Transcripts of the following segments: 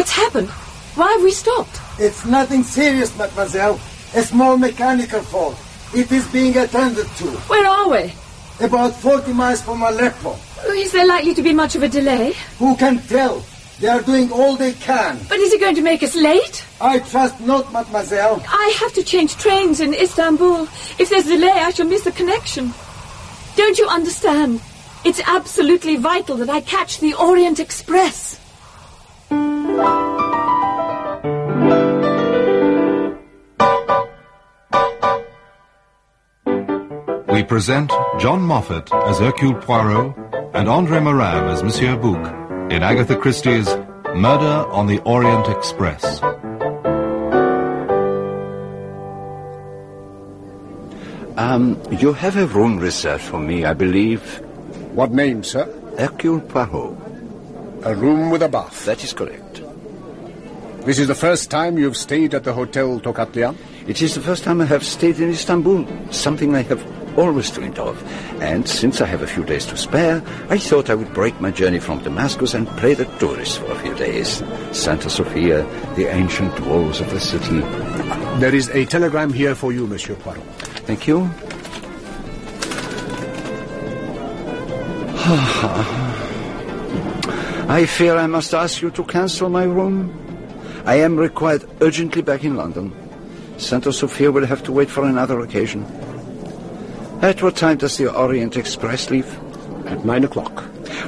What's happened? Why have we stopped? It's nothing serious, mademoiselle. A small mechanical fault. It is being attended to. Where are we? About 40 miles from Aleppo. Is there likely to be much of a delay? Who can tell? They are doing all they can. But is it going to make us late? I trust not, mademoiselle. I have to change trains in Istanbul. If there's a delay, I shall miss the connection. Don't you understand? It's absolutely vital that I catch the Orient Express. We present John Moffatt as Hercule Poirot and Andre Maranne as Monsieur Bouc in Agatha Christie's Murder on the Orient Express. Um, you have a room reserved for me, I believe. What name, sir? Hercule Poirot. A room with a bath. That is correct. This is the first time you've stayed at the Hotel Tokatlian? It is the first time I have stayed in Istanbul, something I have always dreamed of. And since I have a few days to spare, I thought I would break my journey from Damascus and play the tourist for a few days. Santa Sofia, the ancient walls of the city. There is a telegram here for you, Monsieur Poirot. Thank you. I fear I must ask you to cancel my room. I am required urgently back in London. Santa Sofia will have to wait for another occasion. At what time does the Orient Express leave? At nine o'clock.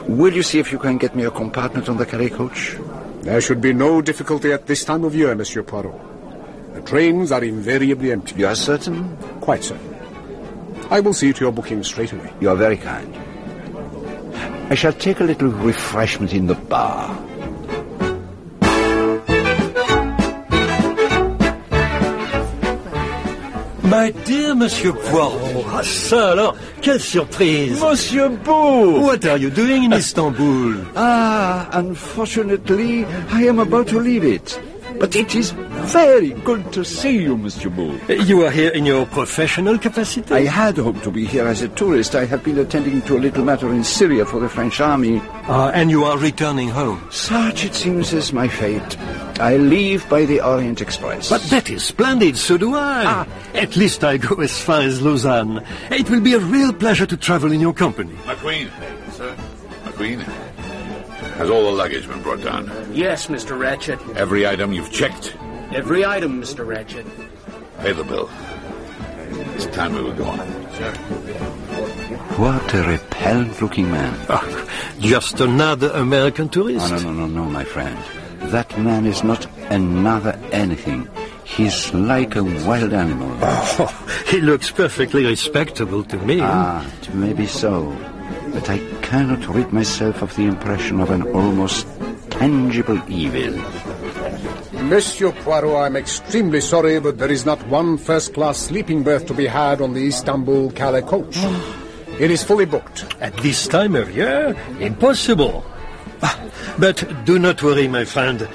Will you see if you can get me a compartment on the Calais coach? There should be no difficulty at this time of year, Monsieur Poirot. The trains are invariably empty. You are certain? Quite certain. I will see to your booking straight away. You are very kind. I shall take a little refreshment in the bar. My dear Monsieur Poirot, ah ça alors, quelle surprise Monsieur Bouc! What are you doing in Istanbul Ah, unfortunately, I am about to leave it. But it is very good to see you, Monsieur Bouc. You are here in your professional capacity? I had hoped to be here as a tourist. I have been attending to a little matter in Syria for the French army. Ah, and you are returning home? Such, it seems, is my fate. I leave by the Orient Express. But that is splendid, so do I. Ah. At least I go as far as Lausanne. It will be a real pleasure to travel in your company. McQueen, sir. McQueen, has all the luggage been brought down? Yes, Mr. Ratchet. Every item you've checked? Every item, Mr. Ratchet. Pay the bill. It's time we were gone. going. What a repellent-looking man. Ah, just another American tourist. Oh, no, no, no, no, my friend. That man is not another anything. He's like a wild animal. Oh, he looks perfectly respectable to me. Ah, maybe so. But I cannot rid myself of the impression of an almost tangible evil. Monsieur Poirot, I'm extremely sorry, but there is not one first-class sleeping berth to be had on the Istanbul-Calais coach. it is fully booked. At this time of year, impossible. Ah, But do not worry, my friend.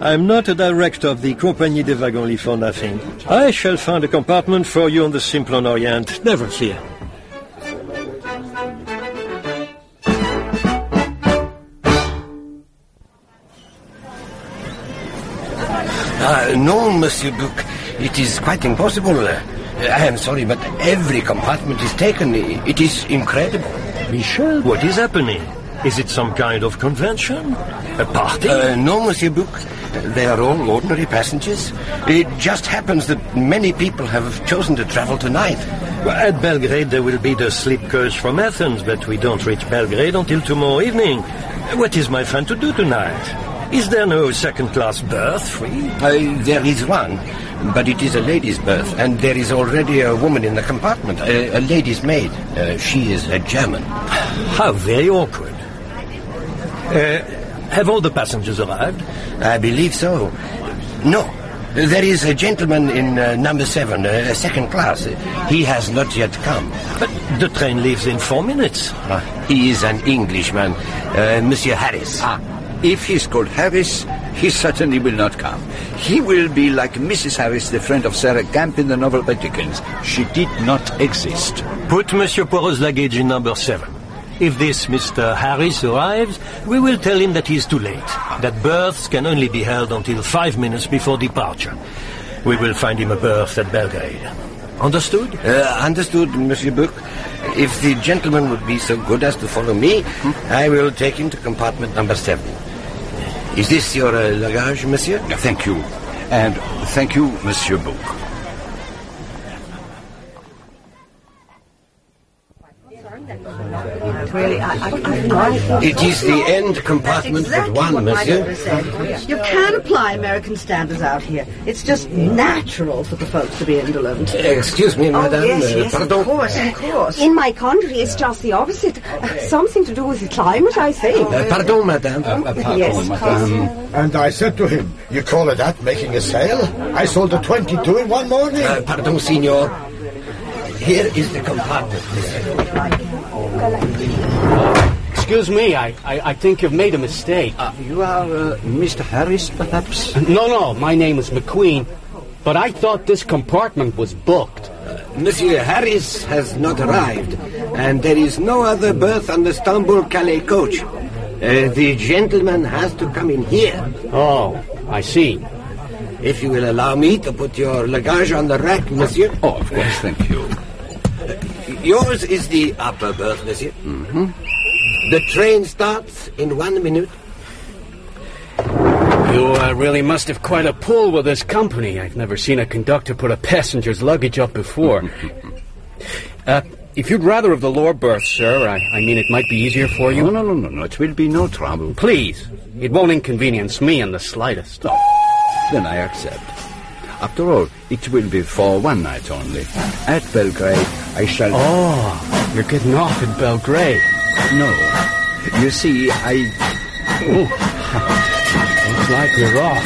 I'm not a director of the Compagnie des Wagons Lits for nothing. I shall find a compartment for you on the Simplon Orient. Never fear. No, Monsieur Bouc. It is quite impossible. Uh, I am sorry, but every compartment is taken. It is incredible. Michel, what is happening? Is it some kind of convention? A party? Uh, no, Monsieur Bouc. They are all ordinary passengers. It just happens that many people have chosen to travel tonight. Well, At Belgrade there will be the sleep coach from Athens, but we don't reach Belgrade until tomorrow evening. What is my friend to do tonight? Is there no second-class berth free? Uh, there is one, but it is a lady's berth, and there is already a woman in the compartment, a, a lady's maid. Uh, she is a German. How very awkward. Uh, have all the passengers arrived? I believe so. No. There is a gentleman in uh, number seven, uh, second class. He has not yet come. But the train leaves in four minutes. Uh, he is an Englishman, uh, Monsieur Harris. Ah, if he's called Harris, he certainly will not come. He will be like Mrs. Harris, the friend of Sarah Gamp in the novel by Dickens. She did not exist. Put Monsieur Poirot's luggage in number seven. If this Mr. Harris arrives, we will tell him that he is too late. that berths can only be held until five minutes before departure. We will find him a berth at Belgrade. Understood? Uh, understood, Monsieur Bouc. If the gentleman would be so good as to follow me, I will take him to compartment number seven. Is this your uh, luggage, monsieur? Thank you. And thank you, Monsieur Bouc. Really, I, I, I, It is the end compartment but one, monsieur. You can apply American standards out here. It's just natural for the folks to be indolent. Excuse me, Oh, madame. yes, uh, yes, pardon. of course, of course. In my country, it's just the opposite. Uh, something to do with the climate, I think. Uh, pardon, madame. yes, And I said to him, You call it that, making a sale? I sold a 22 in one morning. Uh, pardon, signor. Here is the compartment. Excuse me, I, I, I think you've made a mistake. You are uh, Mr. Harris, perhaps? no, no, my name is McQueen, but I thought this compartment was booked. Monsieur Harris has not arrived, and there is no other berth on the Istanbul-Calais coach. Uh, the gentleman has to come in here. Oh, I see. If you will allow me to put your luggage on the rack, monsieur. Oh, of course, thank you. Yours is the upper berth, monsieur. Mm-hmm. The train starts in one minute. You uh, really must have quite a pull with this company. I've never seen a conductor put a passenger's luggage up before. uh, if you'd rather have the lower berth, sir, I, I mean it might be easier for you. No, no, no, no, no. It will be no trouble. Please, it won't inconvenience me in the slightest. Oh, Then I accept. After all, it will be for one night only. At Belgrade, I shall... Oh, you're getting off at Belgrade. No. You see, I... Looks like we're off.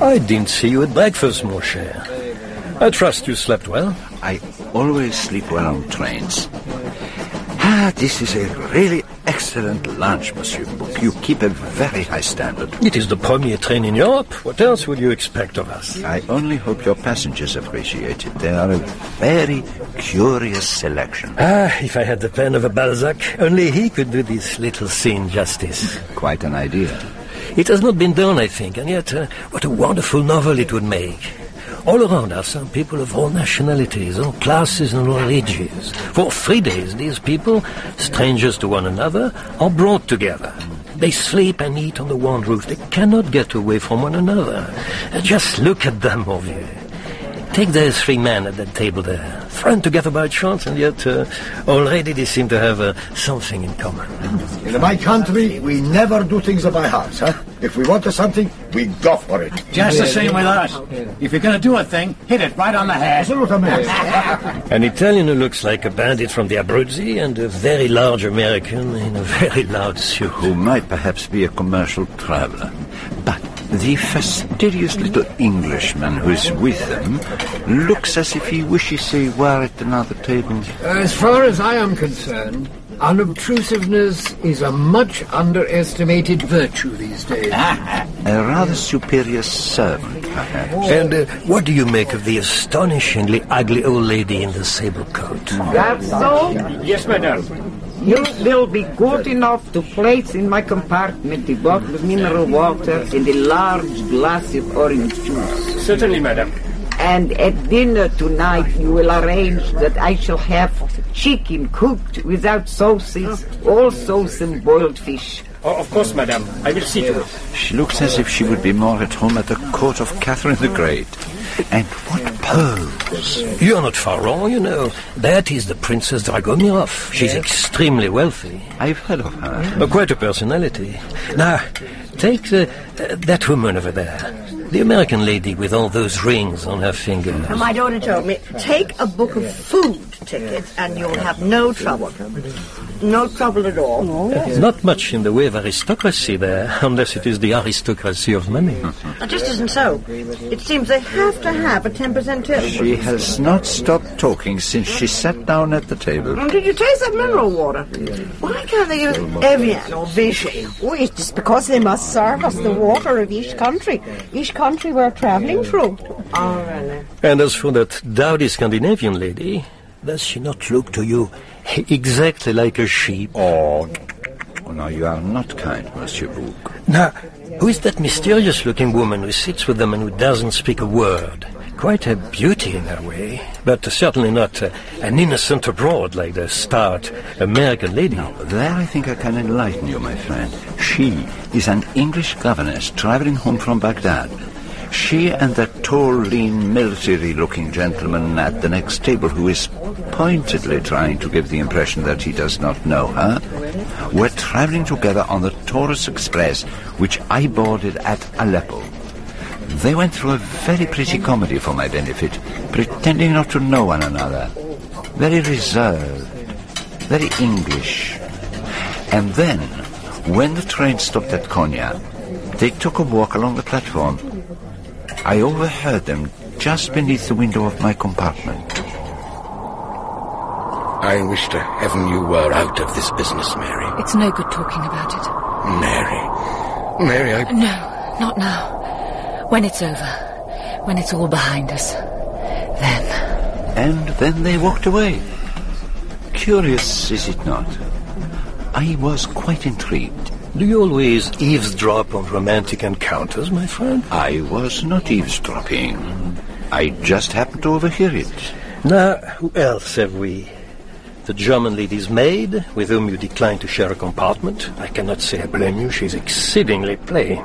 I didn't see you at breakfast, mon cher. I trust you slept well. I always sleep well on trains. Ah, this is a really excellent lunch, Monsieur Bouc. You keep a very high standard. It is the premier train in Europe. What else would you expect of us? I only hope your passengers appreciate it. They are a very curious selection. Ah, if I had the pen of a Balzac, only he could do this little scene justice. Quite an idea. It has not been done, I think, and yet uh, what a wonderful novel it would make. All around us are people of all nationalities, all classes and all ages. For three days, these people, strangers to one another, are brought together. They sleep and eat on the one roof. They cannot get away from one another. Just look at them, Morvier. Take those three men at that table there, thrown together by chance, and yet uh, already they seem to have uh, something in common. In my country, we never do things by halves, huh? If we want something, we go for it. Just the same with us. If you're going to do a thing, hit it right on the head. An Italian who looks like a bandit from the Abruzzi, and a very large American in a very loud suit. Who might perhaps be a commercial traveler. But the fastidious little Englishman who is with them looks as if he wishes he were at another table. As far as I am concerned, unobtrusiveness is a much underestimated virtue these days. A rather superior servant, perhaps. And uh, what do you make of the astonishingly ugly old lady in the sable coat? Garçon, Yes, madame. You will be good enough to place in my compartment the bottle of mineral water and a large glass of orange juice. Certainly, madame. And at dinner tonight, you will arrange that I shall have chicken cooked without sauces, also some boiled fish. Oh, of course, madame. I will see to it. She looks as if she would be more at home at the court of Catherine the Great. And what pearls! You're not far wrong, you know. That is the Princess Dragomiroff. She's extremely wealthy. I've heard of her. Uh, quite a personality. Now, take the, uh, that woman over there. The American lady with all those rings on her fingers. My daughter told me, take a book of food tickets and you'll have no trouble. No trouble at all. Uh, Not much in the way of aristocracy there, unless it is the aristocracy of money. That just isn't so. It seems they have to have a 10% tip. She has not stopped talking since she sat down at the table. Did you taste that mineral water? Why can't they use Evian or Vichy? Oh, it's because they must serve us the water of each country. Each country we're travelling through. Oh, really? And as for that dowdy Scandinavian lady, does she not look to you exactly like a sheep? Oh, oh now you are not kind, Monsieur Bouc. Now, who is that mysterious-looking woman who sits with them and who doesn't speak a word? Quite a beauty in her way, but certainly not uh, an innocent abroad like the stout American lady. Now, There I think I can enlighten you, my friend. She is an English governess traveling home from Baghdad. She and that tall, lean, military-looking gentleman at the next table who is pointedly trying to give the impression that he does not know her were traveling together on the Taurus Express, which I boarded at Aleppo. They went through a very pretty comedy for my benefit, pretending not to know one another. Very reserved, very English. And then, when the train stopped at Konya, they took a walk along the platform. I overheard them just beneath the window of my compartment. I wish to heaven you were out of this business, Mary. It's no good talking about it. Mary. Mary, I... No, not now. When it's over. When it's all behind us. Then. And then they walked away. Curious, is it not? I was quite intrigued. Do you always eavesdrop on romantic encounters, my friend? I was not eavesdropping. I just happened to overhear it. Now, who else have we? The German lady's maid, with whom you declined to share a compartment. I cannot say I blame you, she's exceedingly plain.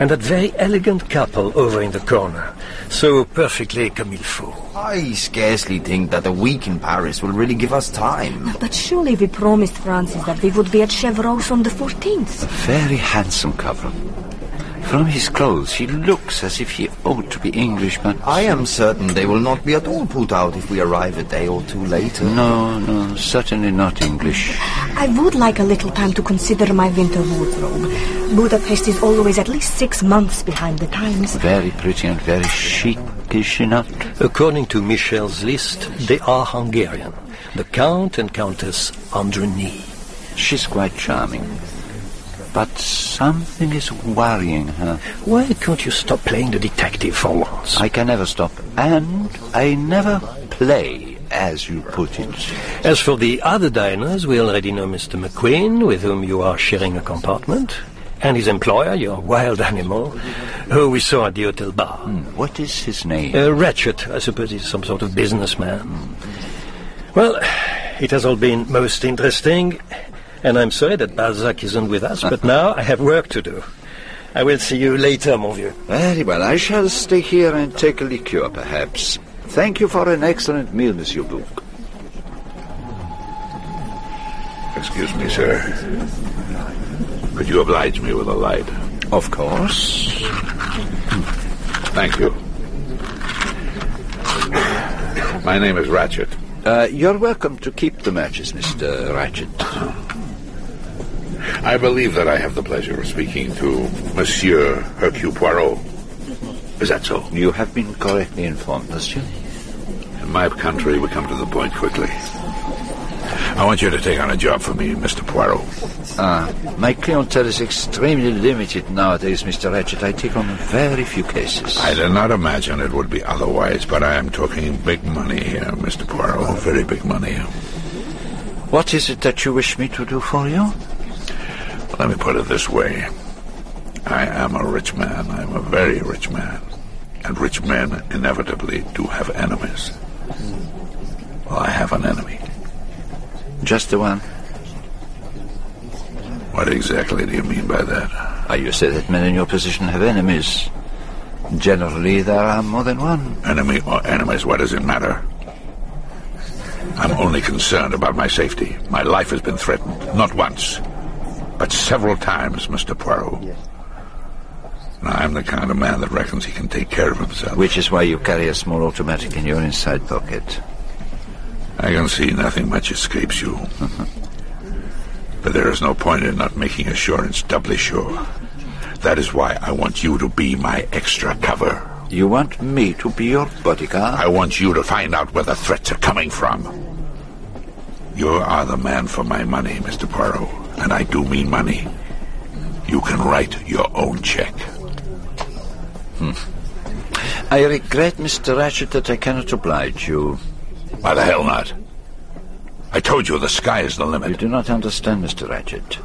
And that very elegant couple over in the corner. So perfectly comme il faut. I scarcely think that a week in Paris will really give us time. But surely we promised Francis that we would be at Chevreuse on the 14th. A Very handsome couple. From his clothes, he looks as if he ought to be English, but... I am certain they will not be at all put out if we arrive a day or two later. No, no, certainly not English. I would like a little time to consider my winter wardrobe. Budapest is always at least six months behind the times. Very pretty and very chic, is she not? According to Michel's list, they are Hungarian. The Count and Countess Andrenyi. She's quite charming. But something is worrying her. Why can't you stop playing the detective for once? I can never stop. And I never play, as you put it. As for the other diners, we already know Mr. McQueen, with whom you are sharing a compartment, and his employer, your wild animal, who we saw at the hotel bar. Hmm. What is his name? Uh, Ratchet. I suppose he's some sort of businessman. Well, it has all been most interesting. And I'm sorry that Balzac isn't with us, but now I have work to do. I will see you later, mon vieux. Very well. I shall stay here and take a liqueur, perhaps. Thank you for an excellent meal, Monsieur Bouc. Excuse me, sir. Could you oblige me with a light? Of course. Thank you. My name is Ratchet. Uh, you're welcome to keep the matches, Mr. Ratchet. I believe that I have the pleasure of speaking to Monsieur Hercule Poirot. Is that so? You have been correctly informed, monsieur. In my country, we come to the point quickly. I want you to take on a job for me, Mr. Poirot. Ah, my clientele is extremely limited nowadays, Mr. Ratchet. I take on very few cases. I did not imagine it would be otherwise, but I am talking big money here, Mr. Poirot. Very big money. What is it that you wish me to do for you? Let me put it this way. I am a rich man. I am a very rich man. And rich men inevitably do have enemies. Well, I have an enemy. Just the one? What exactly do you mean by that? Ah, you say that men in your position have enemies. Generally, there are more than one. Enemy or enemies, what does it matter? I'm only concerned about my safety. My life has been threatened, not once, but several times, Mr. Poirot. And I'm the kind of man that reckons he can take care of himself. Which is why you carry a small automatic in your inside pocket. I can see nothing much escapes you. But there is no point in not making assurance doubly sure. That is why I want you to be my extra cover. You want me to be your bodyguard? I want you to find out where the threats are coming from. You are the man for my money, Mr. Poirot, and I do mean money. You can write your own check. Hmm. I regret, Mr. Ratchet, that I cannot oblige you. Why the hell not? I told you the sky is the limit. You do not understand, Mr. Ratchet.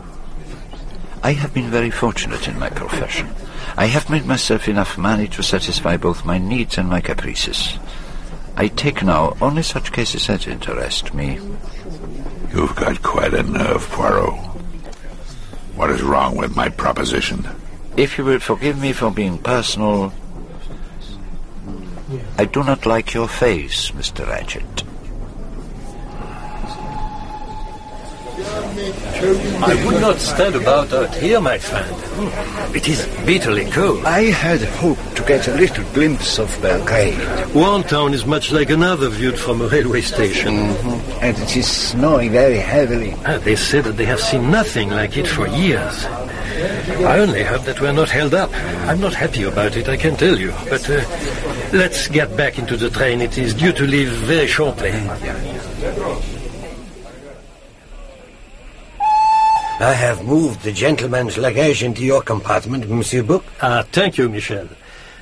I have been very fortunate in my profession. I have made myself enough money to satisfy both my needs and my caprices. I take now only such cases that interest me. You've got quite a nerve, Poirot. What is wrong with my proposition? If you will forgive me for being personal, I do not like your face, Mr. Ratchet. I would not stand about out here, my friend. It is bitterly cold. I had hoped to get a little glimpse of Belgrade. One town is much like another viewed from a railway station. Mm-hmm. And it is snowing very heavily. Ah, they say that they have seen nothing like it for years. I only hope that we're not held up. I'm not happy about it, I can tell you. But uh, let's get back into the train. It is due to leave very shortly. I have moved the gentleman's luggage into your compartment, Monsieur Bouc. Ah, thank you, Michel.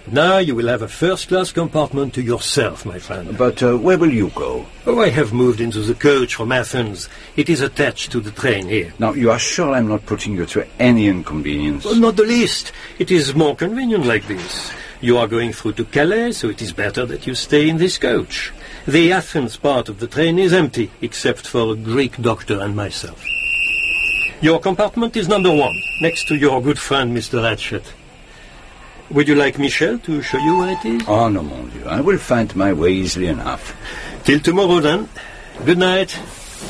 Now you will have a first-class compartment to yourself, my friend. But uh, where will you go? Oh, I have moved into the coach from Athens. It is attached to the train here. Now, you are sure I'm not putting you to any inconvenience? Well, not the least. It is more convenient like this. You are going through to Calais, so it is better that you stay in this coach. The Athens part of the train is empty, except for a Greek doctor and myself. Your compartment is number one, next to your good friend, Mr. Ratchet. Would you like Michel to show you where it is? Oh, no, mon Dieu. I will find my way easily enough. Till tomorrow, then. Good night.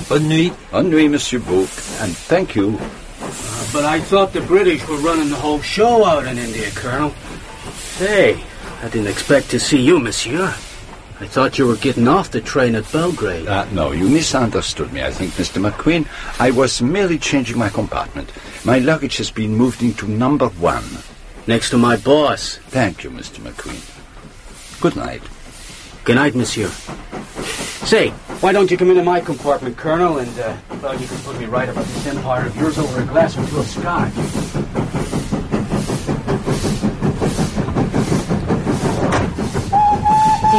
Bonne nuit. Bonne nuit, Monsieur Bouc, and thank you. Uh, but I thought the British were running the whole show out in India, Colonel. Hey, I didn't expect to see you, monsieur. I thought you were getting off the train at Belgrade. Uh, no, you misunderstood me, I think, Mr. McQueen. I was merely changing my compartment. My luggage has been moved into number one. Next to my boss. Thank you, Mr. McQueen. Good night. Good night, monsieur. Say, why don't you come into my compartment, Colonel, and, uh, well, you can put me right about this empire of yours over a glass or two of scotch.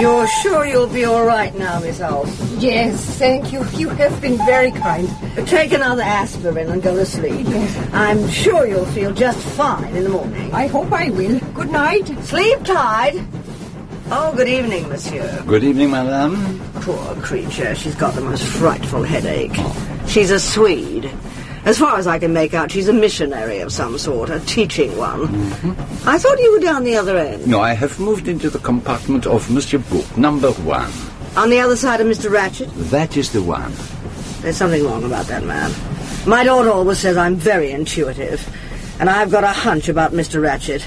You're sure you'll be all right now, Miss Olsen? Yes, thank you. You have been very kind. Take another aspirin and go to sleep. Yes. I'm sure you'll feel just fine in the morning. I hope I will. Good night. Sleep tight. Oh, good evening, monsieur. Good evening, madame. Poor creature, she's got the most frightful headache. She's a Swede. As far as I can make out, she's a missionary of some sort, a teaching one. Mm-hmm. I thought you were down the other end. No, I have moved into the compartment of Monsieur Bouc, number one. On the other side of Mr. Ratchet? That is the one. There's something wrong about that man. My daughter always says I'm very intuitive, and I've got a hunch about Mr. Ratchet.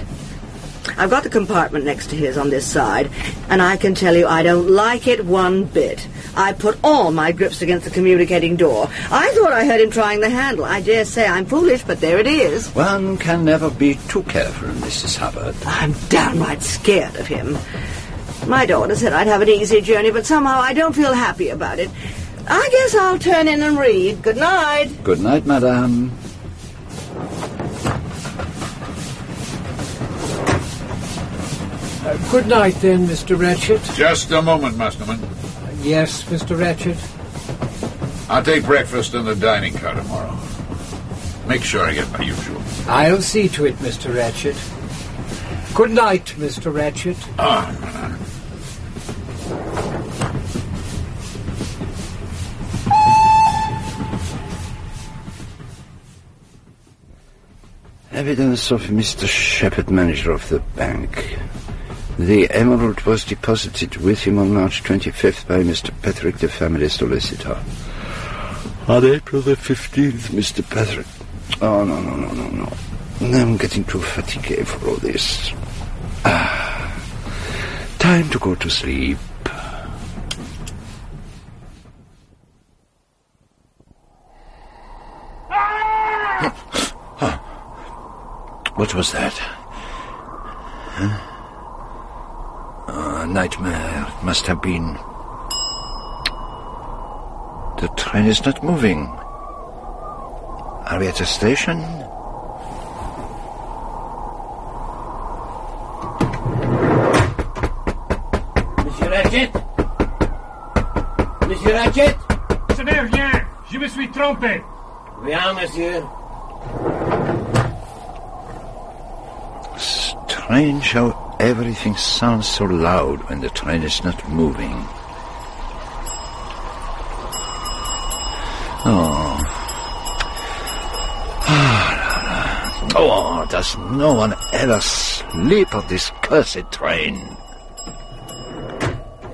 I've got the compartment next to his on this side, and I can tell you I don't like it one bit. I put all my grips against the communicating door. I thought I heard him trying the handle. I dare say I'm foolish, but there it is. One can never be too careful, Mrs. Hubbard. I'm downright scared of him. My daughter said I'd have an easy journey, but somehow I don't feel happy about it. I guess I'll turn in and read. Good night. Good night, madame. Uh, good night, then, Mr. Ratchet. Just a moment, Masterman. Yes, Mr. Ratchet. I'll take breakfast in the dining car tomorrow. Make sure I get my usual. I'll see to it, Mr. Ratchet. Good night, Mr. Ratchet. Ah, Evidence of Mr. Shepherd, manager of the bank. The emerald was deposited with him on March 25th by Mr. Patrick, the family solicitor. On April the 15th, Mr. Patrick. Oh, no, no, no, no, no. I'm getting too fatigued for all this. Ah, time to go to sleep. Ah! What was that? Huh? A nightmare. It must have been. The train is not moving. Are we at a station? Monsieur Ratchet Monsieur Ratchet Ce n'est rien. Je me suis trompé. Bien, monsieur. Strange how everything sounds so loud when the train is not moving. Oh. Oh, does no one ever sleep on this cursed train?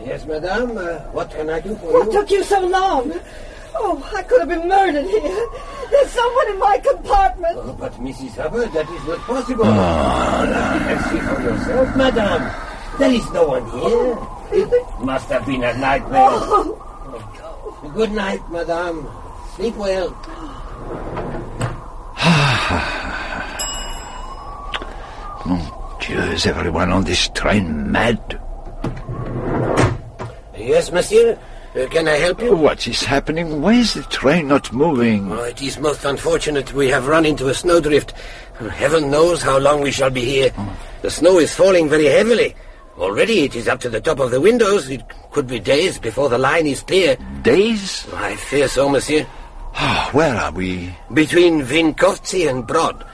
Yes, madame. Uh, what can I do for What you? took you so long? Oh, I could have been murdered here. There's someone in my compartment. Oh, but Mrs. Hubbard, that is not possible. Oh, you can see for yourself, madame. There is no one here. Oh, it must have been a nightmare. Oh. Good night, madame. Sleep well. Mon Dieu, is everyone on this train mad? Yes, monsieur. Uh, can I help you? What is happening? Why is the train not moving? Oh, it is most unfortunate we have run into a snowdrift. Heaven knows how long we shall be here. The snow is falling very heavily. Already it is up to the top of the windows. It could be days before the line is clear. Days? I fear so, monsieur. Where are we? Between Vinkovci and Brod.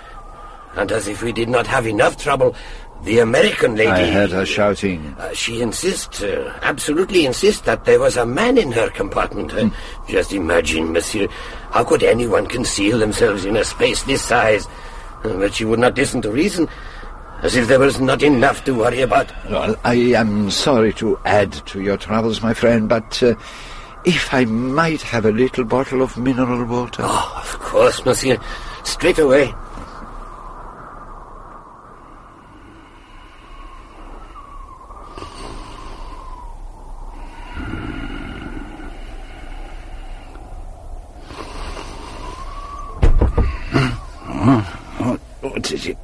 And as if we did not have enough trouble, the American lady... I heard her shouting. Uh, she insists, uh, absolutely insists, that there was a man in her compartment. Uh, Just imagine, monsieur, how could anyone conceal themselves in a space this size? Uh, but she would not listen to reason, as if there was not enough to worry about. Well, I am sorry to add to your troubles, my friend, but uh, if I might have a little bottle of mineral water. Oh, of course, monsieur. Straight away. Oh, what, is it?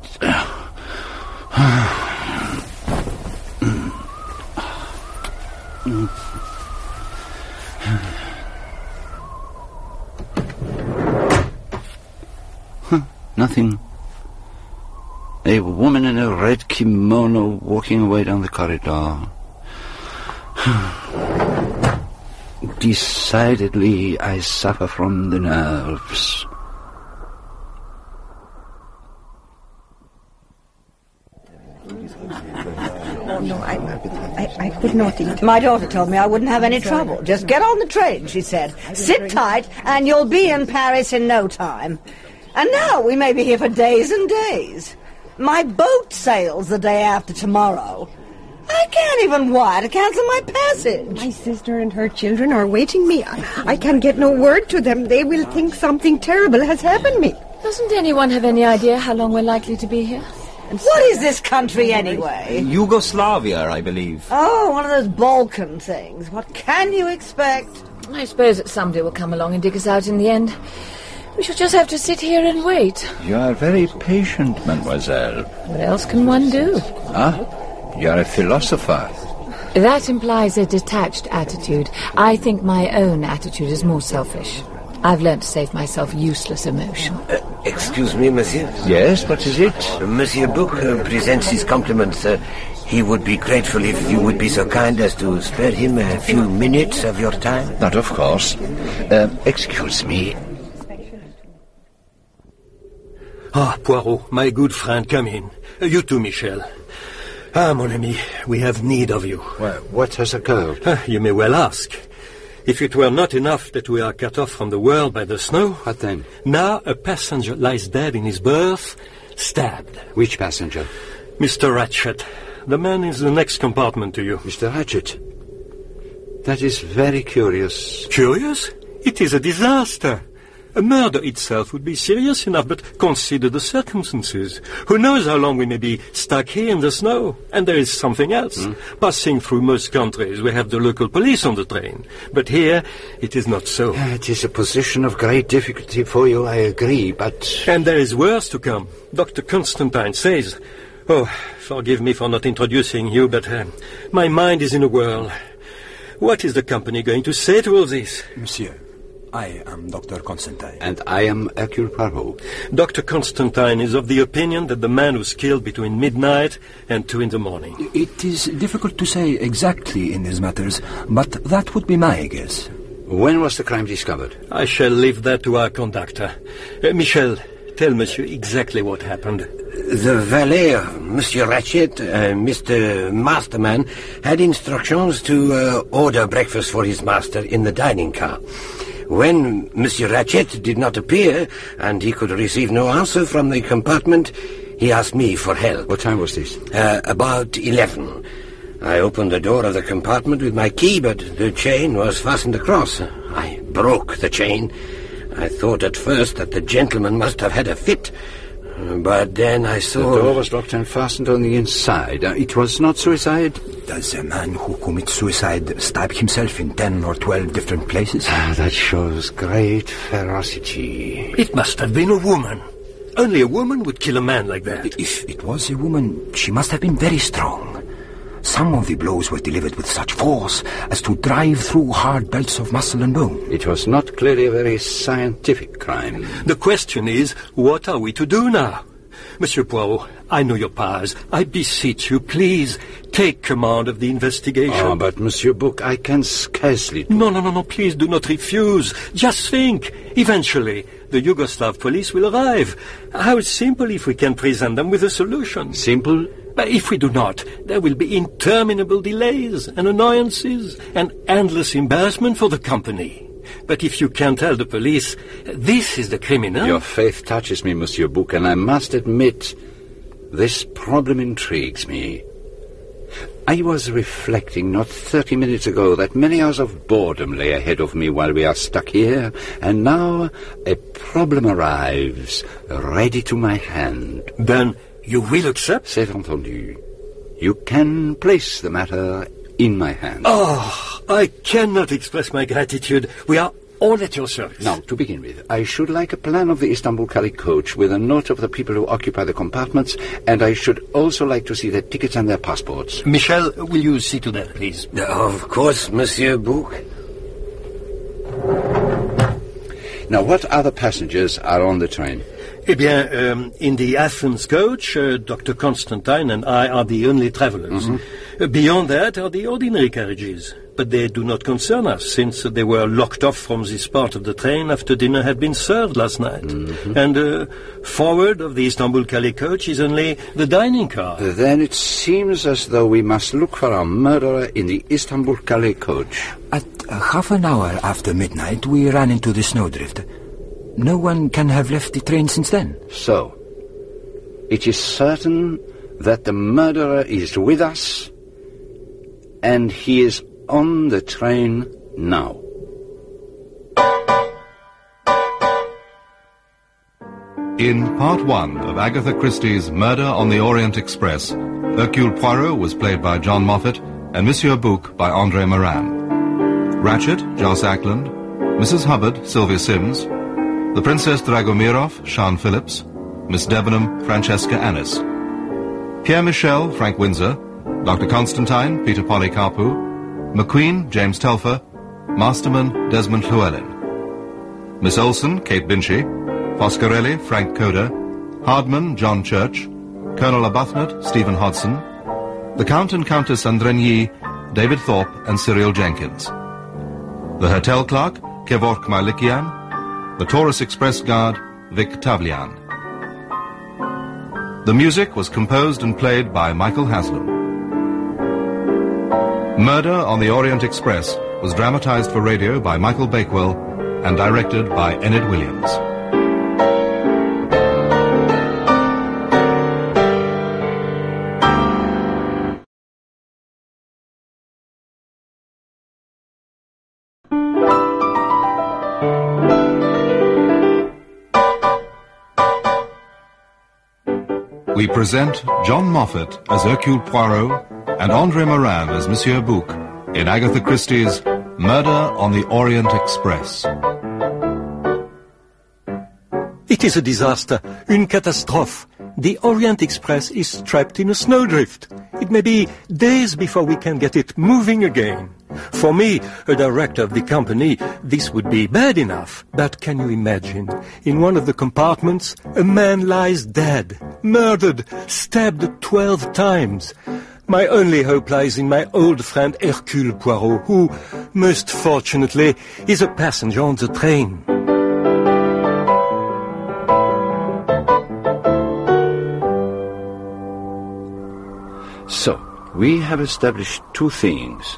Nothing. A woman in a red kimono walking away down the corridor. Decidedly, I suffer from the nerves. Oh, no, I, I, I could not eat. My daughter told me I wouldn't have any trouble. Just get on the train, she said. Sit tight, and you'll be in Paris in no time. And now we may be here for days and days. My boat sails the day after tomorrow. I can't even wire to cancel my passage. My sister and her children are waiting me. I, I can get no word to them. They will think something terrible has happened me. Doesn't anyone have any idea how long we're likely to be here? What is this country anyway? Yugoslavia, I believe. Oh, one of those Balkan things. What can you expect? I suppose that somebody will come along and dig us out in the end. We shall just have to sit here and wait. You are very patient, mademoiselle. What else can one do? Ah, you are a philosopher. That implies a detached attitude. I think my own attitude is more selfish. I've learned to save myself useless emotion. Excuse me, monsieur. Yes, what is it? Monsieur Bouc uh, presents his compliments. Uh, he would be grateful if you would be so kind as to spare him a few minutes of your time. Not of course. Uh, excuse me. Ah, Poirot, my good friend, come in. Uh, you too, Michel. Ah, mon ami, we have need of you. what has occurred? You may well ask. If it were not enough that we are cut off from the world by the snow, What then? now a passenger lies dead in his berth, stabbed. Which passenger? Mr. Ratchet, the man is the next compartment to you. Mr. Ratchet. That is very curious. Curious? It is a disaster. A murder itself would be serious enough, but consider the circumstances. Who knows how long we may be stuck here in the snow? And there is something else. Passing through most countries, we have the local police on the train. But here, it is not so. It is a position of great difficulty for you, I agree, but... And there is worse to come. Dr. Constantine says... Oh, forgive me for not introducing you, but uh, my mind is in a whirl. What is the company going to say to all this? Monsieur, I am Dr. Constantine. And I am Hercule Poirot. Dr. Constantine is of the opinion that the man was killed between midnight and two in the morning. It is difficult to say exactly in these matters, but that would be my guess. When was the crime discovered? I shall leave that to our conductor. Uh, Michel, tell monsieur exactly what happened. The valet, Monsieur Ratchet, uh, Mr. Masterman, had instructions to uh, order breakfast for his master in the dining car. When Monsieur Ratchet did not appear, and he could receive no answer from the compartment, he asked me for help. What time was this? Uh, about eleven. I opened the door of the compartment with my key, but the chain was fastened across. I broke the chain. I thought at first that the gentleman must have had a fit. But then I saw... The door was locked and fastened on the inside. Uh, it was not suicide? Does a man who commits suicide stab himself in ten or twelve different places? Ah, that shows great ferocity. It must have been a woman. Only a woman would kill a man like that. If it was a woman, she must have been very strong. Some of the blows were delivered with such force as to drive through hard belts of muscle and bone. It was not clearly a very scientific crime. The question is, what are we to do now? Monsieur Poirot, I know your powers. I beseech you, please, take command of the investigation. Oh, but Monsieur Bouc, I can scarcely... No, no, no, no, please do not refuse. Just think. Eventually, the Yugoslav police will arrive. How simple if we can present them with a solution. Simple? But if we do not, there will be interminable delays and annoyances and endless embarrassment for the company. But if you can tell the police, this is the criminal... Your faith touches me, Monsieur Bouc, and I must admit, this problem intrigues me. I was reflecting not thirty minutes ago that many hours of boredom lay ahead of me while we are stuck here, and now a problem arrives, ready to my hand. Then you will accept? C'est entendu. You can place the matter in my hands. Oh, I cannot express my gratitude. We are all at your service. Now, to begin with, I should like a plan of the Istanbul Calais coach with a note of the people who occupy the compartments, and I should also like to see their tickets and their passports. Michel, will you see to that, please? Of course, Monsieur Bouc. Now, what other passengers are on the train? Eh bien, um, in the Athens coach, uh, Dr. Constantine and I are the only travelers. Uh, beyond that are the ordinary carriages. But they do not concern us, since they were locked off from this part of the train after dinner had been served last night. And uh, forward of the Istanbul Calais coach is only the dining car. Then it seems as though we must look for our murderer in the Istanbul Calais coach. At uh, half an hour after midnight, we ran into the snowdrift. No one can have left the train since then. So, it is certain that the murderer is with us, and he is on the train now. In part one of Agatha Christie's Murder on the Orient Express, Hercule Poirot was played by John Moffatt and Monsieur Bouc by Andre Maranne. Ratchet, Joss Ackland, Mrs. Hubbard, Sylvia Syms, the Princess Dragomiroff, Siân Phillips, Miss Debenham, Francesca Annis, Pierre Michel, Frank Windsor, Dr. Constantine, Peter Polycarpou, McQueen, James Telfer, Masterman, Desmond Llewellyn, Miss Olson, Kate Binchy, Foscarelli, Frank Coda, Hardman, John Church, Colonel Arbuthnot, Stephen Hodson, the Count and Countess Andrenyi, David Thorpe and Cyril Jenkins, the hotel clerk, Kevork Malikian, the Taurus Express guard, Vic Tavlian. The music was composed and played by Michael Haslam. Murder on the Orient Express was dramatized for radio by Michael Bakewell and directed by Enid Williams. We present John Moffatt as Hercule Poirot and Andre Maranne as Monsieur Bouc in Agatha Christie's Murder on the Orient Express. It is a disaster, une catastrophe. The Orient Express is trapped in a snowdrift. It may be days before we can get it moving again. For me, a director of the company, this would be bad enough. But can you imagine? In one of the compartments, a man lies dead, murdered, stabbed twelve times. My only hope lies in my old friend Hercule Poirot, who, most fortunately, is a passenger on the train. So, we have established two things.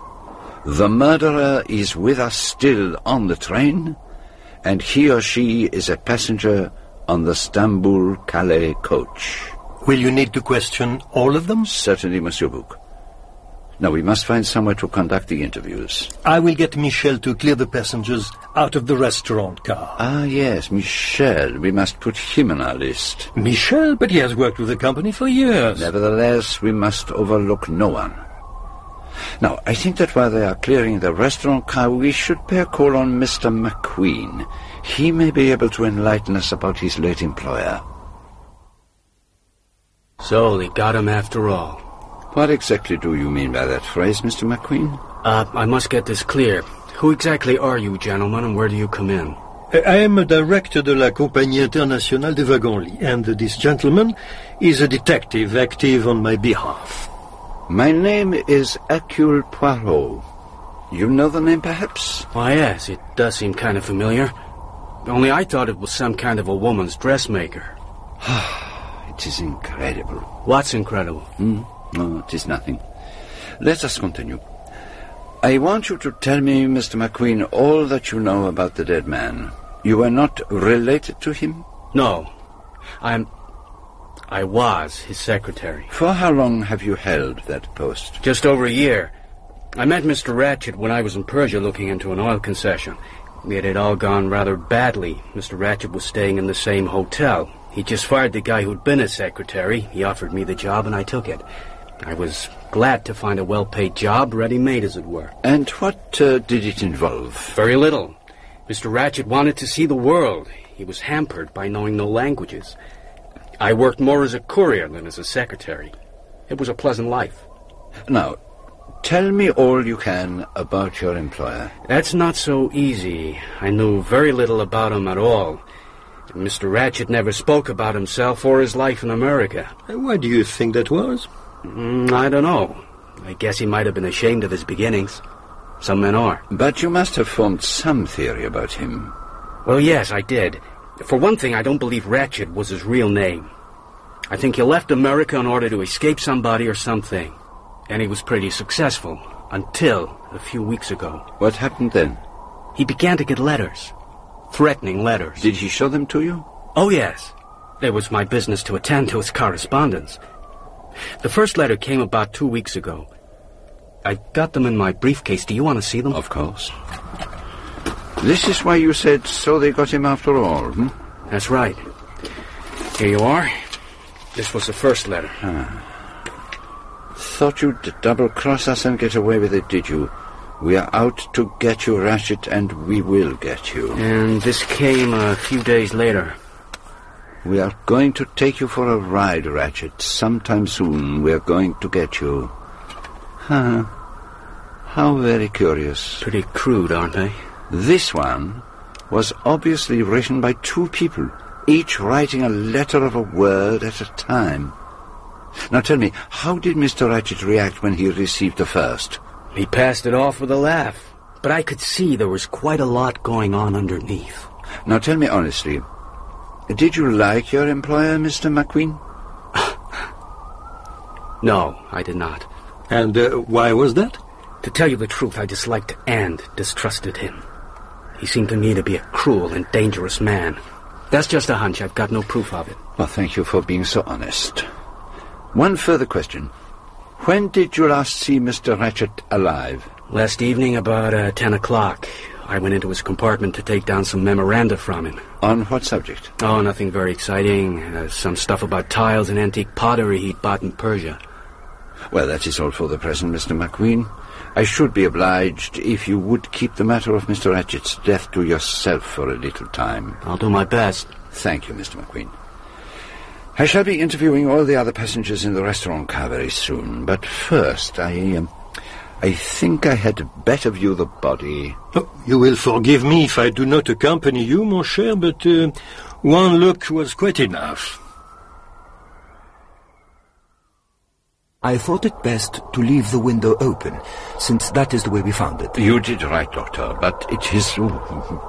The murderer is with us still on the train, and he or she is a passenger on the Stamboul-Calais coach. Will you need to question all of them? Certainly, Monsieur Bouc. Now, we must find somewhere to conduct the interviews. I will get Michel to clear the passengers out of the restaurant car. Ah, yes, Michel. We must put him on our list. Michel? But he has worked with the company for years. Nevertheless, we must overlook no one. Now, I think that while they are clearing the restaurant car, we should pay a call on Mr. McQueen. He may be able to enlighten us about his late employer. So they got him after all. What exactly do you mean by that phrase, Mr. McQueen? Uh, I must get this clear. Who exactly are you, gentlemen, and where do you come in? I am a director de la Compagnie Internationale de Wagon-Lits, and this gentleman is a detective active on my behalf. My name is Hercule Poirot. You know the name, perhaps? Why, yes, it does seem kind of familiar. Only I thought it was some kind of a woman's dressmaker. Ah, it is incredible. What's incredible? Hmm? No, it is nothing. Let us continue. I want you to tell me, Mr. McQueen, all that you know about the dead man. You were not related to him? No. I'm... I was his secretary. For how long have you held that post? Just over a year. I met Mr. Ratchett when I was in Persia looking into an oil concession. It had all gone rather badly. Mr. Ratchett was staying in the same hotel. He just fired the guy who'd been his secretary. He offered me the job, and I took it. I was glad to find a well-paid job, ready-made, as it were. And what uh, did it involve? Very little. Mr. Ratchett wanted to see the world. He was hampered by knowing no languages. I worked more as a courier than as a secretary. It was a pleasant life. Now, tell me all you can about your employer. That's not so easy. I knew very little about him at all. Mr. Ratchett never spoke about himself or his life in America. Why do you think that was? Mm, I don't know. I guess he might have been ashamed of his beginnings. Some men are. But you must have formed some theory about him. Well, yes, I did. For one thing, I don't believe Ratchett was his real name. I think he left America in order to escape somebody or something. And he was pretty successful. Until a few weeks ago. What happened then? He began to get letters. Threatening letters. Did he show them to you? Oh, yes. It was my business to attend to his correspondence. The first letter came about two weeks ago. I got them in my briefcase. Do you want to see them? Of course. This is why you said so they got him after all, hmm? That's right. Here you are. This was the first letter. Ah. Thought you'd double-cross us and get away with it, did you? We are out to get you, Ratchett, and we will get you. And this came a few days later. We are going to take you for a ride, Ratchett. Sometime soon we are going to get you. Huh. How very curious. Pretty crude, aren't they? This one was obviously written by two people, each writing a letter of a word at a time. Now tell me, how did Mr. Ratchett react when he received the first? He passed it off with a laugh, but I could see there was quite a lot going on underneath. Now tell me honestly, did you like your employer, Mr. McQueen? no, I did not. And uh, why was that? To tell you the truth, I disliked and distrusted him. He seemed to me to be a cruel and dangerous man. That's just a hunch. I've got no proof of it. Well, thank you for being so honest. One further question. When did you last see Mr. Ratchett alive? Last evening about uh, ten o'clock. I went into his compartment to take down some memoranda from him. On what subject? Oh, nothing very exciting. Uh, some stuff about tiles and antique pottery he'd bought in Persia. Well, that is all for the present, Mr. McQueen. I should be obliged if you would keep the matter of Mr. Ratchett's death to yourself for a little time. I'll do my best. Thank you, Mr. McQueen. I shall be interviewing all the other passengers in the restaurant car very soon, but first I, um, I think I had better view the body. Oh, you will forgive me if I do not accompany you, mon cher, but uh, one look was quite enough. I thought it best to leave the window open, since that is the way we found it. You did right, Doctor, but it is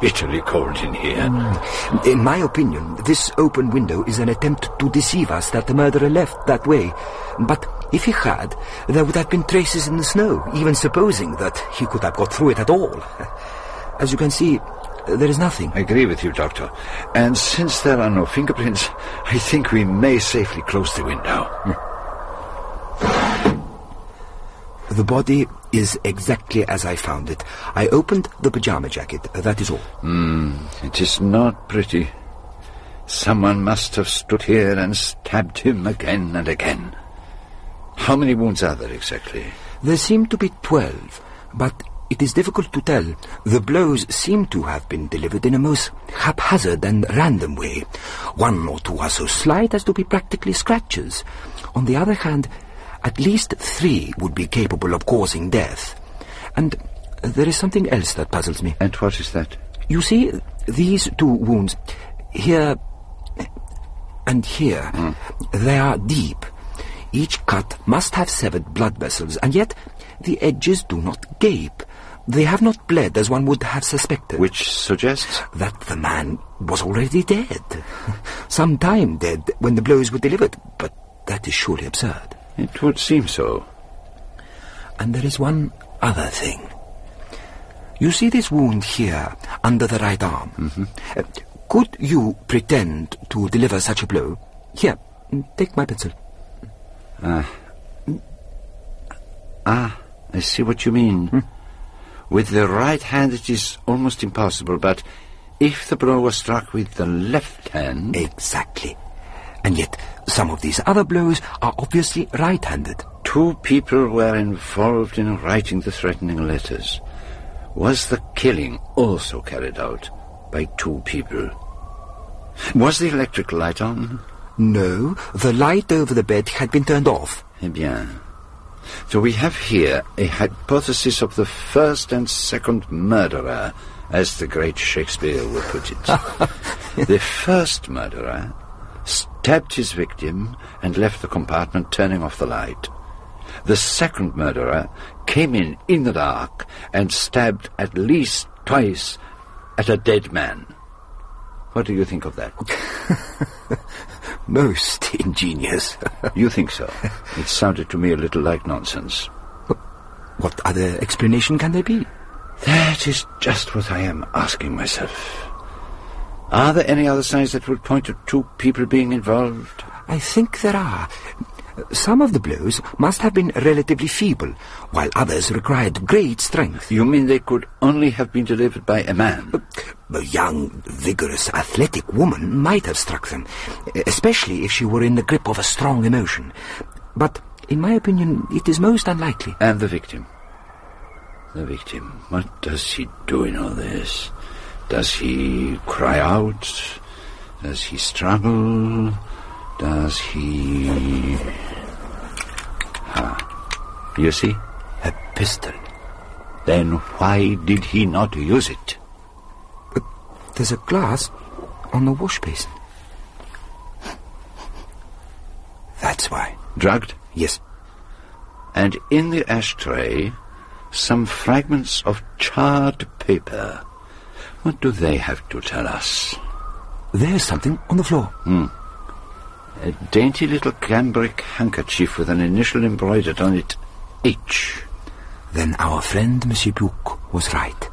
bitterly cold in here. Mm. In my opinion, this open window is an attempt to deceive us that the murderer left that way. But if he had, there would have been traces in the snow, even supposing that he could have got through it at all. As you can see, there is nothing. I agree with you, Doctor. And since there are no fingerprints, I think we may safely close the window. The body is exactly as I found it. I opened the pajama jacket, that is all. Hmm, it is not pretty. Someone must have stood here and stabbed him again and again. How many wounds are there exactly? There seem to be twelve, but it is difficult to tell. The blows seem to have been delivered in a most haphazard and random way. One or two are so slight as to be practically scratches. On the other hand, at least three would be capable of causing death. And there is something else that puzzles me. And what is that? You see, these two wounds, here and here, Mm. they are deep. Each cut must have severed blood vessels, and yet the edges do not gape. They have not bled as one would have suspected. Which suggests? That the man was already dead. Some time dead when the blows were delivered, but that is surely absurd. It would seem so. And there is one other thing. You see this wound here, under the right arm? Mm-hmm. Uh, could you pretend to deliver such a blow? Here, take my pencil. Ah. Ah, I see what you mean. Hmm? With the right hand it is almost impossible, but if the blow was struck with the left hand... Exactly. And yet, some of these other blows are obviously right-handed. Two people were involved in writing the threatening letters. Was the killing also carried out by two people? Was the electric light on? No, the light over the bed had been turned off. Eh bien. So we have here a hypothesis of the first and second murderer, as the great Shakespeare would put it. the first murderer stabbed his victim and left the compartment turning off the light. The second murderer came in in the dark and stabbed at least twice at a dead man. What do you think of that? Most ingenious. you think so? It sounded to me a little like nonsense. What other explanation can there be? That is just what I am asking myself. Are there any other signs that would point to two people being involved? I think there are. Some of the blows must have been relatively feeble, while others required great strength. You mean they could only have been delivered by a man? Uh, a young, vigorous, athletic woman might have struck them, especially if she were in the grip of a strong emotion. But, in my opinion, it is most unlikely. And the victim? The victim, what does he do in all this? Does he cry out? Does he struggle? Does he... Ah, you see? A pistol. Then why did he not use it? But there's a glass on the wash basin. That's why. Drugged? Yes. And in the ashtray, some fragments of charred paper. What do they have to tell us? There's something on the floor. Hmm. A dainty little cambric handkerchief with an initial embroidered on it, H. Then our friend Monsieur Bouc was right.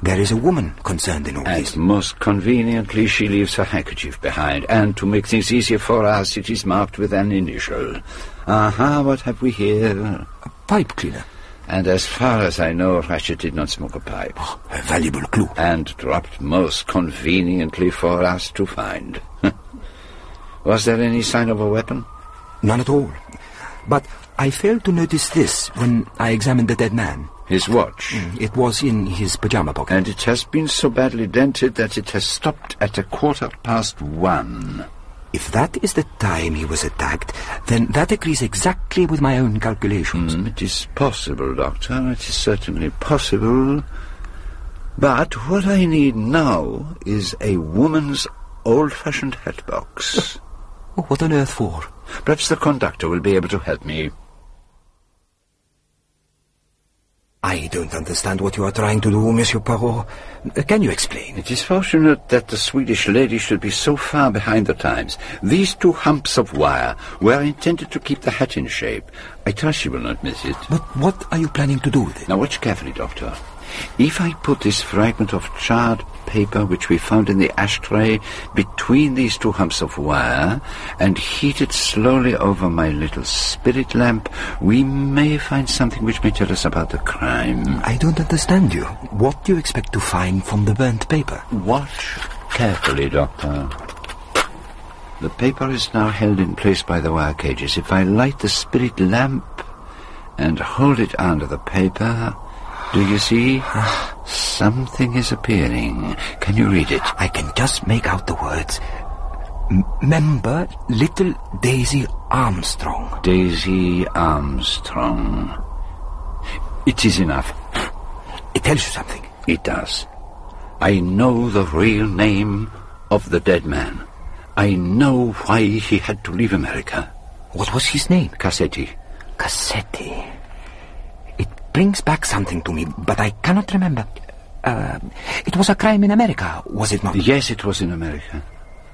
There is a woman concerned in all and this. most conveniently she leaves her handkerchief behind, and to make things easier for us, it is marked with an initial. Aha, what have we here? A pipe cleaner. And as far as I know, Ratchett did not smoke a pipe. Oh, a valuable clue. And dropped most conveniently for us to find. Was there any sign of a weapon? None at all. But I failed to notice this when I examined the dead man. His watch? It was in his pajama pocket. And it has been so badly dented that it has stopped at a quarter past one. If that is the time he was attacked, then that agrees exactly with my own calculations. Mm, it is possible, Doctor. It is certainly possible. But what I need now is a woman's old-fashioned hat box. Oh, what on earth for? Perhaps the conductor will be able to help me. I don't understand what you are trying to do, Monsieur Poirot. Uh, Can you explain? It is fortunate that the Swedish lady should be so far behind the times. These two humps of wire were intended to keep the hat in shape. I trust she will not miss it. But what are you planning to do with it? Now watch carefully, Doctor. If I put this fragment of charred paper which we found in the ashtray between these two humps of wire and heat it slowly over my little spirit lamp, we may find something which may tell us about the crime. I don't understand you. What do you expect to find from the burnt paper? Watch carefully, Doctor. The paper is now held in place by the wire cages. If I light the spirit lamp and hold it under the paper, do you see? Ah, something is appearing. Can you read it? I can just make out the words. Member Little Daisy Armstrong. Daisy Armstrong. It is enough. It tells you something. It does. I know the real name of the dead man. I know why he had to leave America. What was his name? Cassetti. Cassetti. Brings back something to me, but I cannot remember. Uh, it was a crime in America, was it not? Yes, it was in America.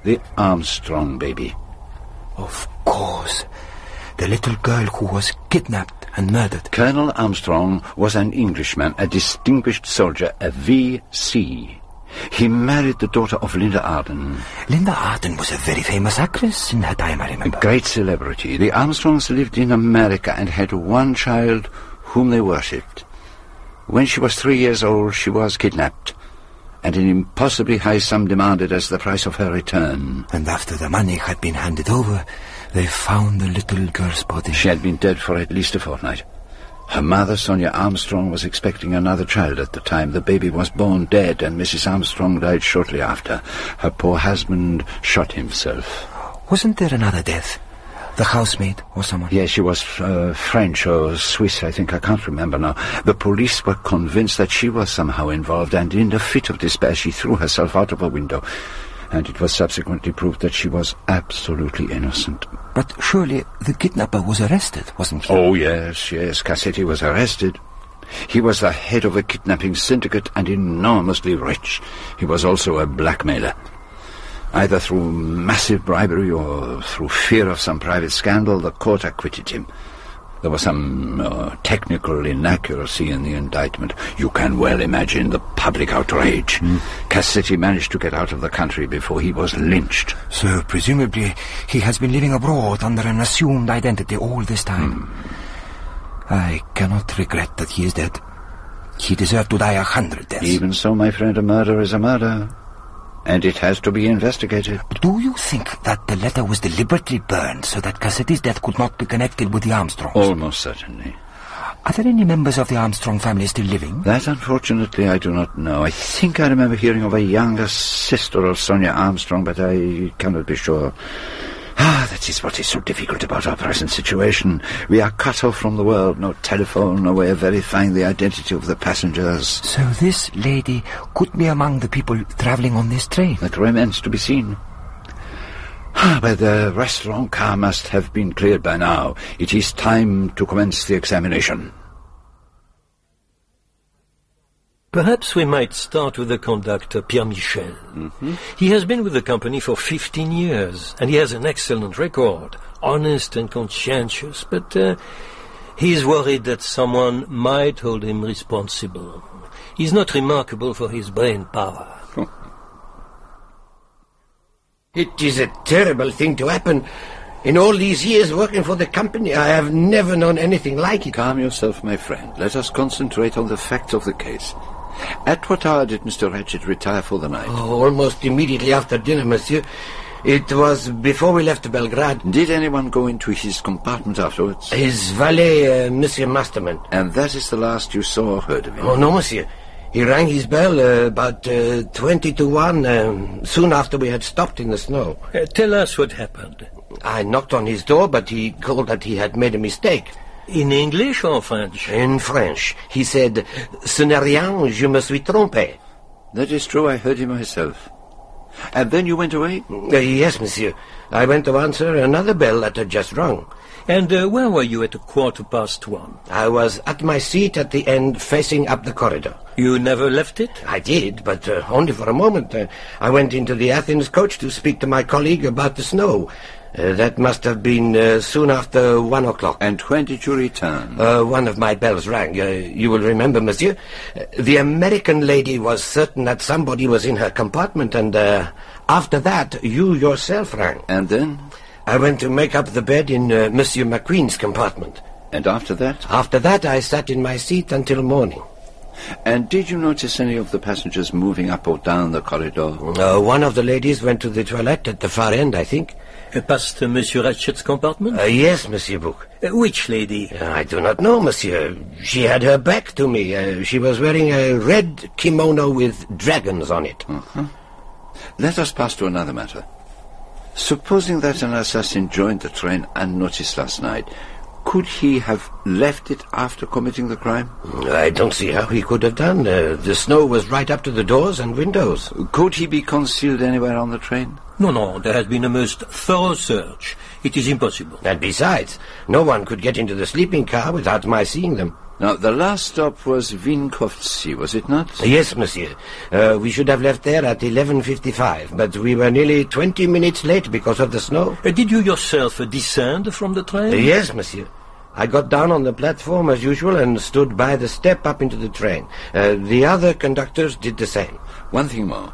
The Armstrong baby. Of course. The little girl who was kidnapped and murdered. Colonel Armstrong was an Englishman, a distinguished soldier, a V.C. He married the daughter of Linda Arden. Linda Arden was a very famous actress in her time, I remember. A great celebrity. The Armstrongs lived in America and had one child whom they worshipped. When she was three years old, she was kidnapped, and an impossibly high sum demanded as the price of her return. And after the money had been handed over, they found the little girl's body. She had been dead for at least a fortnight. Her mother, Sonia Armstrong, was expecting another child at the time. The baby was born dead, and Mrs. Armstrong died shortly after. Her poor husband shot himself. Wasn't there another death? The housemaid or someone? Yes, she was uh, French or Swiss, I think. I can't remember now. The police were convinced that she was somehow involved, and in a fit of despair, she threw herself out of a window. And it was subsequently proved that she was absolutely innocent. But surely the kidnapper was arrested, wasn't he? Oh, yes, yes. Cassetti was arrested. He was the head of a kidnapping syndicate and enormously rich. He was also a blackmailer. Either through massive bribery or through fear of some private scandal, the court acquitted him. There was some uh, technical inaccuracy in the indictment. You can well imagine the public outrage. Cassetti managed to get out of the country before he was lynched. So presumably he has been living abroad under an assumed identity all this time. I cannot regret that he is dead. He deserved to die a hundred deaths. Even so, my friend, a murder is a murder. And it has to be investigated. Do you think that the letter was deliberately burned so that Cassetti's death could not be connected with the Armstrongs? Almost certainly. Are there any members of the Armstrong family still living? That, unfortunately, I do not know. I think I remember hearing of a younger sister of Sonia Armstrong, but I cannot be sure. Ah, that is what is so difficult about our present situation. We are cut off from the world, no telephone, no way of verifying the identity of the passengers. So this lady could be among the people travelling on this train? That remains to be seen. Ah, but the restaurant car must have been cleared by now. It is time to commence the examination. Perhaps we might start with the conductor, Pierre Michel. He has been with the company for 15 years, and he has an excellent record, honest and conscientious, but uh, is worried that someone might hold him responsible. He's not remarkable for his brain power. It is a terrible thing to happen. In all these years working for the company, I have never known anything like it. Calm yourself, my friend. Let us concentrate on the facts of the case. At what hour did Mr. Ratchett retire for the night? Oh, almost immediately after dinner, monsieur. It was before we left Belgrade. Did anyone go into his compartment afterwards? His valet, uh, Monsieur Masterman. And that is the last you saw or heard of him? Oh, no, monsieur. He rang his bell uh, about uh, 20 to 1, um, soon after we had stopped in the snow. Uh, tell us what happened. I knocked on his door, but he called that he had made a mistake. In English or French? In French. He said, Ce n'est rien, je me suis trompé. That is true, I heard him myself. And then you went away? Uh, yes, monsieur. I went to answer another bell that had just rung. And uh, where were you at a quarter past one? I was at my seat at the end, facing up the corridor. You never left it? I did, but uh, only for a moment. Uh, I went into the Athens coach to speak to my colleague about the snow. Uh, that must have been uh, soon after one o'clock. And when did you return? Uh, one of my bells rang. Uh, you will remember, monsieur. Uh, the American lady was certain that somebody was in her compartment, and uh, after that, you yourself rang. And then? I went to make up the bed in uh, Monsieur McQueen's compartment. And after that? After that, I sat in my seat until morning. And did you notice any of the passengers moving up or down the corridor? Uh, one of the ladies went to the toilet at the far end, I think. Past uh, Monsieur Ratchett's compartment? Uh, yes, Monsieur Bouc. Uh, which lady? Uh, I do not know, Monsieur. She had her back to me. Uh, she was wearing a red kimono with dragons on it. Uh-huh. Let us pass to another matter. Supposing that an assassin joined the train unnoticed last night, could he have left it after committing the crime? I don't see how he could have done. Uh, the snow was right up to the doors and windows. Could he be concealed anywhere on the train? No, no, there has been a most thorough search. It is impossible. And besides, no one could get into the sleeping car without my seeing them. Now, the last stop was Vinkovtsi, was it not? Yes, monsieur. Uh, we should have left there at 11.55, but we were nearly 20 minutes late because of the snow. Uh, did you yourself uh, descend from the train? Uh, yes, monsieur. I got down on the platform as usual and stood by the step up into the train. Uh, the other conductors did the same. One thing more.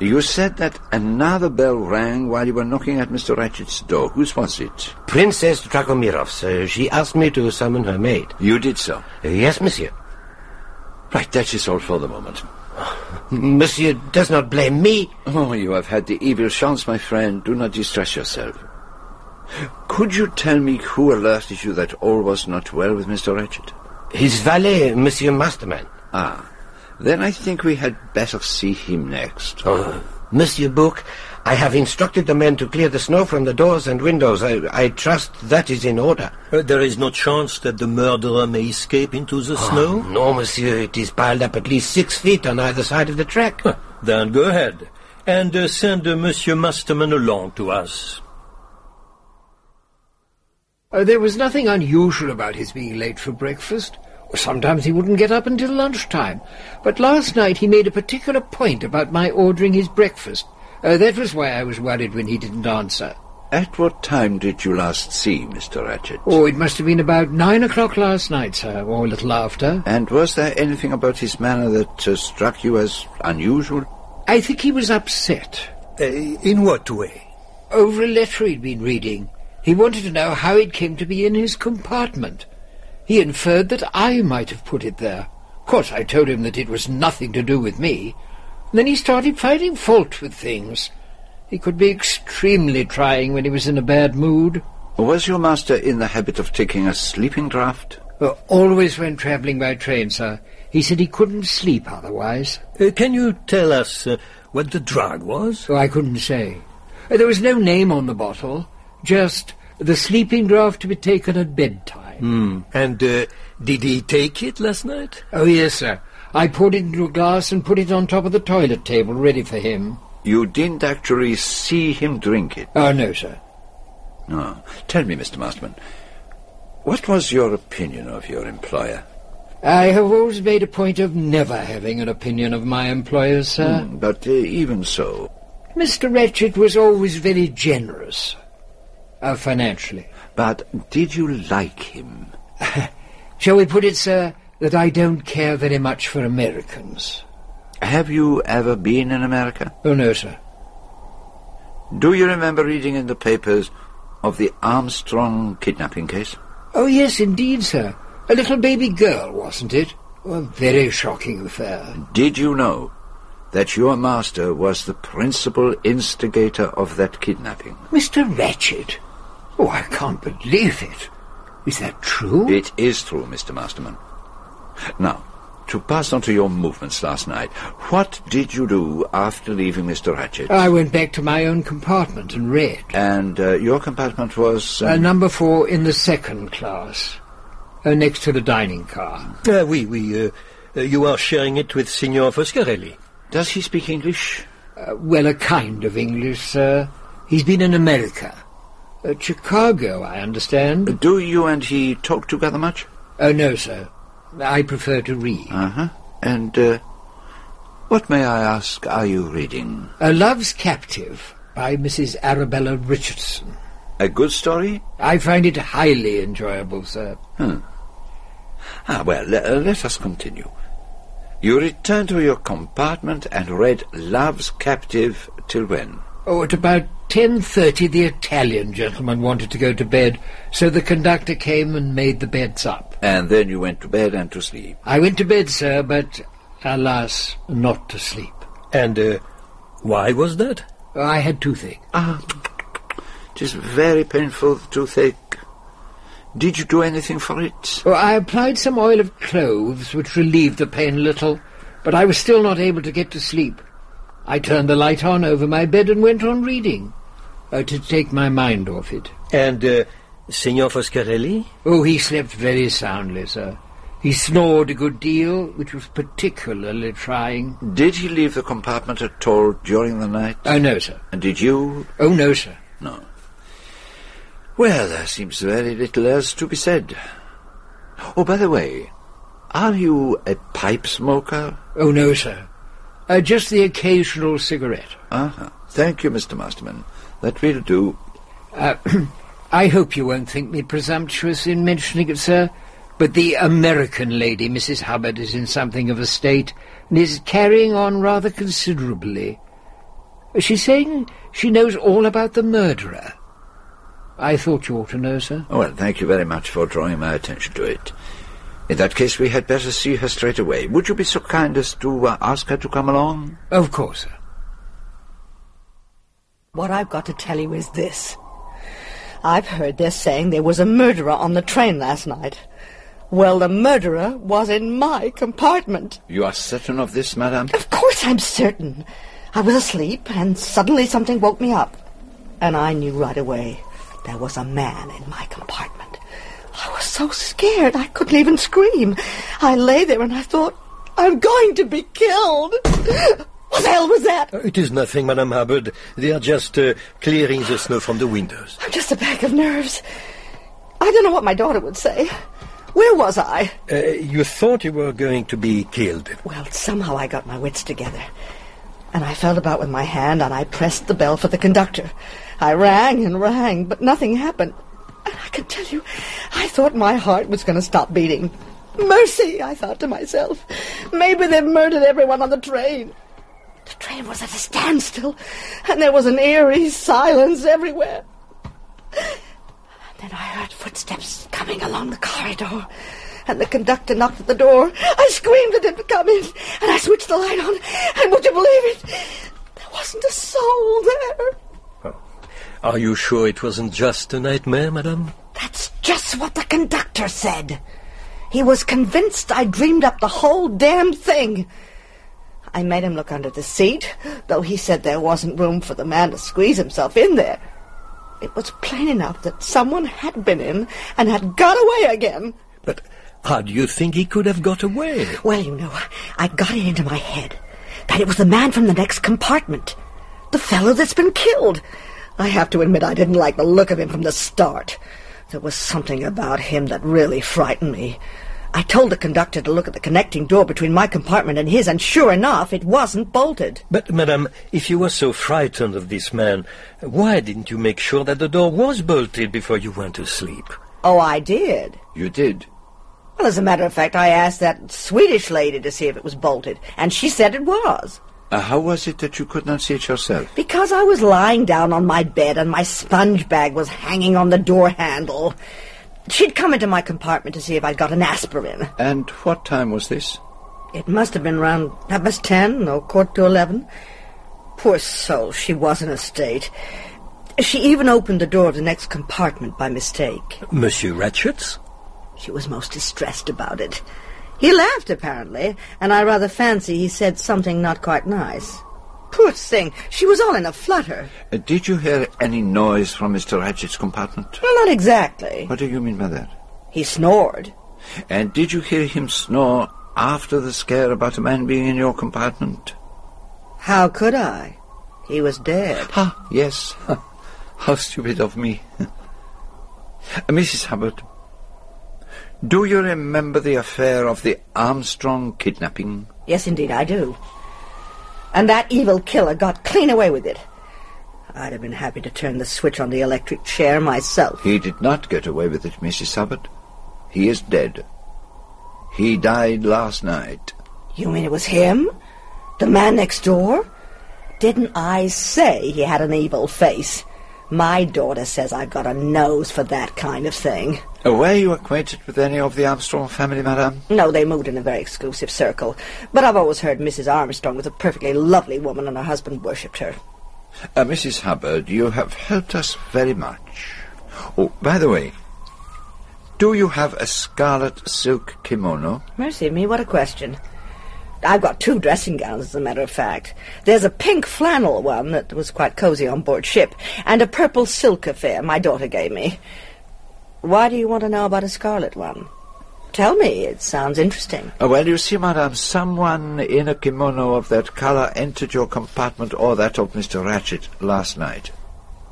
You said that another bell rang while you were knocking at Mr. Ratchett's door. Whose was it? Princess Dragomiroff's. Uh, she asked me to summon her maid. You did so? Uh, yes, monsieur. Right, that is all for the moment. Monsieur does not blame me. Oh, you have had the evil chance, my friend. Do not distress yourself. Could you tell me who alerted you that all was not well with Mr. Ratchett? His valet, Monsieur Masterman. Ah, then I think we had better see him next. Oh, Monsieur Bouc, I have instructed the men to clear the snow from the doors and windows. I, I trust that is in order. Uh, there is no chance that the murderer may escape into the oh, snow? No, monsieur. It is piled up at least six feet on either side of the track. Huh, then go ahead. And uh, send uh, Monsieur Masterman along to us. Uh, there was nothing unusual about his being late for breakfast. Sometimes he wouldn't get up until lunchtime. But last night he made a particular point about my ordering his breakfast. Uh, that was why I was worried when he didn't answer. At what time did you last see Mr. Ratchett? Oh, it must have been about nine o'clock last night, sir, or a little after. And was there anything about his manner that uh, struck you as unusual? I think he was upset. Uh, in what way? Over a letter he'd been reading. He wanted to know how it came to be in his compartment. He inferred that I might have put it there. Of course, I told him that it was nothing to do with me. And then he started finding fault with things. He could be extremely trying when he was in a bad mood. Was your master in the habit of taking a sleeping draught? Uh, always when travelling by train, sir. He said he couldn't sleep otherwise. Uh, can you tell us uh, what the drug was? Oh, I couldn't say. Uh, there was no name on the bottle. Just the sleeping draught to be taken at bedtime. Hmm. And uh, did he take it last night? Oh, yes, sir. I poured it into a glass and put it on top of the toilet table, ready for him. You didn't actually see him drink it? Oh, no, sir. No. Tell me, Mr. Masterman, what was your opinion of your employer? I have always made a point of never having an opinion of my employers, sir. Mm, but uh, even so... Mr. Ratchett was always very generous, uh, financially. But did you like him? Shall we put it, sir, that I don't care very much for Americans? Have you ever been in America? Oh, no, sir. Do you remember reading in the papers of the Armstrong kidnapping case? Oh, yes, indeed, sir. A little baby girl, wasn't it? A very shocking affair. Did you know that your master was the principal instigator of that kidnapping? Mr. Ratchett? Oh, I can't believe it. Is that true? It is true, Mr. Masterman. Now, to pass on to your movements last night, what did you do after leaving Mr. Ratchett? I went back to my own compartment and read. And uh, your compartment was... Uh, um, number four in the second class. Uh, next to the dining car. Ah, oui, oui. Uh, uh, you are sharing it with Signor Foscarelli. Does he speak English? Uh, well, a kind of English, sir. He's been in America. Uh, Chicago, I understand. Do you and he talk together much? Oh, no, sir. I prefer to read. Uh-huh. And, uh, what, may I ask, are you reading? A Love's Captive by Mrs. Arabella Richardson. A good story? I find it highly enjoyable, sir. Hmm. Ah, well, uh, let us continue. You returned to your compartment and read Love's Captive till when? Oh, at about 10.30 the Italian gentleman wanted to go to bed, so the conductor came and made the beds up. And then you went to bed and to sleep. I went to bed, sir, but, alas, not to sleep. And uh, why was that? I had toothache. Ah, it is very painful, toothache. Did you do anything for it? Oh, I applied some oil of cloves, which relieved the pain a little, but I was still not able to get to sleep. I turned the light on over my bed and went on reading, uh, to take my mind off it. And uh, Signor Foscarelli? Oh, he slept very soundly, sir. He snored a good deal, which was particularly trying. Did he leave the compartment at all during the night? Oh, no, sir. And did you? Oh, no, sir. No. Well, there seems very little else to be said. Oh, by the way, are you a pipe smoker? Oh, no, sir. Uh, just the occasional cigarette. Uh-huh. Thank you, Mr. Masterman. That will do. Uh, I hope you won't think me presumptuous in mentioning it, sir, but the American lady, Mrs. Hubbard, is in something of a state and is carrying on rather considerably. She's saying she knows all about the murderer. I thought you ought to know, sir. Oh, well, thank you very much for drawing my attention to it. In that case, we had better see her straight away. Would you be so kind as to uh, ask her to come along? Of course, sir. What I've got to tell you is this. I've heard they're saying there was a murderer on the train last night. Well, the murderer was in my compartment. You are certain of this, madame? Of course I'm certain. I was asleep, and suddenly something woke me up. And I knew right away there was a man in my compartment. I was so scared I couldn't even scream. I lay there and I thought, I'm going to be killed. What the hell was that? Uh, It is nothing, Madame Hubbard. They are just uh, clearing the snow from the windows. I'm just a bag of nerves. I don't know what my daughter would say. Where was I? Uh, you thought you were going to be killed. Well, somehow I got my wits together. And I felt about with my hand and I pressed the bell for the conductor. I rang and rang, but nothing happened. And I can tell you, I thought my heart was going to stop beating. Mercy, I thought to myself. Maybe they've murdered everyone on the train. The train was at a standstill, and there was an eerie silence everywhere. And Then I heard footsteps coming along the corridor, and the conductor knocked at the door. I screamed at him to come in, and I switched the light on, and would you believe it? There wasn't a soul there. Are you sure it wasn't just a nightmare, Madame? That's just what the conductor said. He was convinced I dreamed up the whole damn thing. I made him look under the seat, though he said there wasn't room for the man to squeeze himself in there. It was plain enough that someone had been in and had got away again. But how do you think he could have got away? Well, you know, I got it into my head that it was the man from the next compartment. The fellow that's been killed. I have to admit I didn't like the look of him from the start. There was something about him that really frightened me. I told the conductor to look at the connecting door between my compartment and his, and sure enough, it wasn't bolted. But, Madame, if you were so frightened of this man, why didn't you make sure that the door was bolted before you went to sleep? Oh, I did. You did? Well, as a matter of fact, I asked that Swedish lady to see if it was bolted, and she said it was. Uh, how was it that you could not see it yourself? Because I was lying down on my bed and my sponge bag was hanging on the door handle. She'd come into my compartment to see if I'd got an aspirin. And what time was this? It must have been round half past ten or quarter to eleven. Poor soul, she was in a state. She even opened the door of the next compartment by mistake. Monsieur Ratchett's? She was most distressed about it. He laughed, apparently, and I rather fancy he said something not quite nice. Poor thing, she was all in a flutter. Uh, did you hear any noise from Mr. Ratchett's compartment? Well, not exactly. What do you mean by that? He snored. And did you hear him snore after the scare about a man being in your compartment? How could I? He was dead. Ah, yes. How stupid of me. uh, Mrs. Hubbard, do you remember the affair of the Armstrong kidnapping? Yes, indeed, I do. And that evil killer got clean away with it. I'd have been happy to turn the switch on the electric chair myself. He did not get away with it, Mrs. Hubbard. He is dead. He died last night. You mean it was him? The man next door? Didn't I say he had an evil face? My daughter says I've got a nose for that kind of thing. Uh, were you acquainted with any of the Armstrong family, madame? No, they moved in a very exclusive circle. But I've always heard Mrs. Armstrong was a perfectly lovely woman and her husband worshipped her. Uh, Mrs. Hubbard, you have helped us very much. Oh, by the way, do you have a scarlet silk kimono? Mercy me, what a question. I've got two dressing gowns, as a matter of fact. There's a pink flannel one that was quite cozy on board ship, and a purple silk affair my daughter gave me. Why do you want to know about a scarlet one? Tell me, it sounds interesting. Uh, well, you see, madame, someone in a kimono of that color entered your compartment or that of Mr. Ratchett last night.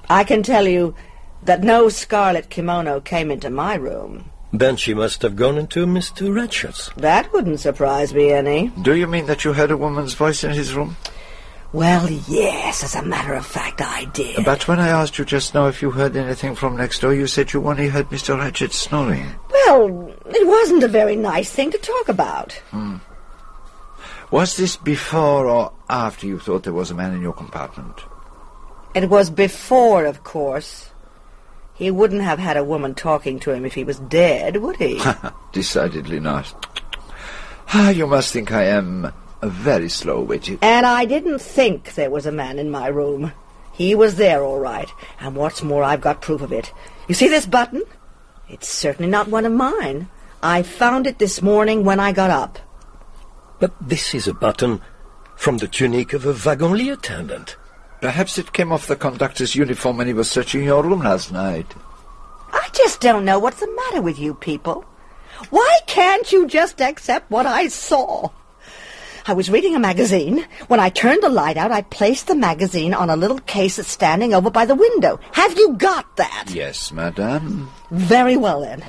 I can tell you that no scarlet kimono came into my room. Then she must have gone into Mr. Ratchett's. That wouldn't surprise me any. Do you mean that you heard a woman's voice in his room? Well, yes, as a matter of fact, I did. But when I asked you just now if you heard anything from next door, you said you only heard Mr. Ratchett snoring. Well, it wasn't a very nice thing to talk about. Hmm. Was this before or after you thought there was a man in your compartment? It was before, of course. He wouldn't have had a woman talking to him if he was dead, would he? Decidedly not. Ah, you must think I am a very slow-witted. and I didn't think there was a man in my room. He was there, all right. And what's more, I've got proof of it. You see this button? It's certainly not one of mine. I found it this morning when I got up. But this is a button from the tunic of a wagon-lit attendant. Perhaps it came off the conductor's uniform when he was searching your room last night. I just don't know what's the matter with you people. Why can't you just accept what I saw? I was reading a magazine. When I turned the light out, I placed the magazine on a little case that's standing over by the window. Have you got that? Yes, madame. Very well, then.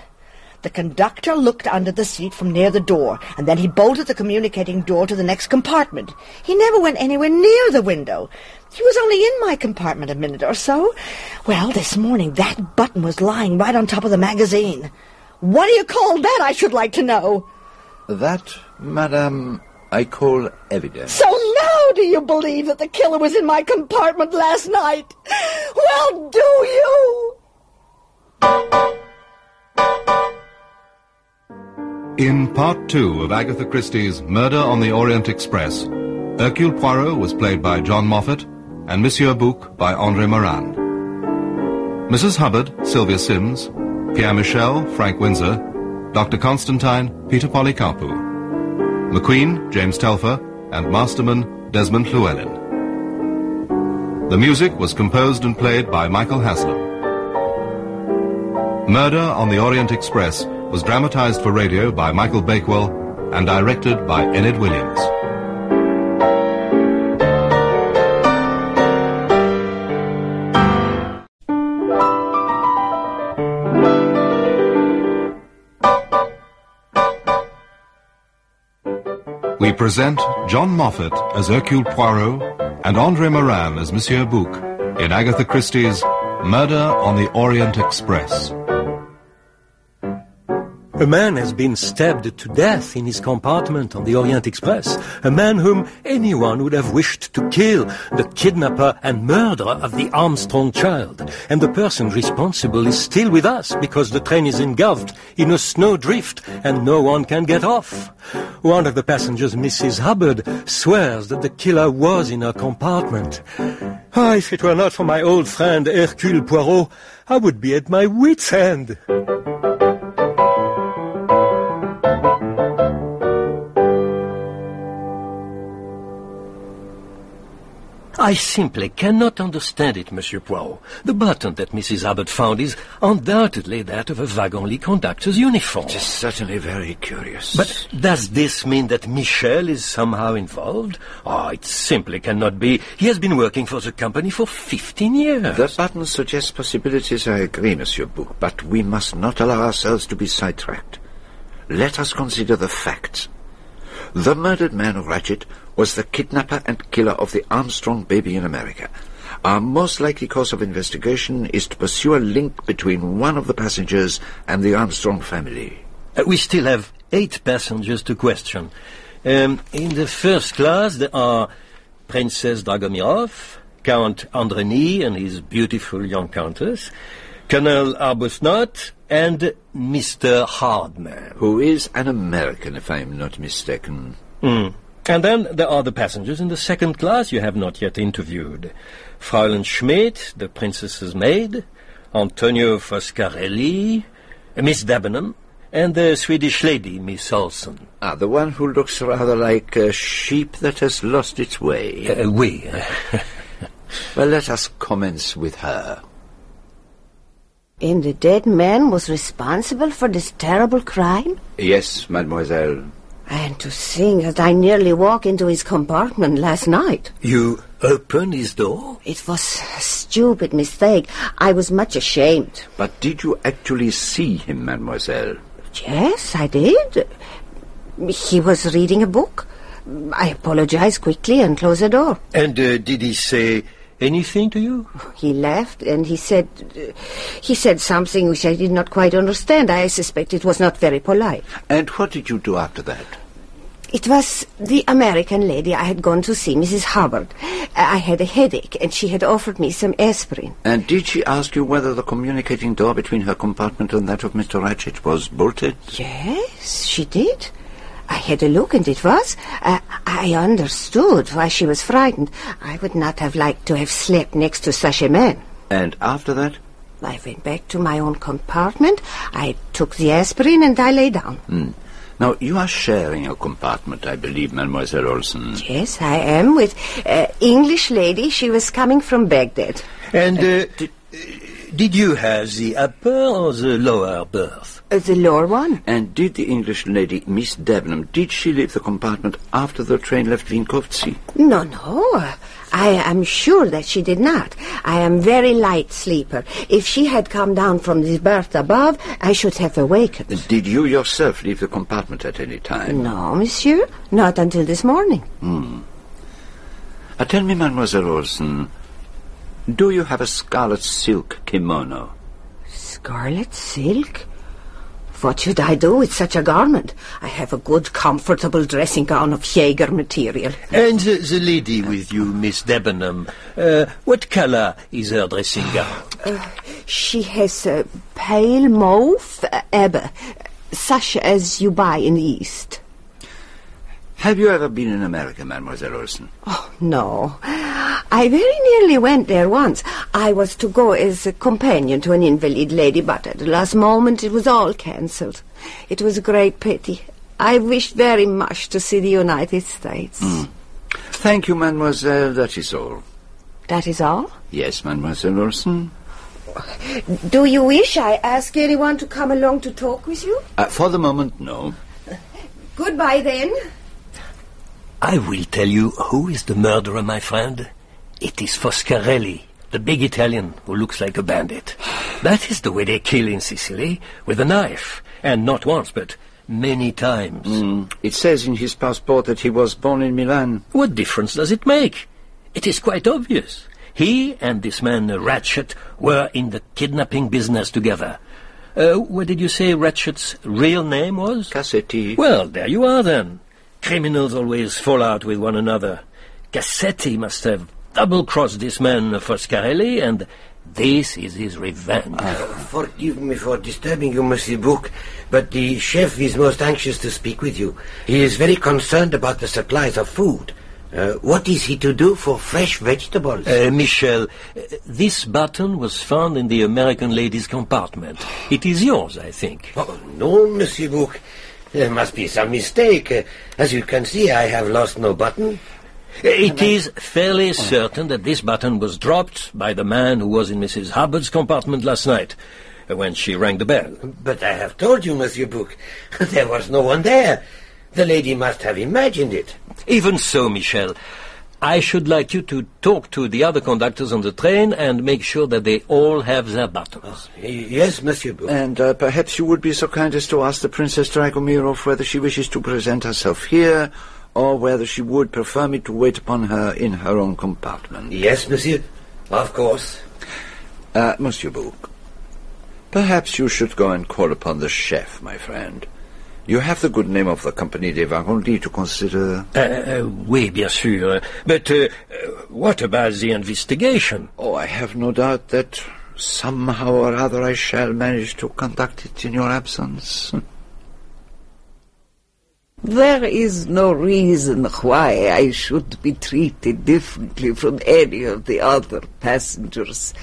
The conductor looked under the seat from near the door, and then he bolted the communicating door to the next compartment. He never went anywhere near the window. He was only in my compartment a minute or so. Well, this morning that button was lying right on top of the magazine. What do you call that, I should like to know? That, madame, I call evidence. So now do you believe that the killer was in my compartment last night? Well, do you? In part two of Agatha Christie's Murder on the Orient Express, Hercule Poirot was played by John Moffatt and Monsieur Bouc by Andre Maranne. Mrs. Hubbard, Sylvia Syms, Pierre Michel, Frank Windsor, Dr. Constantine, Peter Polycarpou, McQueen, James Telfer, and Masterman, Desmond Llewellyn. The music was composed and played by Michael Haslam. Murder on the Orient Express was dramatized for radio by Michael Bakewell and directed by Enid Williams. We present John Moffatt as Hercule Poirot and Andre Maranne as Monsieur Bouc in Agatha Christie's Murder on the Orient Express. A man has been stabbed to death in his compartment on the Orient Express. A man whom anyone would have wished to kill. The kidnapper and murderer of the Armstrong child. And the person responsible is still with us because the train is engulfed in a snowdrift and no one can get off. One of the passengers, Mrs. Hubbard, swears that the killer was in her compartment. Ah, if it were not for my old friend Hercule Poirot, I would be at my wit's end. I simply cannot understand it, Monsieur Poirot. The button that Mrs. Hubbard found is undoubtedly that of a wagon conductor's uniform. It is certainly very curious. But does this mean that Michel is somehow involved? Oh, it simply cannot be. He has been working for the company for 15 years. The button suggests possibilities, I agree, Monsieur Bouc, but we must not allow ourselves to be sidetracked. Let us consider the facts. The murdered man, of Ratchett, was the kidnapper and killer of the Armstrong baby in America. Our most likely course of investigation is to pursue a link between one of the passengers and the Armstrong family. Uh, we still have eight passengers to question. Um, in the first class, there are Princess Dragomiroff, Count Andrenyi and his beautiful young countess, Colonel Arbuthnot, and Mr. Hardman. Who is an American, if I am not mistaken. Mm. And then there are the passengers in the second class you have not yet interviewed. Fräulein Schmidt, the princess's maid, Antonio Foscarelli, Miss Debenham, and the Swedish lady, Miss Olsen. Ah, the one who looks rather like a sheep that has lost its way. Uh, we. well, let us commence with her. And the dead man was responsible for this terrible crime? Yes, mademoiselle. And to think that I nearly walked into his compartment last night. You opened his door? It was a stupid mistake. I was much ashamed. But did you actually see him, mademoiselle? Yes, I did. He was reading a book. I apologized quickly and closed the door. And uh, did he say anything to you? He laughed and he said uh, he said something which I did not quite understand. I suspect it was not very polite. And what did you do after that? It was the American lady I had gone to see, Mrs. Hubbard. I had a headache and she had offered me some aspirin. And did she ask you whether the communicating door between her compartment and that of Mr. Ratchett was bolted? Yes, she did. I had a look, and it was. Uh, I understood why she was frightened. I would not have liked to have slept next to such a man. And after that? I went back to my own compartment. I took the aspirin, and I lay down. Mm. Now, you are sharing a compartment, I believe, Mademoiselle Olsen. Yes, I am, with an uh, English lady. She was coming from Baghdad. And uh, did, did you have the upper or the lower berth? Uh, the lower one. And did the English lady, Miss Debenham, did she leave the compartment after the train left Vinkovci? No, no. I am sure that she did not. I am very light sleeper. If she had come down from the berth above, I should have awakened. Did you yourself leave the compartment at any time? No, monsieur. Not until this morning. Hmm. Uh, tell me, Mademoiselle Olsen, do you have a scarlet silk kimono? Scarlet silk? What should I do with such a garment? I have a good, comfortable dressing gown of Jaeger material. And the, the lady with you, Miss Debenham, uh, what color is her dressing gown? Uh, she has a pale mauve uh, aba, such as you buy in the East. Have you ever been in America, Mademoiselle Olsen? Oh, no. I very nearly went there once. I was to go as a companion to an invalid lady, but at the last moment it was all cancelled. It was a great pity. I wish very much to see the United States. Mm. Thank you, mademoiselle. That is all. That is all? Yes, mademoiselle Olsen. Do you wish I ask anyone to come along to talk with you? Uh, for the moment, no. Goodbye, then. I will tell you who is the murderer, my friend. It is Foscarelli, the big Italian who looks like a bandit. That is the way they kill in Sicily, with a knife. And not once, but many times. Mm. It says in his passport that he was born in Milan. What difference does it make? It is quite obvious. He and this man Ratchett were in the kidnapping business together. Uh, what did you say Ratchett's real name was? Cassetti. Well, there you are then. Criminals always fall out with one another. Cassetti must have double-crossed this man Foscarelli, and this is his revenge. Forgive me for disturbing you, Monsieur Bouc, but the chef is most anxious to speak with you. He is very concerned about the supplies of food. Uh, what is he to do for fresh vegetables? Uh, Michel, uh, this button was found in the American lady's compartment. It is yours, I think. Oh, no, Monsieur Bouc. There must be some mistake. As you can see, I have lost no button. It is fairly certain that this button was dropped by the man who was in Mrs. Hubbard's compartment last night when she rang the bell. But I have told you, Monsieur Bouc, there was no one there. The lady must have imagined it. Even so, Michel, I should like you to talk to the other conductors on the train and make sure that they all have their buttons. yes, Monsieur Bouc. And uh, perhaps you would be so kind as to ask the Princess Dragomiroff whether she wishes to present herself here or whether she would prefer me to wait upon her in her own compartment. Yes, monsieur. Of course. Uh, Monsieur Bouc, perhaps you should go and call upon the chef, my friend. You have the good name of the Compagnie des Wagons to consider. Uh, uh, oui, bien sûr. But uh, what about the investigation? Oh, I have no doubt that somehow or other I shall manage to conduct it in your absence. There is no reason why I should be treated differently from any of the other passengers.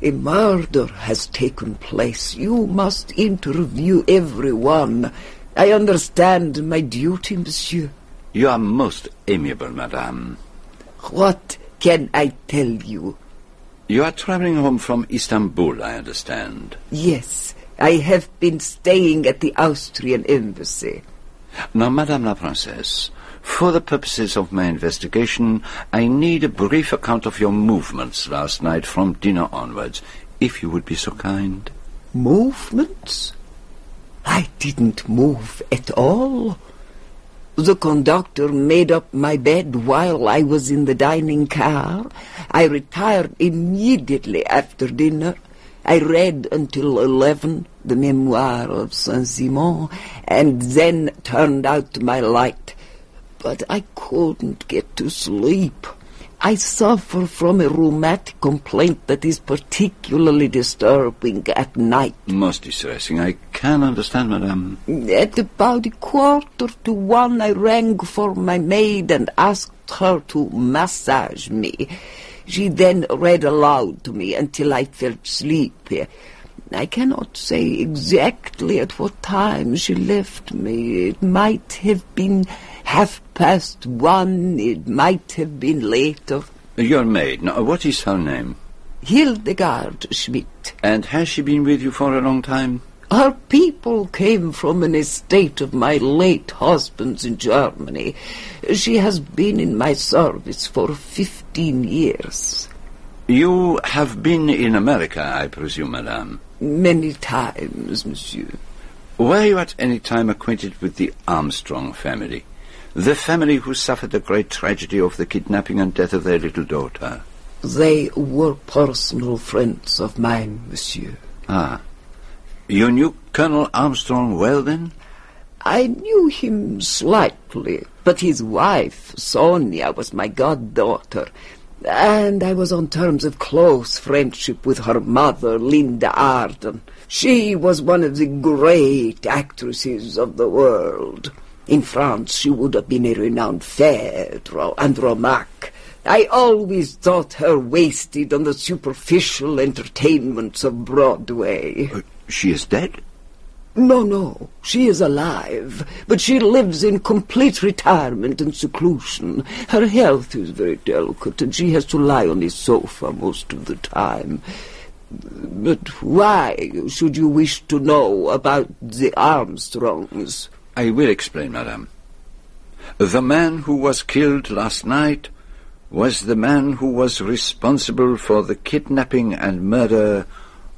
A murder has taken place. You must interview everyone. I understand my duty, monsieur. You are most amiable, madame. What can I tell you? You are traveling home from Istanbul, I understand. Yes, I have been staying at the Austrian embassy. Now, Madame la Princesse, for the purposes of my investigation, I need a brief account of your movements last night from dinner onwards, if you would be so kind. Movements? I didn't move at all. The conductor made up my bed while I was in the dining car. I retired immediately after dinner. I read until eleven the memoir of Saint-Simon, and then turned out my light. But I couldn't get to sleep. I suffer from a rheumatic complaint that is particularly disturbing at night. Most distressing. I can understand, madame. At about a quarter to one, I rang for my maid and asked her to massage me. She then read aloud to me until I felt sleepy. I cannot say exactly at what time she left me. It might have been half past one, it might have been later. Your maid, now, what is her name? Hildegard Schmidt. And has she been with you for a long time? Her people came from an estate of my late husband's in Germany. She has been in my service for fifteen years. You have been in America, I presume, madame? Many times, monsieur. Were you at any time acquainted with the Armstrong family? The family who suffered the great tragedy of the kidnapping and death of their little daughter? They were personal friends of mine, monsieur. Ah. You knew Colonel Armstrong well, then? I knew him slightly, but his wife, Sonia, was my goddaughter, and I was on terms of close friendship with her mother, Linda Arden. She was one of the great actresses of the world. In France, she would have been a renowned Phèdre and Romac. I always thought her wasted on the superficial entertainments of Broadway. Uh, she is dead? No, no, she is alive, but she lives in complete retirement and seclusion. Her health is very delicate, and she has to lie on a sofa most of the time. But why should you wish to know about the Armstrongs? I will explain, madame. The man who was killed last night was the man who was responsible for the kidnapping and murder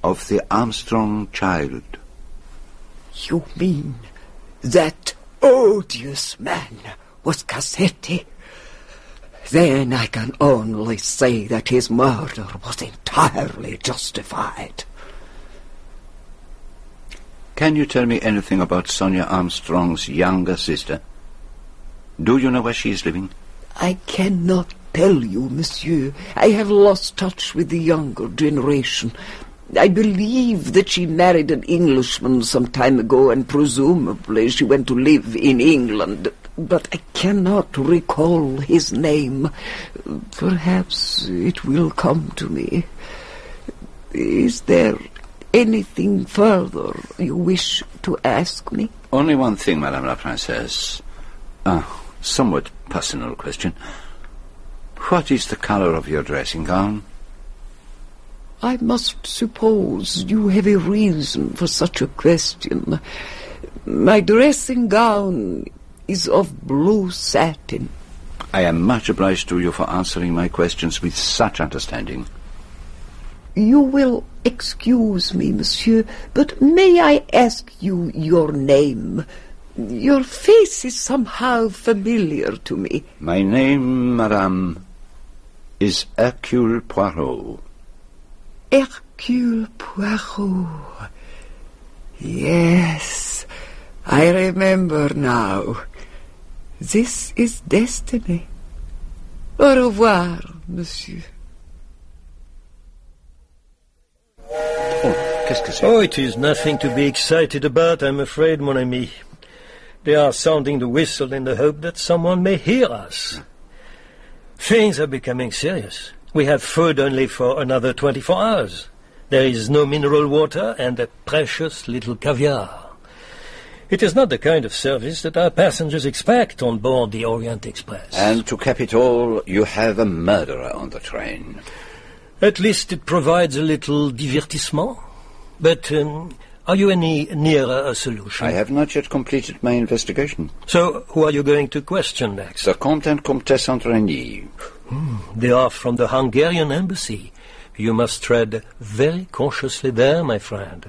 of the Armstrong child. You mean that odious man was Cassetti? Then I can only say that his murder was entirely justified. Can you tell me anything about Sonia Armstrong's younger sister? Do you know where she is living? I cannot tell you, monsieur. I have lost touch with the younger generation. I believe that she married an Englishman some time ago, and presumably she went to live in England. But I cannot recall his name. Perhaps it will come to me. Is there anything further you wish to ask me? Only one thing, Madame la Princesse. A somewhat personal question. What is the color of your dressing gown? I must suppose you have a reason for such a question. My dressing gown is of blue satin. I am much obliged to you for answering my questions with such understanding. You will excuse me, monsieur, but may I ask you your name? Your face is somehow familiar to me. My name, madame, is Hercule Poirot. Hercule Poirot. Yes, I remember now. This is destiny. Au revoir, monsieur. Oh, it is nothing to be excited about, I'm afraid, mon ami. They are sounding the whistle in the hope that someone may hear us. Things are becoming serious. We have food only for another 24 hours. There is no mineral water and a precious little caviar. It is not the kind of service that our passengers expect on board the Orient Express. And to cap it all, you have a murderer on the train. At least it provides a little divertissement. But um, are you any nearer a solution? I have not yet completed my investigation. So, who are you going to question next? The Comte and Comtesse Andrenyi. Hmm, they are from the Hungarian embassy. You must tread very cautiously there, my friend.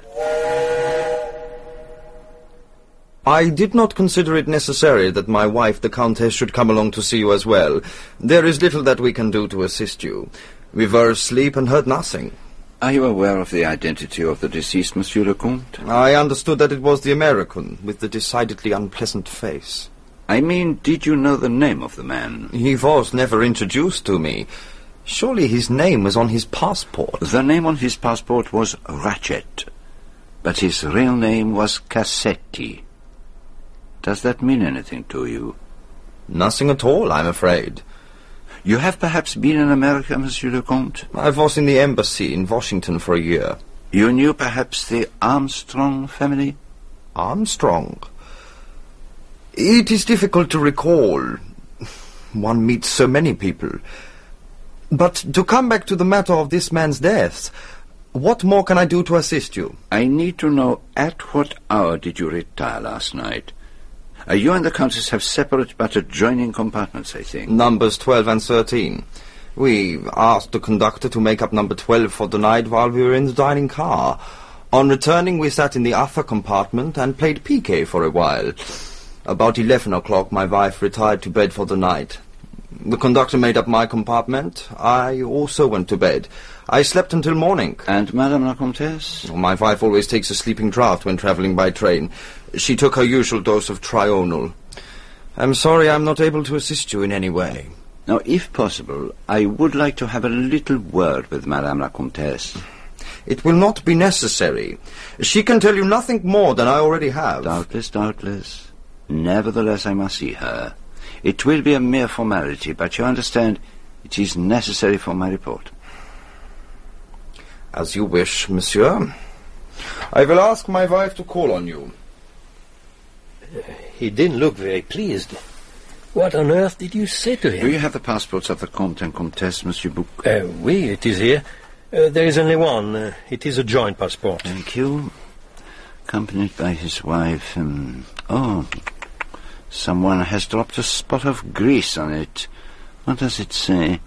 I did not consider it necessary that my wife, the Countess, should come along to see you as well. There is little that we can do to assist you. We were asleep and heard nothing. Are you aware of the identity of the deceased, Monsieur le Comte? I understood that it was the American, with the decidedly unpleasant face. I mean, did you know the name of the man? He was never introduced to me. Surely his name was on his passport. The name on his passport was Ratchett, but his real name was Cassetti. Does that mean anything to you? Nothing at all, I'm afraid. You have perhaps been in America, Monsieur le Comte? I was in the embassy in Washington for a year. You knew perhaps the Armstrong family? Armstrong? It is difficult to recall. One meets so many people. But to come back to the matter of this man's death, what more can I do to assist you? I need to know at what hour did you retire last night? Uh, you and the Countess have separate but adjoining compartments, I think. Numbers 12 and 13. We asked the conductor to make up number 12 for the night while we were in the dining car. On returning, we sat in the upper compartment and played piquet for a while. About 11 o'clock, my wife retired to bed for the night. The conductor made up my compartment. I also went to bed. I slept until morning. And Madame la Comtesse? My wife always takes a sleeping draught when travelling by train. She took her usual dose of trional. I'm sorry I'm not able to assist you in any way. Now, if possible, I would like to have a little word with Madame la Comtesse. It will not be necessary. She can tell you nothing more than I already have. Doubtless, doubtless. Nevertheless, I must see her. It will be a mere formality, but you understand, it is necessary for my report. As you wish, monsieur. I will ask my wife to call on you. He didn't look very pleased. What on earth did you say to him? Do you have the passports of the Comte and Comtesse, Monsieur Bouc? Uh, oui, it is here. Uh, there is only one. Uh, it is a joint passport. Thank you. Accompanied by his wife. Um, oh, someone has dropped a spot of grease on it. What does it say?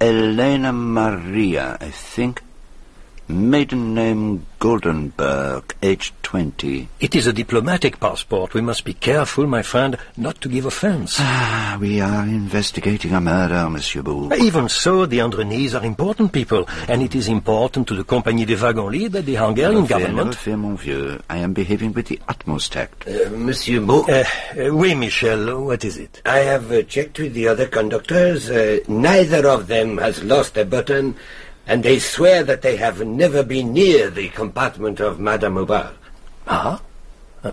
Elena Maria, I think. Maiden name Goldenberg, age 20. It is a diplomatic passport. We must be careful, my friend, not to give offense. Ah, we are investigating a murder, Monsieur Bouc. Even so, the Andrenyis are important people, and it is important to the Compagnie des Wagons that the Hungarian Never fear, government... never fear, mon vieux. I am behaving with the utmost tact. Uh, Monsieur Bouc, Uh, uh, oui, Michel, what is it? I have uh, checked with the other conductors. Uh, neither of them has lost a button, and they swear that they have never been near the compartment of Madame Hubbard. Ah? Uh,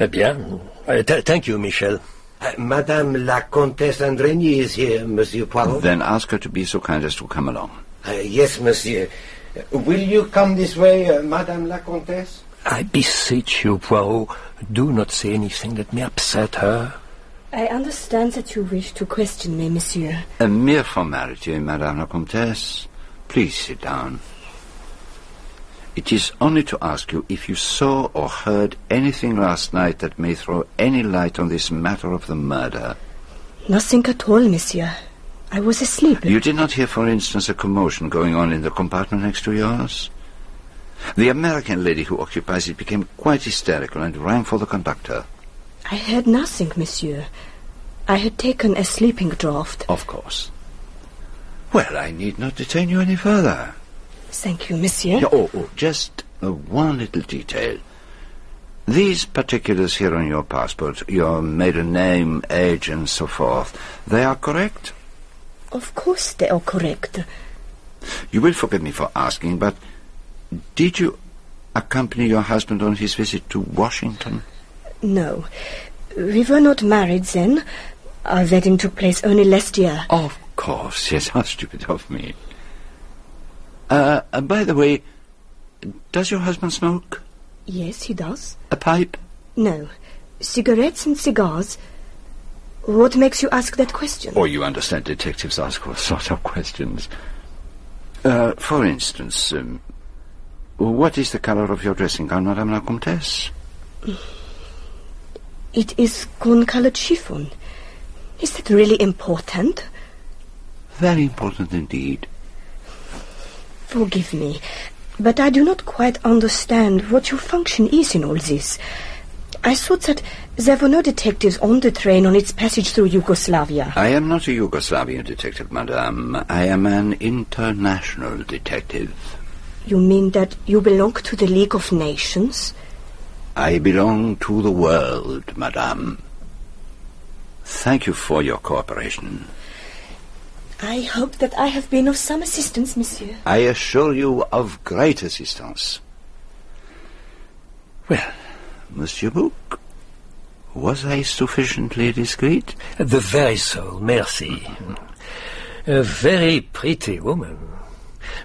eh bien. Uh, th- thank you, Michel. Uh, Madame la Comtesse Andrenyi is here, Monsieur Poirot. Then ask her to be so kind as to come along. Uh, yes, Monsieur. Uh, will you come this way, uh, Madame la Comtesse? I beseech you, Poirot, do not say anything that may upset her. I understand that you wish to question me, monsieur. A mere formality, Madame la Comtesse. Please sit down. It is only to ask you if you saw or heard anything last night that may throw any light on this matter of the murder. Nothing at all, monsieur. I was asleep. You did not hear, for instance, a commotion going on in the compartment next to yours? The American lady who occupies it became quite hysterical and rang for the conductor. I heard nothing, monsieur. I had taken a sleeping draught. Of course. Well, I need not detain you any further. Thank you, monsieur. Yeah, oh, oh, just uh, one little detail. These particulars here on your passport, your maiden name, age, and so forth, they are correct? Of course they are correct. You will forgive me for asking, but did you accompany your husband on his visit to Washington? No. We were not married then. Our wedding took place only last year. Of course, yes, how stupid of me. Uh, uh, by the way, does your husband smoke? Yes, he does. A pipe? No. Cigarettes and cigars. What makes you ask that question? Oh, you understand detectives ask all sorts of questions. Uh, for instance, um, what is the color of your dressing gown, Madame la Comtesse? It is corn-colored chiffon. Is that really important? Very important indeed. Forgive me, but I do not quite understand what your function is in all this. I thought that there were no detectives on the train on its passage through Yugoslavia. I am not a Yugoslavian detective, Madame. I am an international detective. You mean that you belong to the League of Nations? I belong to the world, Madame. Thank you for your cooperation. I hope that I have been of some assistance, monsieur. I assure you of great assistance. Well, Monsieur Bouc, was I sufficiently discreet? The very soul, merci. A very pretty woman.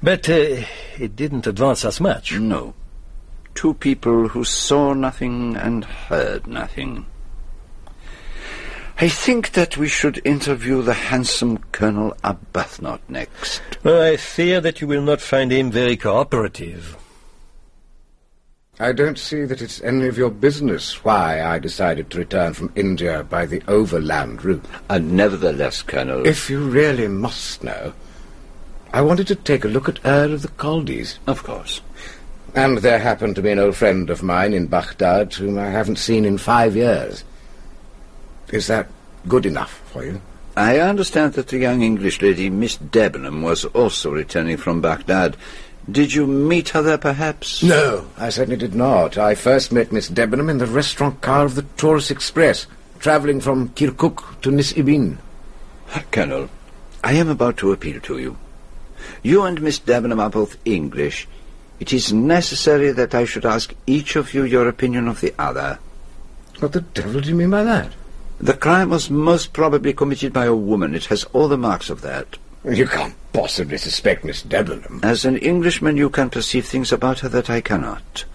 But uh, it didn't advance us much. No. Two people who saw nothing and heard nothing. I think that we should interview the handsome Colonel Arbuthnot next. Well, I fear that you will not find him very cooperative. I don't see that it's any of your business why I decided to return from India by the overland route. And nevertheless, Colonel... If you really must know, I wanted to take a look at Ur of the Chaldees. Of course. And there happened to be an old friend of mine in Baghdad whom I haven't seen in five years. Is that good enough for you? I understand that the young English lady, Miss Debenham, was also returning from Baghdad. Did you meet her there, perhaps? No, I certainly did not. I first met Miss Debenham in the restaurant car of the Taurus Express, travelling from Kirkuk to Nisibin. Uh, Colonel, I am about to appeal to you. You and Miss Debenham are both English. It is necessary that I should ask each of you your opinion of the other. What the devil do you mean by that? The crime was most probably committed by a woman. It has all the marks of that. You can't possibly suspect Miss Debenham. As an Englishman, you can perceive things about her that I cannot.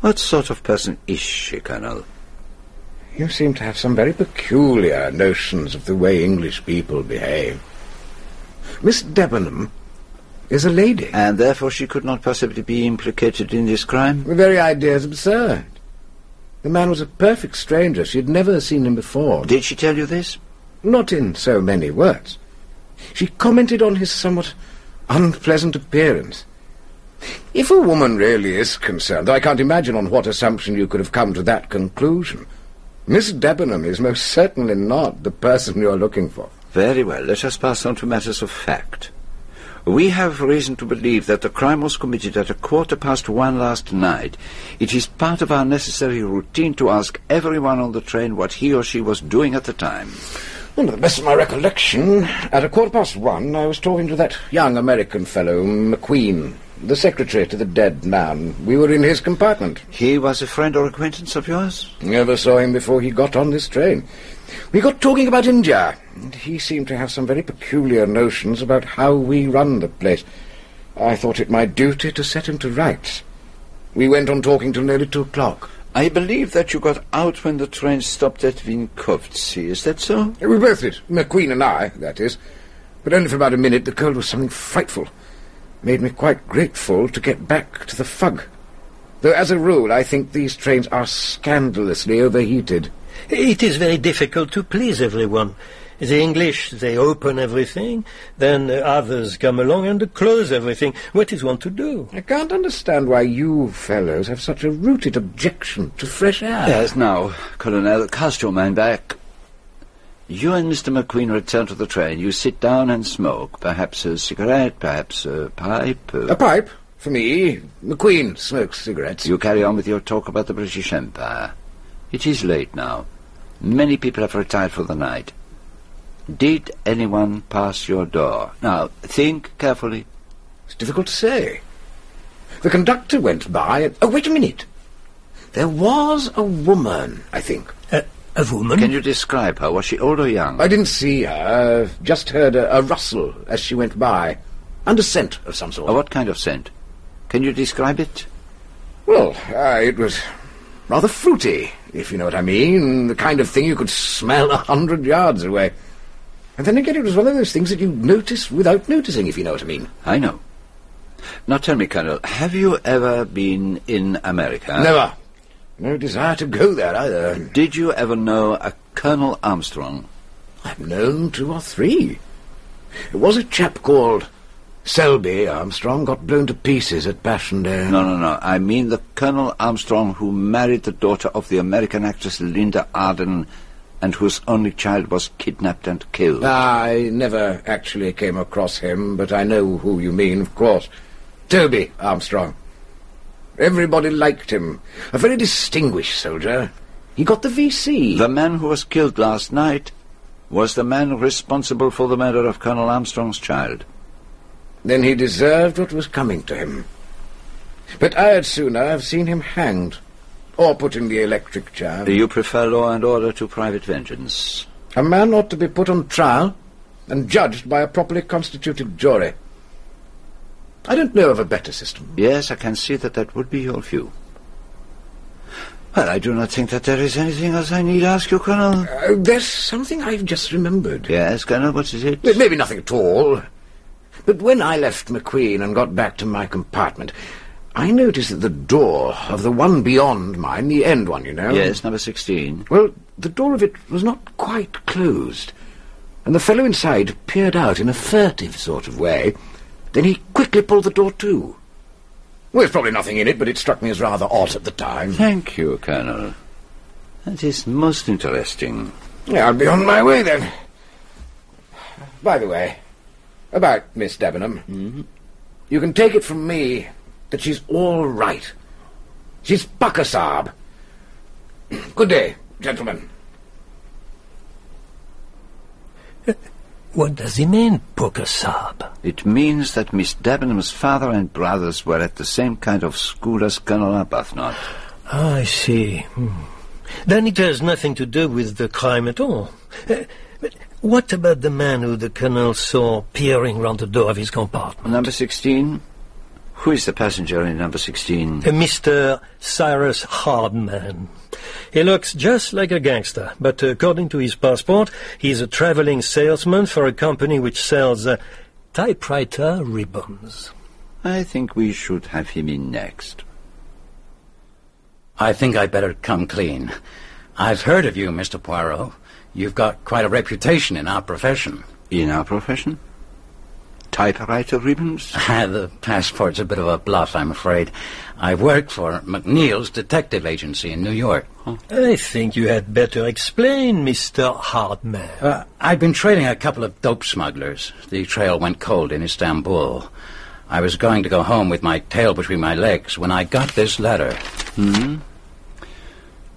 What sort of person is she, Colonel? You seem to have some very peculiar notions of the way English people behave. Miss Debenham is a lady. And therefore she could not possibly be implicated in this crime? The very idea is absurd. The man was a perfect stranger. She had never seen him before. Did she tell you this? Not in so many words. She commented on his somewhat unpleasant appearance. If a woman really is concerned, though I can't imagine on what assumption you could have come to that conclusion, Miss Debenham is most certainly not the person you're looking for. Very well, let us pass on to matters of fact. We have reason to believe that the crime was committed at a quarter past one last night. It is part of our necessary routine to ask everyone on the train what he or she was doing at the time. Well, to the best of my recollection, at a quarter past one, I was talking to that young American fellow, McQueen, the secretary to the dead man. We were in his compartment. He was a friend or acquaintance of yours? Never saw him before he got on this train. We got talking about India, and he seemed to have some very peculiar notions about how we run the place. I thought it my duty to set him to rights. We went on talking till nearly two o'clock. I believe that you got out when the train stopped at Vinkovci. Is that so? We both did. McQueen and I, that is. But only for about a minute. The cold was something frightful. Made me quite grateful to get back to the fug. Though, as a rule, I think these trains are scandalously overheated. It is very difficult to please everyone. The English, they open everything, then uh, others come along and close everything. What is one to do? I can't understand why you fellows have such a rooted objection to fresh air. Yes, now, Colonel, cast your mind back. You and Mr. McQueen return to the train. You sit down and smoke. Perhaps a cigarette, perhaps a pipe. uh, A pipe? For me, McQueen smokes cigarettes. You carry on with your talk about the British Empire. It is late now. Many people have retired for the night. Did anyone pass your door? Now, think carefully. It's difficult to say. The conductor went by and... Oh, wait a minute. There was a woman, I think. a woman? Can you describe her? Was she old or young? I didn't see her. Just heard a, a rustle as she went by. And a scent of some sort. Uh, what kind of scent? Can you describe it? Well, uh, it was rather fruity, if you know what I mean. The kind of thing you could smell a hundred yards away. And then again, it was one of those things that you notice without noticing, if you know what I mean. I know. Now tell me, Colonel, have you ever been in America? Never. No desire to go there either. Did you ever know a Colonel Armstrong? I've known two or three. It was a chap called Selby Armstrong got blown to pieces at Passchendaele. No, no, no. I mean the Colonel Armstrong who married the daughter of the American actress Linda Arden and whose only child was kidnapped and killed. I never actually came across him, but I know who you mean, of course. Toby Armstrong. Everybody liked him. A very distinguished soldier. He got the VC. The man who was killed last night was the man responsible for the murder of Colonel Armstrong's child. Then he deserved what was coming to him. But I'd sooner have seen him hanged, or put in the electric chair. Do you prefer law and order to private vengeance. A man ought to be put on trial and judged by a properly constituted jury. I don't know of a better system. Yes, I can see that that would be your view. Well, I do not think that there is anything else I need ask you, Colonel. Uh, there's something I've just remembered. Yes, Colonel, what is it? It may be nothing at all. But when I left McQueen and got back to my compartment, I noticed that the door of the one beyond mine, the end one, you know. Yes, number 16. Well, the door of it was not quite closed, and the fellow inside peered out in a furtive sort of way. Then he quickly pulled the door to. Well, there's probably nothing in it, but it struck me as rather odd at the time. Thank you, Colonel. That is most interesting. Yeah, I'll be on my way then. By the way, about Miss Debenham. Mm-hmm. You can take it from me that she's all right. She's pukka sahib. Good day, gentlemen. What does he mean, pukka sahib? It means that Miss Debenham's father and brothers were at the same kind of school as Colonel Arbuthnot. I see. Hmm. Then it has nothing to do with the crime at all. Uh, but what about the man who the colonel saw peering round the door of his compartment? Number 16? Who is the passenger in number 16? Uh, Mr. Cyrus Hardman. He looks just like a gangster, but according to his passport, he's a traveling salesman for a company which sells uh, typewriter ribbons. I think we should have him in next. I think I'd better come clean. I've heard of you, Mr. Poirot. You've got quite a reputation in our profession. In our profession? typewriter ribbons? the passport's a bit of a bluff, I'm afraid. I work for McNeil's detective agency in New York. I think you had better explain, Mr. Hardman. Uh, I've been trailing a couple of dope smugglers. The trail went cold in Istanbul. I was going to go home with my tail between my legs when I got this letter. Hmm?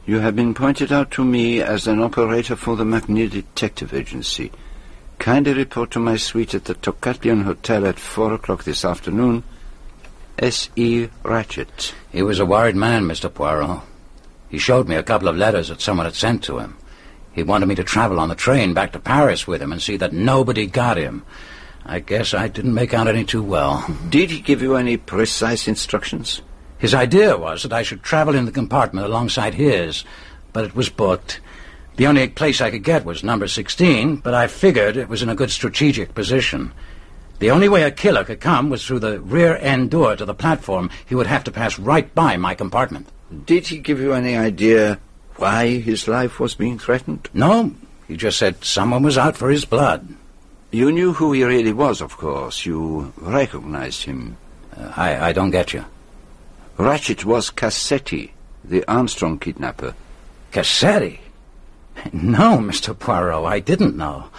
You have been pointed out to me as an operator for the McNeil Detective Agency. Kindly report to my suite at the Tokatlian Hotel at four o'clock this afternoon. S.E. Ratchett. He was a worried man, Mr. Poirot. He showed me a couple of letters that someone had sent to him. He wanted me to travel on the train back to Paris with him and see that nobody got him. I guess I didn't make out any too well. Did he give you any precise instructions? His idea was that I should travel in the compartment alongside his, but it was booked. The only place I could get was number 16, but I figured it was in a good strategic position. The only way a killer could come was through the rear end door to the platform. He would have to pass right by my compartment. Did he give you any idea why his life was being threatened? No. He just said someone was out for his blood. You knew who he really was, of course. You recognized him. Uh, I, I don't get you. Ratchett was Cassetti, the Armstrong kidnapper. Cassetti? No, Mr. Poirot, I didn't know.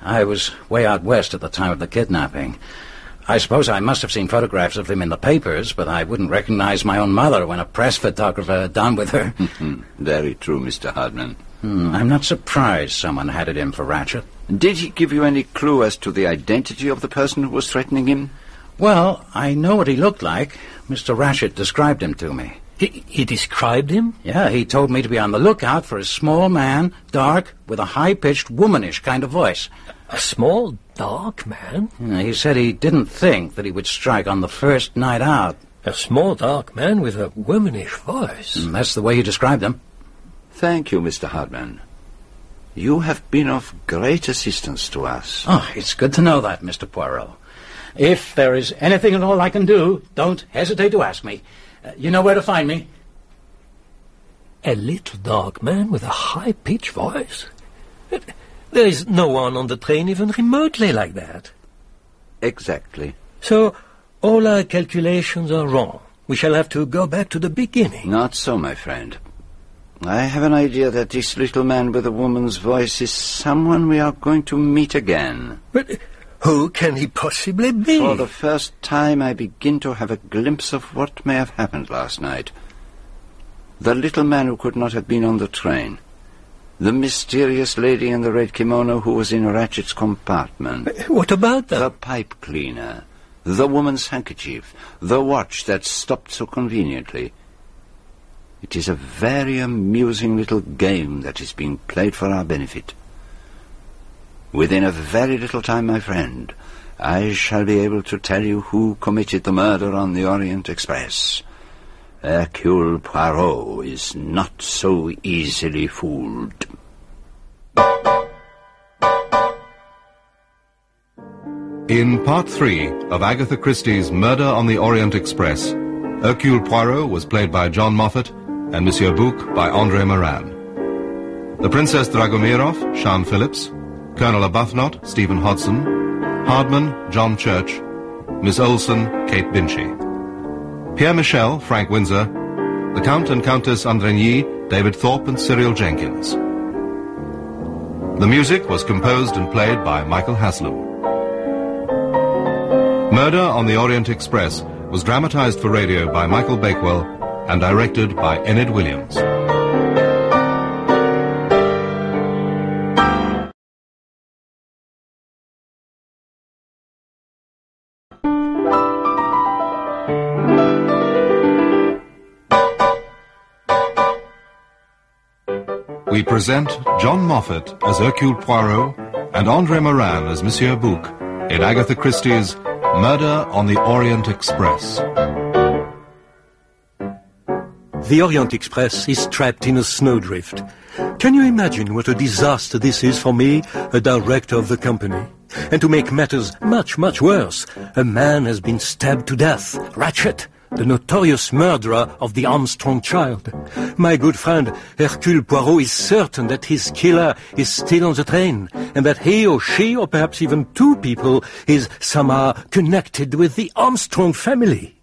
I was way out west at the time of the kidnapping. I suppose I must have seen photographs of him in the papers, but I wouldn't recognize my own mother when a press photographer had done with her. Very true, Mr. Hardman. Hmm, I'm not surprised someone had it in for Ratchett. Did he give you any clue as to the identity of the person who was threatening him? Well, I know what he looked like. Mr. Ratchett described him to me. He, he described him? Yeah, he told me to be on the lookout for a small man, dark, with a high-pitched, womanish kind of voice. A small, dark man? Yeah, he said he didn't think that he would strike on the first night out. A small, dark man with a womanish voice? Mm, that's the way he described him. Thank you, Mr. Hardman. You have been of great assistance to us. Oh, it's good to know that, Mr. Poirot. If there is anything at all I can do, don't hesitate to ask me. Uh, you know where to find me. A little dark man with a high-pitched voice? There is no one on the train even remotely like that. Exactly. So, all our calculations are wrong. We shall have to go back to the beginning. Not so, my friend. I have an idea that this little man with a woman's voice is someone we are going to meet again. But who can he possibly be? For the first time I begin to have a glimpse of what may have happened last night. The little man who could not have been on the train. The mysterious lady in the red kimono who was in Ratchett's compartment. Eh, what about them? The pipe cleaner. The woman's handkerchief. The watch that stopped so conveniently. It is a very amusing little game that is being played for our benefit. Within a very little time, my friend, I shall be able to tell you who committed the murder on the Orient Express. Hercule Poirot is not so easily fooled. In part three of Agatha Christie's Murder on the Orient Express, Hercule Poirot was played by John Moffatt and Monsieur Bouc by Andre Maranne. The Princess Dragomiroff, Siân Phillips, Colonel Arbuthnot, Stephen Hodson, Hardman, John Church, Miss Olsen, Kate Binchy. Pierre Michel, Frank Windsor, the Count and Countess Andrenyi, David Thorpe and Cyril Jenkins. The music was composed and played by Michael Haslam. Murder on the Orient Express was dramatized for radio by Michael Bakewell and directed by Enid Williams. Present John Moffatt as Hercule Poirot and Andre Maranne as Monsieur Bouc in Agatha Christie's Murder on the Orient Express. The Orient Express is trapped in a snowdrift. Can you imagine what a disaster this is for me, a director of the company? And to make matters much, much worse, a man has been stabbed to death. Ratchett, the notorious murderer of the Armstrong child. My good friend Hercule Poirot is certain that his killer is still on the train, and that he or she, or perhaps even two people, is somehow connected with the Armstrong family.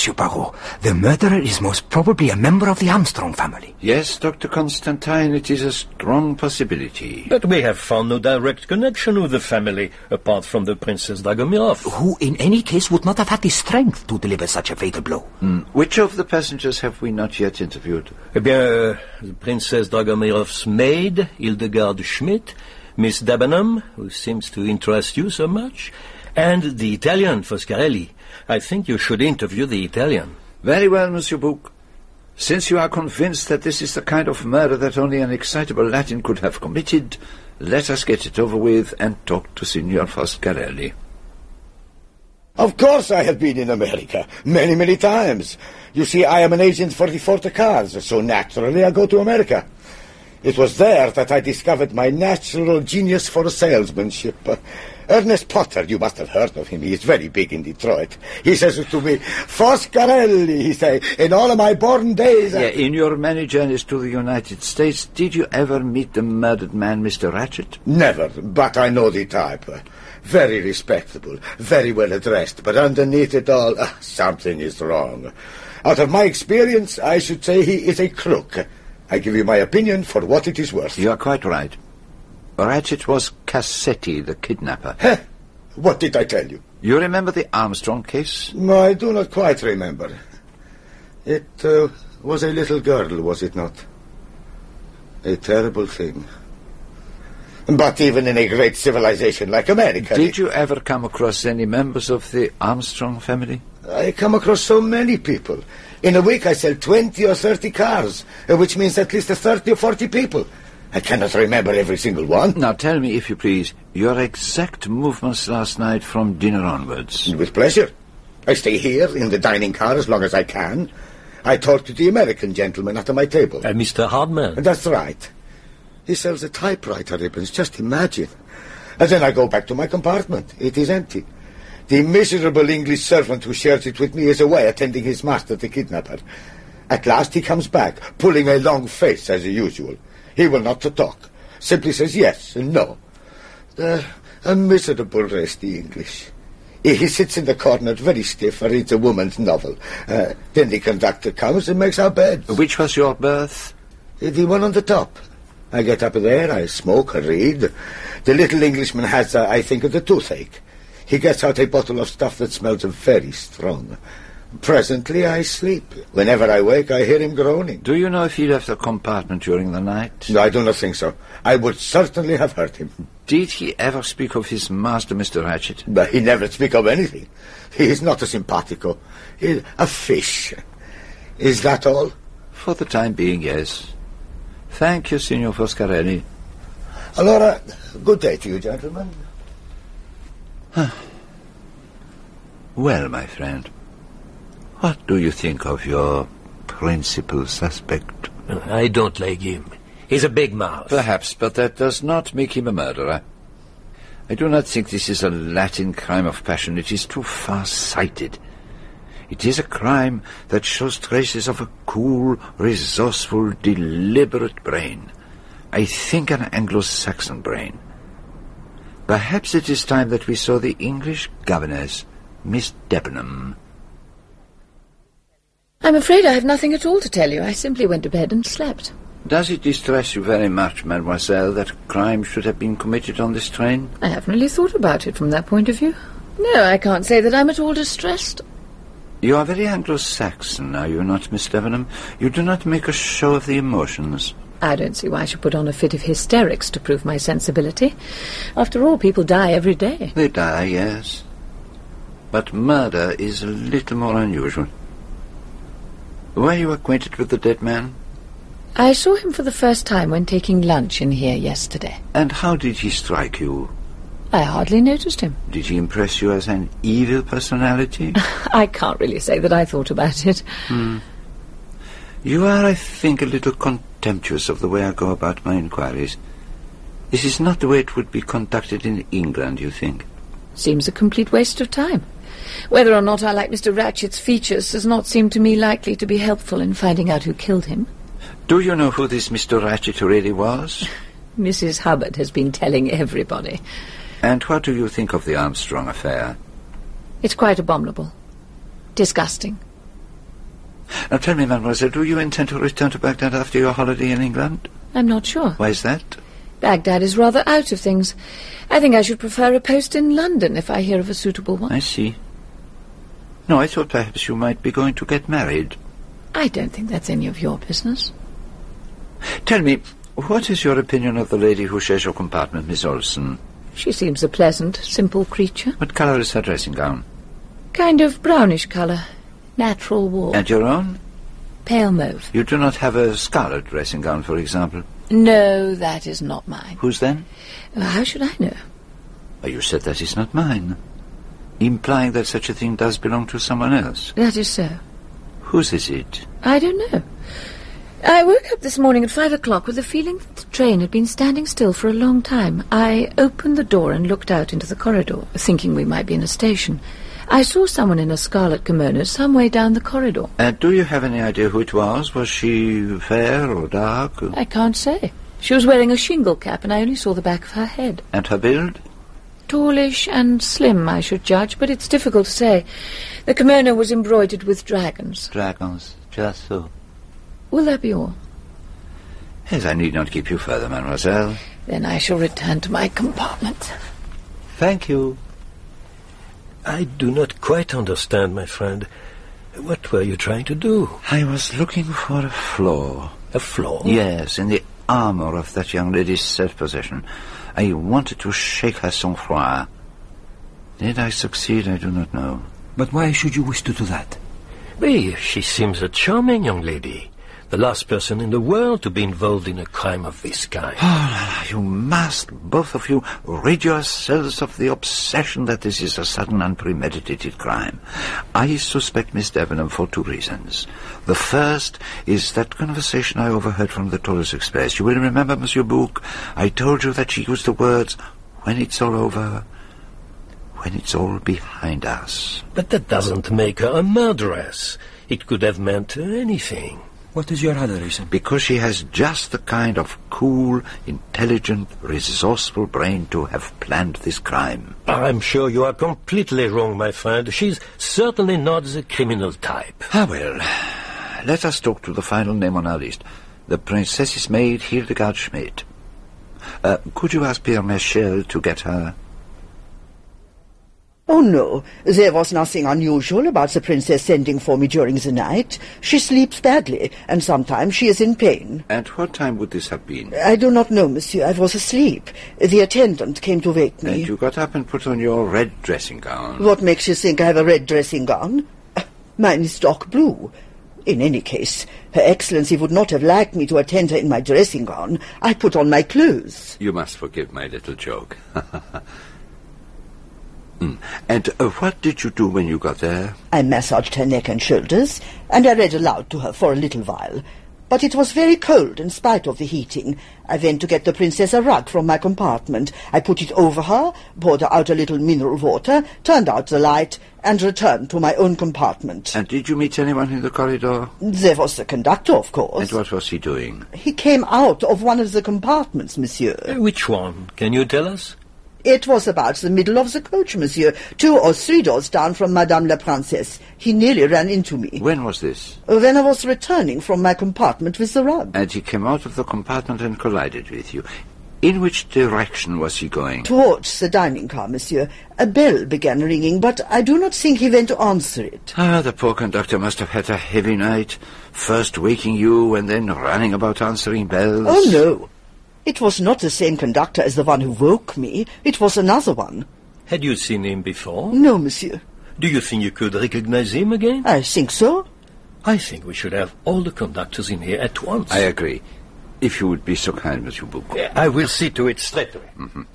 Monsieur Poirot, the murderer is most probably a member of the Armstrong family. Yes, Dr. Constantine, it is a strong possibility. But we have found no direct connection with the family, apart from the Princess Dragomiroff. Who, in any case, would not have had the strength to deliver such a fatal blow. Hmm. Which of the passengers have we not yet interviewed? Eh bien, uh, the Princess Dragomiroff's maid, Hildegard Schmidt, Miss Debenham, who seems to interest you so much, and the Italian, Foscarelli. I think you should interview the Italian. Very well, Monsieur Bouc. Since you are convinced that this is the kind of murder that only an excitable Latin could have committed, let us get it over with and talk to Signor Foscarelli. Of course I have been in America, many, many times. You see, I am an agent for the Ford cars, so naturally I go to America. It was there that I discovered my natural genius for salesmanship. Ernest Potter, you must have heard of him. He is very big in Detroit. He says to me, Foscarelli, he say, in all of my born days... Yeah, in your many journeys to the United States, did you ever meet the murdered man, Mr. Ratchett? Never, but I know the type. Very respectable, very well addressed, but underneath it all, uh, something is wrong. Out of my experience, I should say he is a crook. I give you my opinion for what it is worth. You are quite right. Ratchett was Cassetti, the kidnapper. What did I tell you? You remember the Armstrong case? No, I do not quite remember. It uh, was a little girl, was it not? A terrible thing. But even in a great civilization like America... Did you ever come across any members of the Armstrong family? I come across so many people. In a week I sell 20 or 30 cars, uh, which means at least 30 or 40 people. I cannot remember every single one. Now tell me, if you please, your exact movements last night from dinner onwards. With pleasure. I stay here in the dining car as long as I can. I talk to the American gentleman at my table. Uh, Mr. Hardman. That's right. He sells a typewriter ribbons, just imagine. And then I go back to my compartment. It is empty. The miserable English servant who shares it with me is away attending his master, the kidnapper. At last he comes back, pulling a long face as usual. He will not talk. Simply says yes and no. Uh, a miserable race, the English. He, sits in the corner very stiff and reads a woman's novel. Uh, then the conductor comes and makes our beds. Which was your berth? The one on the top. I get up there, I smoke, I read. The little Englishman has, uh, I think, the toothache. He gets out a bottle of stuff that smells very strong. Presently I sleep. Whenever I wake, I hear him groaning. Do you know if he left the compartment during the night? No, I do not think so. I would certainly have heard him. Did he ever speak of his master, Mr. Ratchett? But he never speak of anything. He is not a simpatico. He is a fish. Is that all? For the time being, yes. Thank you, Signor Foscarelli. Allora, good day to you, gentlemen. Huh. Well, my friend, what do you think of your principal suspect? I don't like him. He's a big mouth. Perhaps, but that does not make him a murderer. I do not think this is a Latin crime of passion. It is too far-sighted. It is a crime that shows traces of a cool, resourceful, deliberate brain. I think an Anglo-Saxon brain. Perhaps it is time that we saw the English governess, Miss Debenham. I'm afraid I have nothing at all to tell you. I simply went to bed and slept. Does it distress you very much, mademoiselle, that a crime should have been committed on this train? I haven't really thought about it from that point of view. No, I can't say that I'm at all distressed. You are very Anglo-Saxon, are you not, Miss Debenham? You do not make a show of the emotions. I don't see why I should put on a fit of hysterics to prove my sensibility. After all, people die every day. They die, yes. But murder is a little more unusual. Were you acquainted with the dead man? I saw him for the first time when taking lunch in here yesterday. And how did he strike you? I hardly noticed him. Did he impress you as an evil personality? I can't really say that I thought about it. Hmm. You are, I think, a little contemptuous of the way I go about my inquiries. This is not the way it would be conducted in England, you think? Seems a complete waste of time. Whether or not I like Mr. Ratchett's features does not seem to me likely to be helpful in finding out who killed him. Do you know who this Mr. Ratchett really was? Mrs. Hubbard has been telling everybody. And what do you think of the Armstrong affair? It's quite abominable. Disgusting. Now tell me, mademoiselle, do you intend to return to Baghdad after your holiday in England? I'm not sure. Why is that? Baghdad is rather out of things. I think I should prefer a post in London if I hear of a suitable one. I see. No, I thought perhaps you might be going to get married. I don't think that's any of your business. Tell me, what is your opinion of the lady who shares your compartment, Miss Olsen? She seems a pleasant, simple creature. What colour is her dressing gown? Kind of brownish colour. Natural wool. And your own? Pale mauve. You do not have a scarlet dressing gown, for example. No, that is not mine. Whose then? How should I know? You said that is not mine, implying that such a thing does belong to someone else. That is so. Whose is it? I don't know. I woke up this morning at five o'clock with the feeling that the train had been standing still for a long time. I opened the door and looked out into the corridor, thinking we might be in a station. I saw someone in a scarlet kimono some way down the corridor. And do you have any idea who it was? Was she fair or dark? I can't say. She was wearing a shingle cap, and I only saw the back of her head. And her build? Tallish and slim, I should judge, but it's difficult to say. The kimono was embroidered with dragons. Dragons, just so. Will that be all? Yes, I need not keep you further, mademoiselle. Then I shall return to my compartment. Thank you. I do not quite understand, my friend. What were you trying to do? I was looking for a flaw. A flaw? Yes, in the armor of that young lady's self-possession. I wanted to shake her sang-froid. Did I succeed? I do not know. But why should you wish to do that? Well, she seems a charming young lady. The last person in the world to be involved in a crime of this kind. Oh, you must, both of you, rid yourselves of the obsession that this is a sudden, unpremeditated crime. I suspect Miss Debenham for two reasons. The first is that conversation I overheard from the Taurus Express. You will remember, Monsieur Bouc, I told you that she used the words, when it's all over, when it's all behind us. But that doesn't make her a murderess. It could have meant anything. What is your other reason? Because she has just the kind of cool, intelligent, resourceful brain to have planned this crime. I'm sure you are completely wrong, my friend. She's certainly not the criminal type. Ah, well, let us talk to the final name on our list. The princess's maid, Hildegard Schmidt. Uh, could you ask Pierre Michel to get her? Oh, no. There was nothing unusual about the princess sending for me during the night. She sleeps badly, and sometimes she is in pain. And what time would this have been? I do not know, monsieur. I was asleep. The attendant came to wake me. And you got up and put on your red dressing gown. What makes you think I have a red dressing gown? Uh, Mine is dark blue. In any case, Her Excellency would not have liked me to attend her in my dressing gown. I put on my clothes. You must forgive my little joke. Hmm. And uh, what did you do when you got there? I massaged her neck and shoulders, and I read aloud to her for a little while. But it was very cold in spite of the heating. I went to get the princess a rug from my compartment. I put it over her, poured her out a little mineral water, turned out the light, and returned to my own compartment. And did you meet anyone in the corridor? There was the conductor, of course. And what was he doing? He came out of one of the compartments, monsieur. Uh, Which one? Can you tell us? It was about the middle of the coach, monsieur, two or three doors down from Madame la Princesse. He nearly ran into me. When was this? When I was returning from my compartment with the rug. And he came out of the compartment and collided with you. In which direction was he going? Towards the dining car, monsieur. A bell began ringing, but I do not think he went to answer it. Ah, the poor conductor must have had a heavy night. First waking you and then running about answering bells. Oh, no. It was not the same conductor as the one who woke me. It was another one. Had you seen him before? No, monsieur. Do you think you could recognize him again? I think so. I think we should have all the conductors in here at once. I agree. If you would be so kind, Monsieur Bouc. I will see to it straight away. Mhm.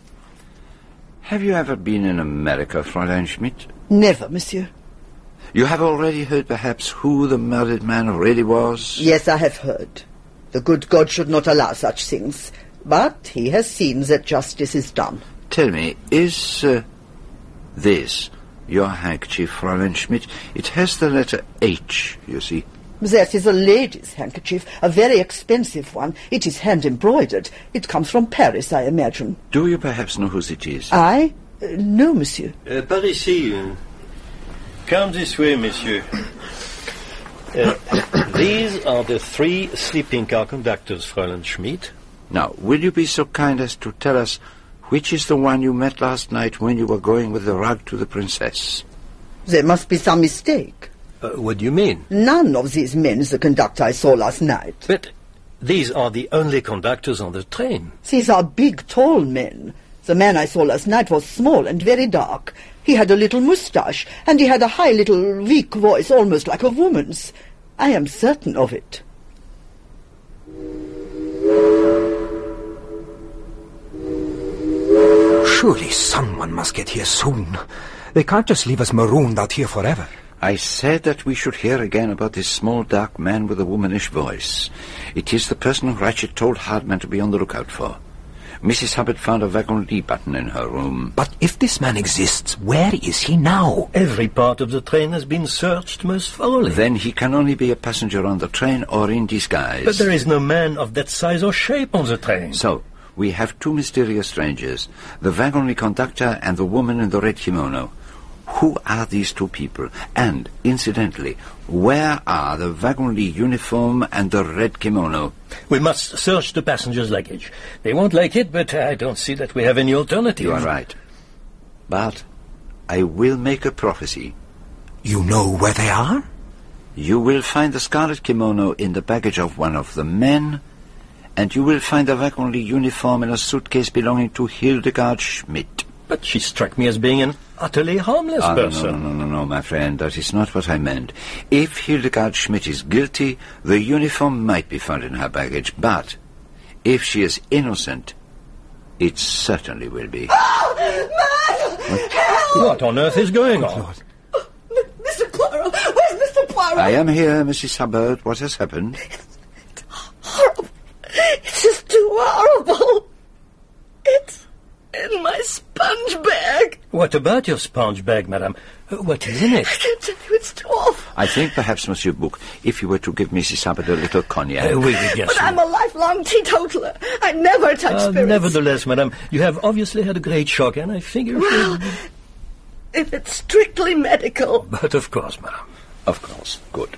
Have you ever been in America, Fräulein Schmidt? Never, monsieur. You have already heard, perhaps, who the murdered man really was? Yes, I have heard. The good God should not allow such things. But he has seen that justice is done. Tell me, is uh, this your handkerchief, Fräulein Schmidt? It has the letter H, you see. That is a lady's handkerchief, a very expensive one. It is hand-embroidered. It comes from Paris, I imagine. Do you perhaps know whose it is? I? Uh, no, monsieur. Uh, par ici. Come this way, monsieur. Uh, these are the three sleeping car conductors, Fräulein Schmidt. Now, will you be so kind as to tell us which is the one you met last night when you were going with the rug to the princess? There must be some mistake. Uh, what do you mean? None of these men is the conductor I saw last night. But these are the only conductors on the train. These are big, tall men. The man I saw last night was small and very dark. He had a little moustache, and he had a high little weak voice, almost like a woman's. I am certain of it. Surely someone must get here soon. They can't just leave us marooned out here forever. I said that we should hear again about this small dark man with a womanish voice. It is the person who Ratchett told Hardman to be on the lookout for. Mrs. Hubbard found a wagon lit button in her room. But if this man exists, where is he now? Every part of the train has been searched most thoroughly. Then he can only be a passenger on the train or in disguise. But there is no man of that size or shape on the train. So, we have two mysterious strangers, the wagon lit conductor and the woman in the red kimono. Who are these two people? And, incidentally, where are the wagon lit uniform and the red kimono? We must search the passenger's luggage. They won't like it, but I don't see that we have any alternative. You are right. But I will make a prophecy. You know where they are? You will find the scarlet kimono in the baggage of one of the men, and you will find the wagon lit uniform in a suitcase belonging to Hildegard Schmidt. But she struck me as being an utterly harmless Ah, person. no, no, no, no, my friend, that is not what I meant. If Hildegard Schmidt is guilty, the uniform might be found in her baggage, but if she is innocent, it certainly will be. What on earth is going on? Mr. Poirot! Where's Mr. Poirot? I am here, Mrs. Hubbard. What has happened? Horrible. It's just too horrible. It's in my sponge bag. What about your sponge bag, madame? What is in it? I can't tell you, it's too awful. I think perhaps, Monsieur Bouc, if you were to give Mrs. Hubbard a little cognac. Uh, oui, oui, bien But sûr. I'm a lifelong teetotaler. I never touch Uh, spirits. nevertheless, madame, you have obviously had a great shock, and I figure... Well, if it's strictly medical. But of course, madame. Of course. Good.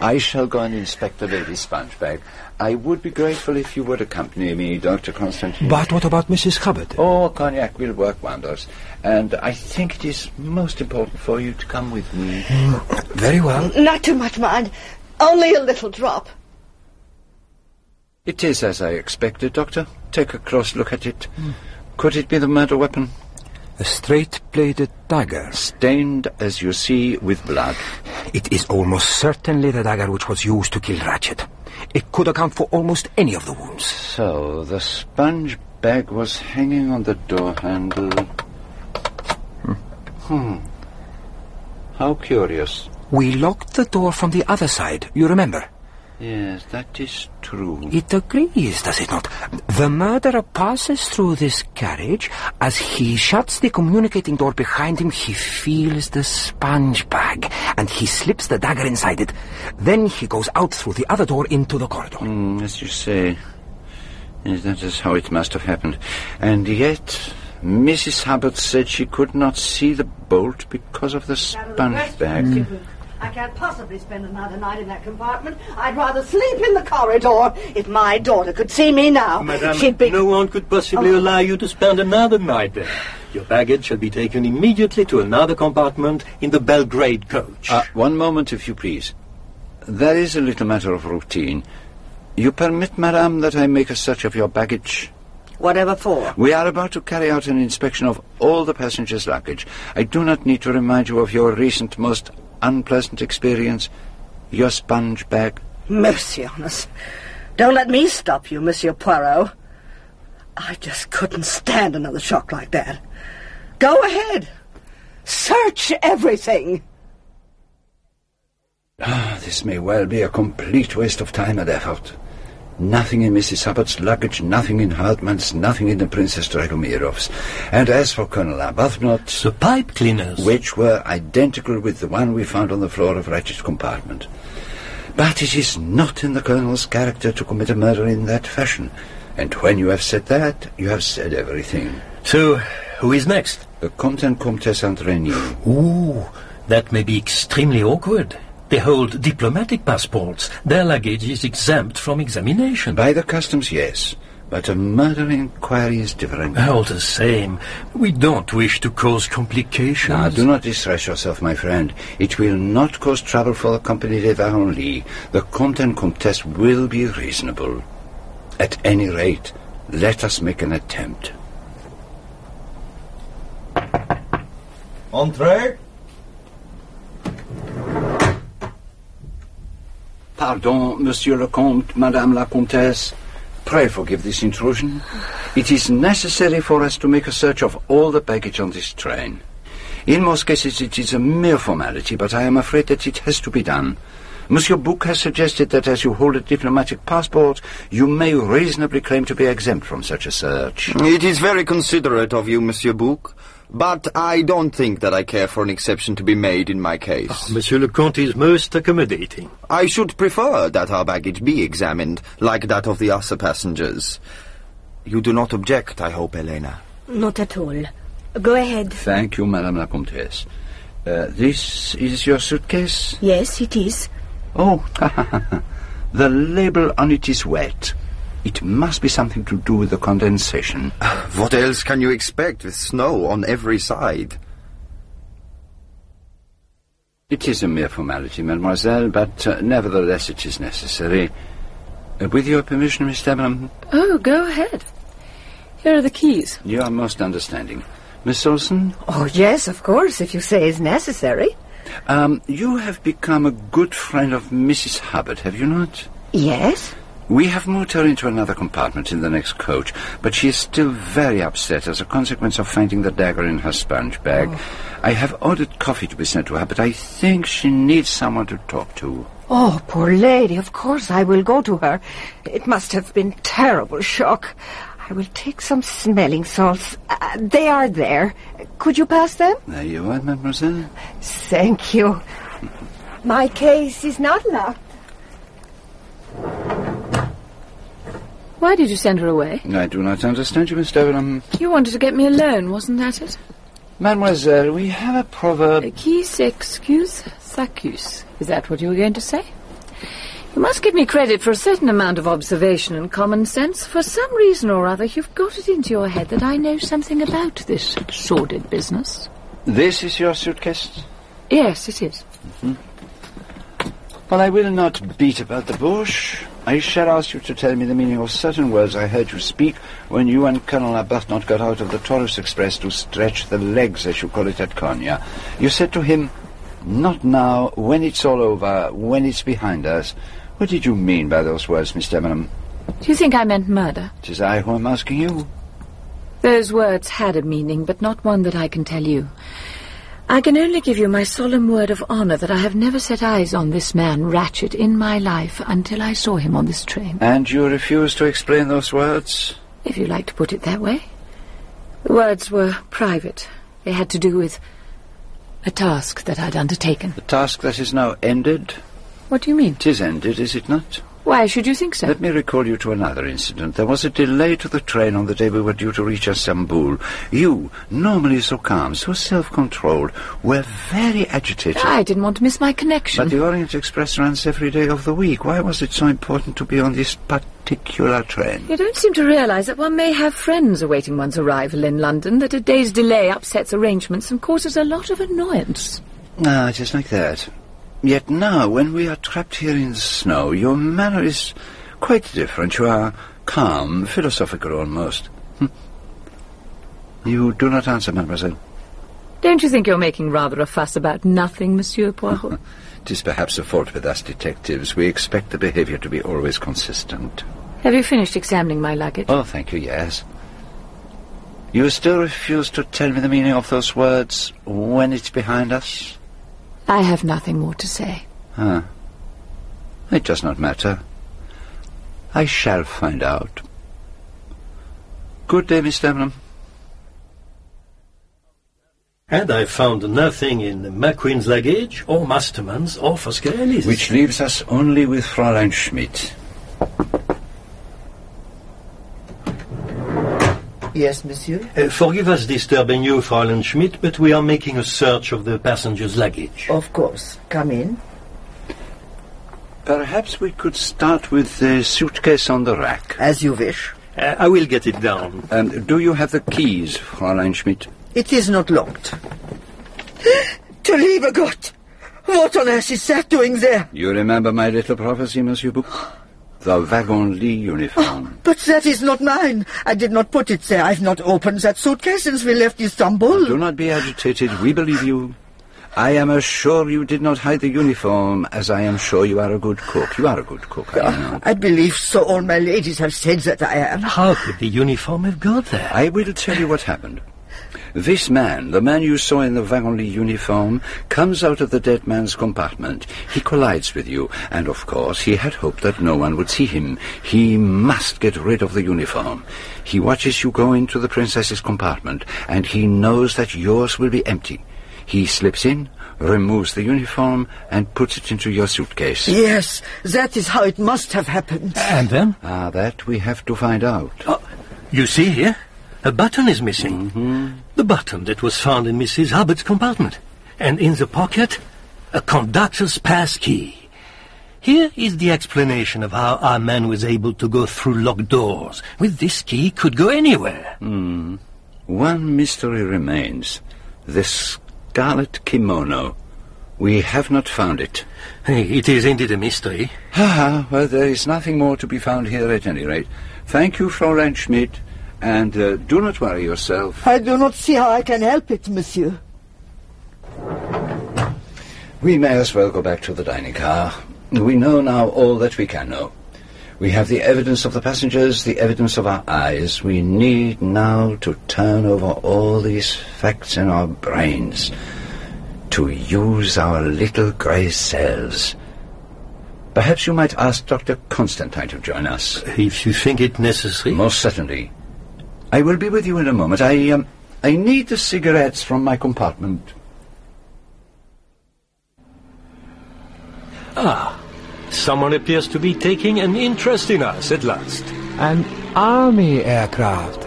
I shall go and inspect the lady's sponge bag. I would be grateful if you would accompany me, Dr. Constantine. But what about Mrs. Hubbard? Oh, cognac will work wonders. And I think it is most important for you to come with me. Very well. Not too much, mind. Only a little drop. It is as I expected, Doctor. Take a close look at it. Could it be the murder weapon? A straight-bladed dagger. Stained, as you see, with blood. It is almost certainly the dagger which was used to kill Ratchett. It could account for almost any of the wounds. So, the sponge bag was hanging on the door handle. Hmm. How curious. We locked the door from the other side, you remember? Yes, that is true. It agrees, does it not? The murderer passes through this carriage. As he shuts the communicating door behind him, he feels the sponge bag, and he slips the dagger inside it. Then he goes out through the other door into the corridor. Mm, as you say. Yes, that is how it must have happened. And yet, Mrs. Hubbard said she could not see the bolt because of the sponge bag. I can't possibly spend another night in that compartment. I'd rather sleep in the corridor. If my daughter could see me now, Madame, she'd be... no one could possibly allow you to spend another night there. Your baggage shall be taken immediately to another compartment in the Belgrade coach. Uh, one moment, if you please. There is a little matter of routine. You permit, madame, that I make a search of your baggage? Whatever for. We are about to carry out an inspection of all the passengers' luggage. I do not need to remind you of your recent most unpleasant experience. Your sponge bag. Mercy on us. Don't let me stop you, Monsieur Poirot. I just couldn't stand another shock like that. Go ahead. Search everything. Ah, this may well be a complete waste of time and effort. Nothing in Mrs. Hubbard's luggage, nothing in Hardman's, nothing in the Princess Dragomiroff's. And as for Colonel Arbuthnot... The pipe cleaners. Which were identical with the one we found on the floor of Ratchett's compartment. But it is not in the Colonel's character to commit a murder in that fashion. And when you have said that, you have said everything. So, who is next? The Comte and Comtesse Andrenyi. Ooh, that may be extremely awkward. They hold diplomatic passports. Their luggage is exempt from examination. By the customs, yes. But a murder inquiry is different. All the same, we don't wish to cause complications. Now, do not distress yourself, my friend. It will not cause trouble for the Compagnie des Wagons-Lits. The Comte and Comtesse will be reasonable. At any rate, let us make an attempt. Entree. Pardon, Monsieur le Comte, Madame la Comtesse. Pray forgive this intrusion. It is necessary for us to make a search of all the baggage on this train. In most cases it is a mere formality, but I am afraid that it has to be done. Monsieur Bouc has suggested that as you hold a diplomatic passport, you may reasonably claim to be exempt from such a search. It is very considerate of you, Monsieur Bouc, but I don't think that I care for an exception to be made in my case. Oh, Monsieur le Comte is most accommodating. I should prefer that our baggage be examined, like that of the other passengers. You do not object, I hope, Elena. Not at all. Go ahead. Thank you, Madame la Comtesse. Uh, this is your suitcase? Yes, it is. Oh, the label on it is wet. It must be something to do with the condensation. What else can you expect with snow on every side? It is a mere formality, mademoiselle, but uh, nevertheless it is necessary. Uh, with your permission, Miss Debenham? Oh, go ahead. Here are the keys. You are most understanding. Miss Olsen? Oh, yes, of course, if you say it's necessary. Um, you have become a good friend of Mrs. Hubbard, have you not? Yes? We have moved her into another compartment in the next coach, but she is still very upset as a consequence of finding the dagger in her sponge bag. Oh. I have ordered coffee to be sent to her, but I think she needs someone to talk to. Oh, poor lady, of course I will go to her. It must have been terrible shock. I will take some smelling salts. Uh, they are there. Could you pass them? There you are, mademoiselle. Thank you. My case is not locked. Why did you send her away? I do not understand you, Miss Debenham. You wanted to get me alone, wasn't that it? Mademoiselle, we have a proverb. Qui s'excuse s'accuse. Is that what you were going to say? You must give me credit for a certain amount of observation and common sense. For some reason or other, you've got it into your head that I know something about this sordid business. This is your suitcase? Yes, it is. Mm-hmm. Well, I will not beat about the bush. I shall ask you to tell me the meaning of certain words I heard you speak when you and Colonel Arbuthnot got out of the Taurus Express to stretch the legs, as you call it, at Konya. You said to him, not now, when it's all over, when it's behind us. What did you mean by those words, Miss Debenham? Do you think I meant murder? It is I who am asking you. Those words had a meaning, but not one that I can tell you. I can only give you my solemn word of honor that I have never set eyes on this man, Ratchett, in my life until I saw him on this train. And you refuse to explain those words? If you like to put it that way. The words were private. They had to do with a task that I'd undertaken. The task that is now ended? What do you mean? It is ended, is it not? Why should you think so? Let me recall you to another incident. There was a delay to the train on the day we were due to reach Istanbul. You, normally so calm, so self-controlled, were very agitated. I didn't want to miss my connection. But the Orient Express runs every day of the week. Why was it so important to be on this particular train? You don't seem to realize that one may have friends awaiting one's arrival in London, that a day's delay upsets arrangements and causes a lot of annoyance. Ah, just like that. Yet now, when we are trapped here in the snow, your manner is quite different. You are calm, philosophical almost. Hm. You do not answer, mademoiselle. Don't you think you're making rather a fuss about nothing, Monsieur Poirot? it is perhaps a fault with us detectives. We expect the behavior to be always consistent. Have you finished examining my luggage? Oh, thank you, yes. You still refuse to tell me the meaning of those words, when it's behind us? I have nothing more to say. Ah. It does not matter. I shall find out. Good day, Miss Debenham. And I found nothing in McQueen's luggage, or Masterman's, or Foscarelli's. Which leaves us only with Fräulein Schmidt. Yes, monsieur? Uh, forgive us disturbing you, Fräulein Schmidt, but we are making a search of the passenger's luggage. Of course. Come in. Perhaps we could start with the suitcase on the rack. As you wish. Uh, I will get it down. And do you have the keys, Fräulein Schmidt? It is not locked. to lieber Gott! What on earth is that doing there? You remember my little prophecy, Monsieur Bouc? The wagon lit uniform. Oh, but that is not mine. I did not put it there. I've not opened that suitcase since we left Istanbul. Do not be agitated. We believe you. I am sure you did not hide the uniform, as I am sure you are a good cook. You are a good cook, I know. I believe so. All my ladies have said that I am. How could the uniform have got there? I will tell you what happened. This man, the man you saw in the wagon uniform, comes out of the dead man's compartment. He collides with you, and of course he had hoped that no one would see him. He must get rid of the uniform. He watches you go into the princess's compartment, and he knows that yours will be empty. He slips in, removes the uniform, and puts it into your suitcase. Yes, that is how it must have happened. And then? Ah, that we have to find out. Oh, you see here? A button is missing. Mm-hmm. The button that was found in Mrs. Hubbard's compartment. And in the pocket, a conductor's pass key. Here is the explanation of how our man was able to go through locked doors. With this key, he could go anywhere. Hmm. One mystery remains. The scarlet kimono. We have not found it. It is indeed a mystery. Ah, well, there is nothing more to be found here at any rate. Thank you, Fräulein Schmidt, and uh, do not worry yourself. I do not see how I can help it, monsieur. We may as well go back to the dining car. We know now all that we can know. We have the evidence of the passengers, the evidence of our eyes. We need now to turn over all these facts in our brains, to use our little grey cells. Perhaps you might ask Dr. Constantine to join us. If you think it necessary. Most certainly. I will be with you in a moment. I, um, I need the cigarettes from my compartment. Ah, someone appears to be taking an interest in us at last. An army aircraft.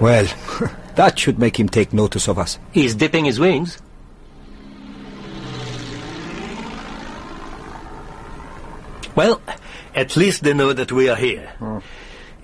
Well, that should make him take notice of us. He's dipping his wings. Well, at least they know that we are here. Hmm.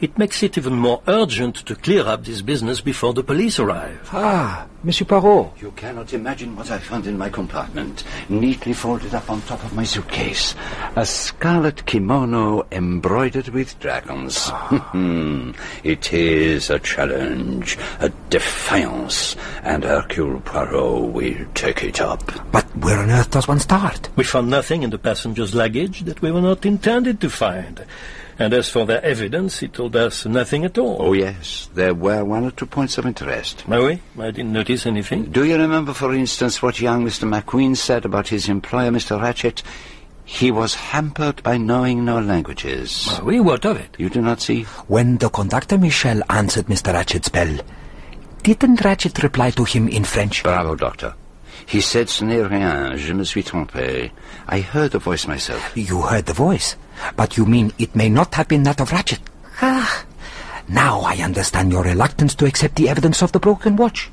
It makes it even more urgent to clear up this business before the police arrive. Ah, Monsieur Poirot. You cannot imagine what I found in my compartment, neatly folded up on top of my suitcase. A scarlet kimono embroidered with dragons. it is a challenge, a defiance, and Hercule Poirot will take it up. But where on earth does one start? We found nothing in the passenger's luggage that we were not intended to find. And as for their evidence, it told us nothing at all. Oh, yes. There were one or two points of interest. Oh, oui? I didn't notice anything. Do you remember, for instance, what young Mr. McQueen said about his employer, Mr. Ratchett? He was hampered by knowing no languages. Oh, oui, what of it? You do not see? When the conductor Michel answered Mr. Ratchett's bell, didn't Ratchett reply to him in French? Bravo, Doctor. He said, ce n'est rien, je me suis trompé. I heard the voice myself. You heard the voice? But you mean it may not have been that of Ratchett? Ah, now I understand your reluctance to accept the evidence of the broken watch.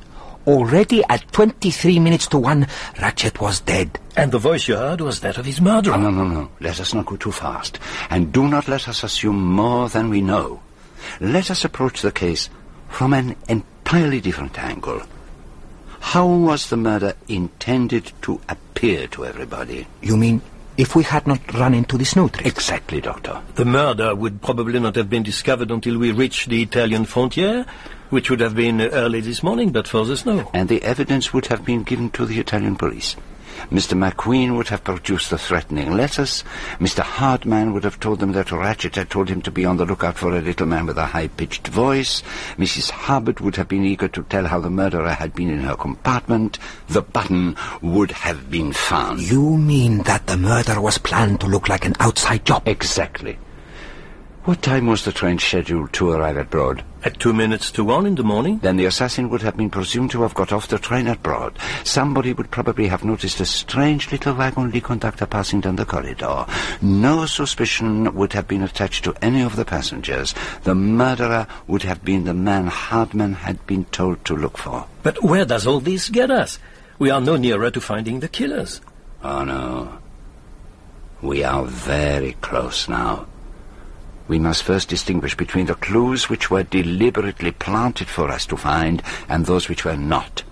Already at 23 minutes to one, Ratchett was dead. And the voice you heard was that of his murderer. Oh, no, no, no. Let us not go too fast. And do not let us assume more than we know. Let us approach the case from an entirely different angle. How was the murder intended to appear to everybody? You mean if we had not run into the snowdrift? Exactly, Doctor. The murder would probably not have been discovered until we reached the Italian frontier, which would have been uh, early this morning but for the snow. And the evidence would have been given to the Italian police. Mr. McQueen would have produced the threatening letters. Mr. Hardman would have told them that Ratchett had told him to be on the lookout for a little man with a high-pitched voice. Mrs. Hubbard would have been eager to tell how the murderer had been in her compartment. The button would have been found. You mean that the murder was planned to look like an outside job? Exactly. What time was the train scheduled to arrive at Brod? At two minutes to one in the morning. Then the assassin would have been presumed to have got off the train at Brod. Somebody would probably have noticed a strange little wagon conductor passing down the corridor. No suspicion would have been attached to any of the passengers. The murderer would have been the man Hardman had been told to look for. But where does all this get us? We are no nearer to finding the killers. Oh, no. We are very close now. We must first distinguish between the clues which were deliberately planted for us to find and those which were not.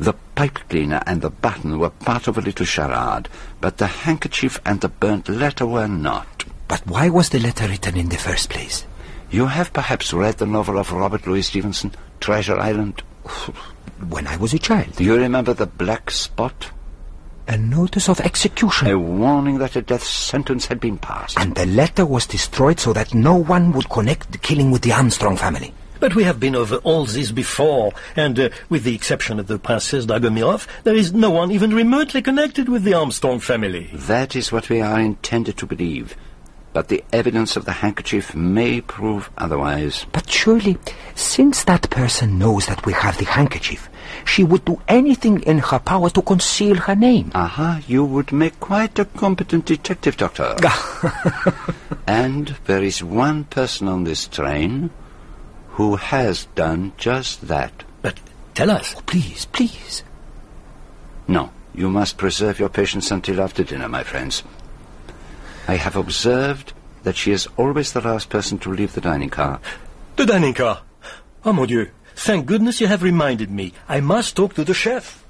The pipe cleaner and the button were part of a little charade, but the handkerchief and the burnt letter were not. But why was the letter written in the first place? You have perhaps read the novel of Robert Louis Stevenson, Treasure Island? When I was a child. Do you remember the black spot? A notice of execution. A warning that a death sentence had been passed. And the letter was destroyed so that no one would connect the killing with the Armstrong family. But we have been over all this before, and uh, with the exception of the Princess Dragomiroff, there is no one even remotely connected with the Armstrong family. That is what we are intended to believe. But the evidence of the handkerchief may prove otherwise. But surely, since that person knows that we have the handkerchief, she would do anything in her power to conceal her name. Aha, you would make quite a competent detective, Doctor. and there is one person on this train who has done just that. But tell us. Oh, please, please. No, you must preserve your patience until after dinner, my friends. I have observed that she is always the last person to leave the dining car. The dining car? Oh, mon Dieu. Thank goodness you have reminded me. I must talk to the chef.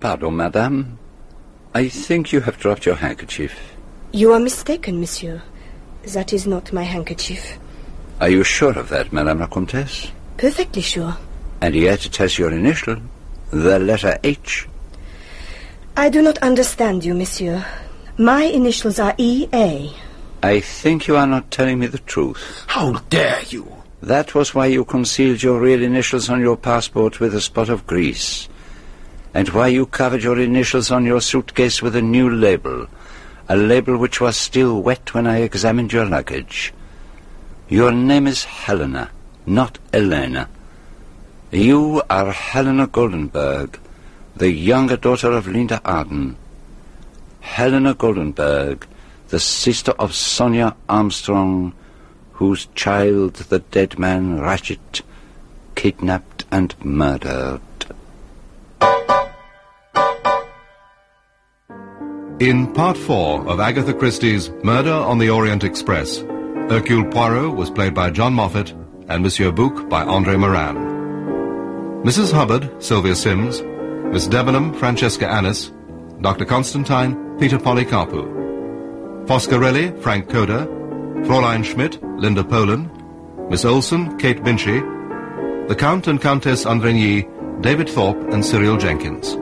Pardon, madame. I think you have dropped your handkerchief. You are mistaken, monsieur. That is not my handkerchief. Are you sure of that, Madame la Comtesse? Perfectly sure. And yet it has your initial, the letter H. I do not understand you, monsieur. My initials are E.A. I think you are not telling me the truth. How dare you? That was why you concealed your real initials on your passport with a spot of grease. And why you covered your initials on your suitcase with a new label. A label which was still wet when I examined your luggage. Your name is Helena, not Elena. You are Helena Goldenberg, the younger daughter of Linda Arden. Helena Goldenberg, the sister of Sonia Armstrong, whose child the dead man Ratchett kidnapped and murdered. In part four of Agatha Christie's Murder on the Orient Express, Hercule Poirot was played by John Moffatt and Monsieur Bouc by Andre Maranne. Mrs. Hubbard, Sylvia Syms, Miss Debenham, Francesca Annis, Dr. Constantine, Peter Polycarpou. Foscarelli, Frank Coda, Fräulein Schmidt, Linda Polan, Miss Olsen, Kate Binchy, the Count and Countess Andrenyi, David Thorpe and Cyril Jenkins.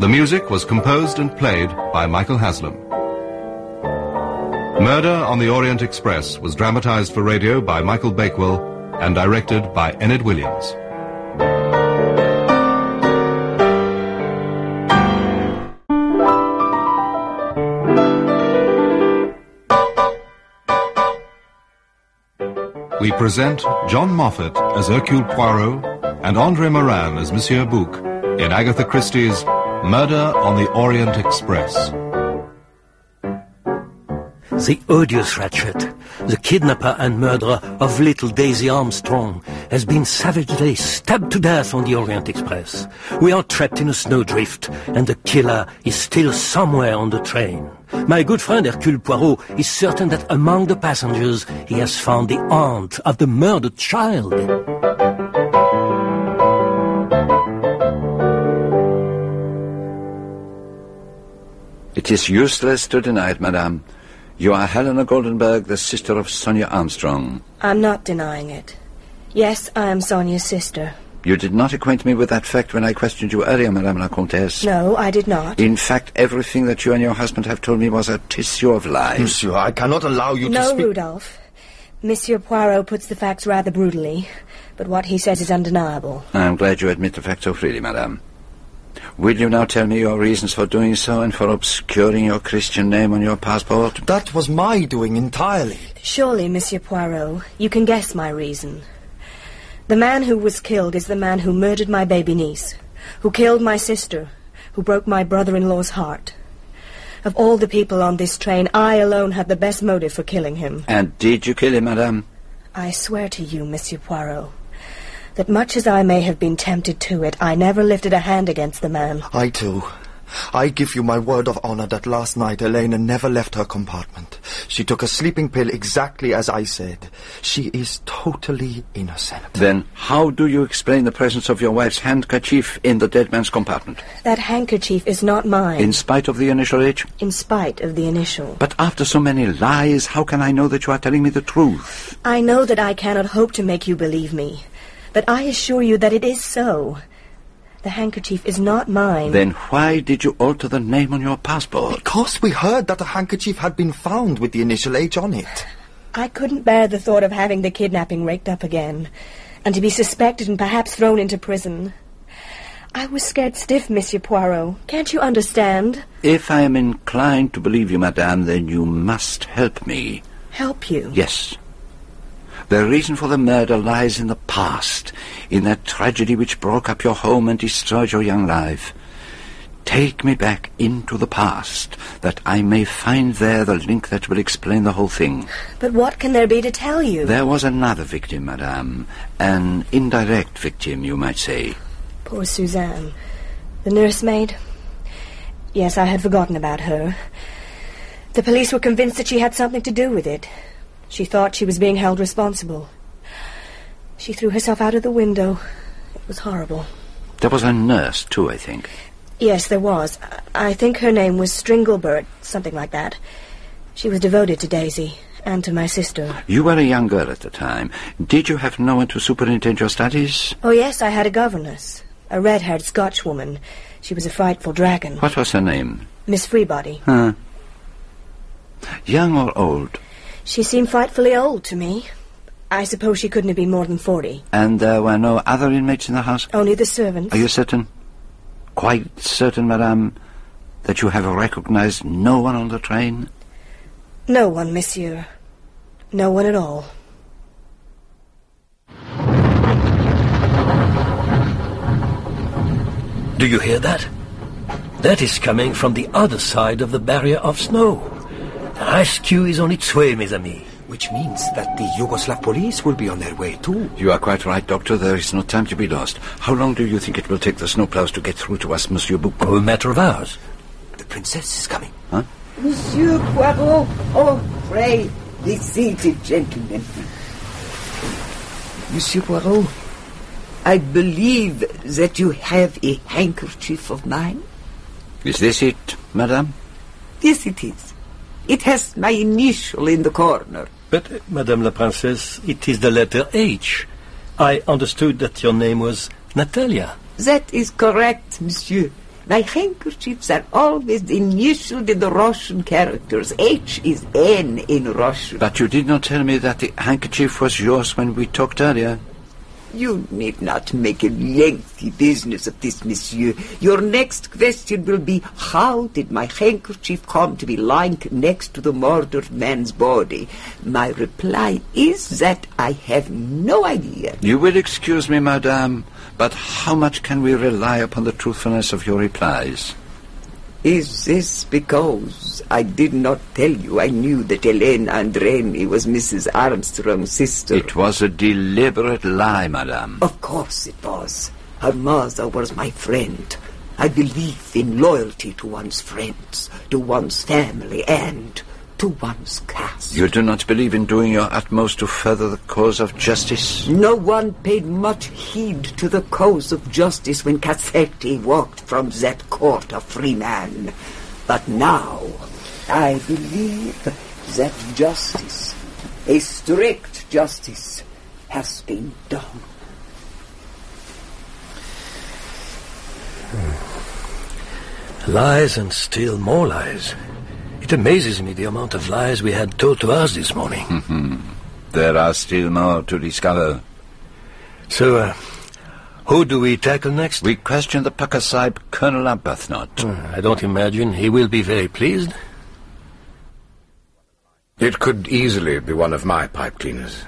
The music was composed and played by Michael Haslam. Murder on the Orient Express was dramatized for radio by Michael Bakewell and directed by Enid Williams. We present John Moffatt as Hercule Poirot and Andre Maranne as Monsieur Bouc in Agatha Christie's Murder on the Orient Express. The odious Ratchett, the kidnapper and murderer of little Daisy Armstrong, has been savagely stabbed to death on the Orient Express. We are trapped in a snowdrift, and the killer is still somewhere on the train. My good friend Hercule Poirot is certain that among the passengers he has found the aunt of the murdered child. It is useless to deny it, madame. You are Helena Goldenberg, the sister of Sonia Armstrong. I'm not denying it. Yes, I am Sonia's sister. You did not acquaint me with that fact when I questioned you earlier, Madame la Comtesse. No, I did not. In fact, everything that you and your husband have told me was a tissue of lies. Monsieur, I cannot allow you to no, speak... Rudolph. Monsieur Poirot puts the facts rather brutally, but what he says is undeniable. I'm glad you admit the fact so freely, Madame. Will you now tell me your reasons for doing so and for obscuring your Christian name on your passport? That was my doing entirely. Surely, Monsieur Poirot, you can guess my reason. The man who was killed is the man who murdered my baby niece, who killed my sister, who broke my brother-in-law's heart. Of all the people on this train, I alone had the best motive for killing him. And did you kill him, Madame? I swear to you, Monsieur Poirot, that much as I may have been tempted to it, I never lifted a hand against the man. I too. I give you my word of honor that last night Elena never left her compartment. She took a sleeping pill exactly as I said. She is totally innocent. Then how do you explain the presence of your wife's handkerchief in the dead man's compartment? That handkerchief is not mine. In spite of the initial H? In spite of the initial. But after so many lies, how can I know that you are telling me the truth? I know that I cannot hope to make you believe me, but I assure you that it is so. The handkerchief is not mine. Then why did you alter the name on your passport? Because we heard that a handkerchief had been found with the initial H on it. I couldn't bear the thought of having the kidnapping raked up again, and to be suspected and perhaps thrown into prison. I was scared stiff, Monsieur Poirot. Can't you understand? If I am inclined to believe you, Madame, then you must help me. Help you? Yes. The reason for the murder lies in the past, in that tragedy which broke up your home and destroyed your young life. Take me back into the past, that I may find there the link that will explain the whole thing. But what can there be to tell you? There was another victim, Madame. An indirect victim, you might say. Poor Suzanne. The nursemaid? Yes, I had forgotten about her. The police were convinced that she had something to do with it. She thought she was being held responsible. She threw herself out of the window. It was horrible. There was a nurse, too, I think. Yes, there was. I think her name was Stringlebert, something like that. She was devoted to Daisy and to my sister. You were a young girl at the time. Did you have no one to superintend your studies? Oh, yes, I had a governess. A red-haired Scotch woman. She was a frightful dragon. What was her name? Miss Freebody. Huh. Young or old? She seemed frightfully old to me. I suppose she couldn't have been more than forty. And there were no other inmates in the house? Only the servants. Are you certain? Quite certain, madame, that you have recognized no one on the train? No one, monsieur. No one at all. Do you hear that? That is coming from the other side of the barrier of snow. The rescue is on its way, mes amis. Which means that the Yugoslav police will be on their way too. You are quite right, Doctor. There is no time to be lost. How long do you think it will take the snowplows to get through to us, Monsieur Bouc? Oh, a matter of hours. The princess is coming. Huh? Monsieur Poirot, oh, pray, be seated, gentlemen. Monsieur Poirot, I believe that you have a handkerchief of mine. Is this it, madame? Yes, it is. It has my initial in the corner. But, uh, Madame la Princesse, it is the letter H. I understood that your name was Natalia. That is correct, monsieur. My handkerchiefs are always initialed in the Russian characters. H is N in Russian. But you did not tell me that the handkerchief was yours when we talked earlier. You need not make a lengthy business of this, monsieur. Your next question will be, how did my handkerchief come to be lying next to the murdered man's body? My reply is that I have no idea. You will excuse me, madame, but how much can we rely upon the truthfulness of your replies? Is this because I did not tell you I knew that Helene Andrenyi was Mrs. Armstrong's sister? It was a deliberate lie, madame. Of course it was. Her mother was my friend. I believe in loyalty to one's friends, to one's family, and to one's caste. You do not believe in doing your utmost to further the cause of justice? No one paid much heed to the cause of justice when Cassetti walked from that court a free man. But now, I believe that justice, a strict justice, has been done. Hmm. Lies and still more lies. It amazes me the amount of lies we had told to us this morning. there are still more to discover. So, uh, who do we tackle next? We question the pukka sahib, Colonel Arbuthnot. Uh, I don't imagine he will be very pleased. It could easily be one of my pipe cleaners.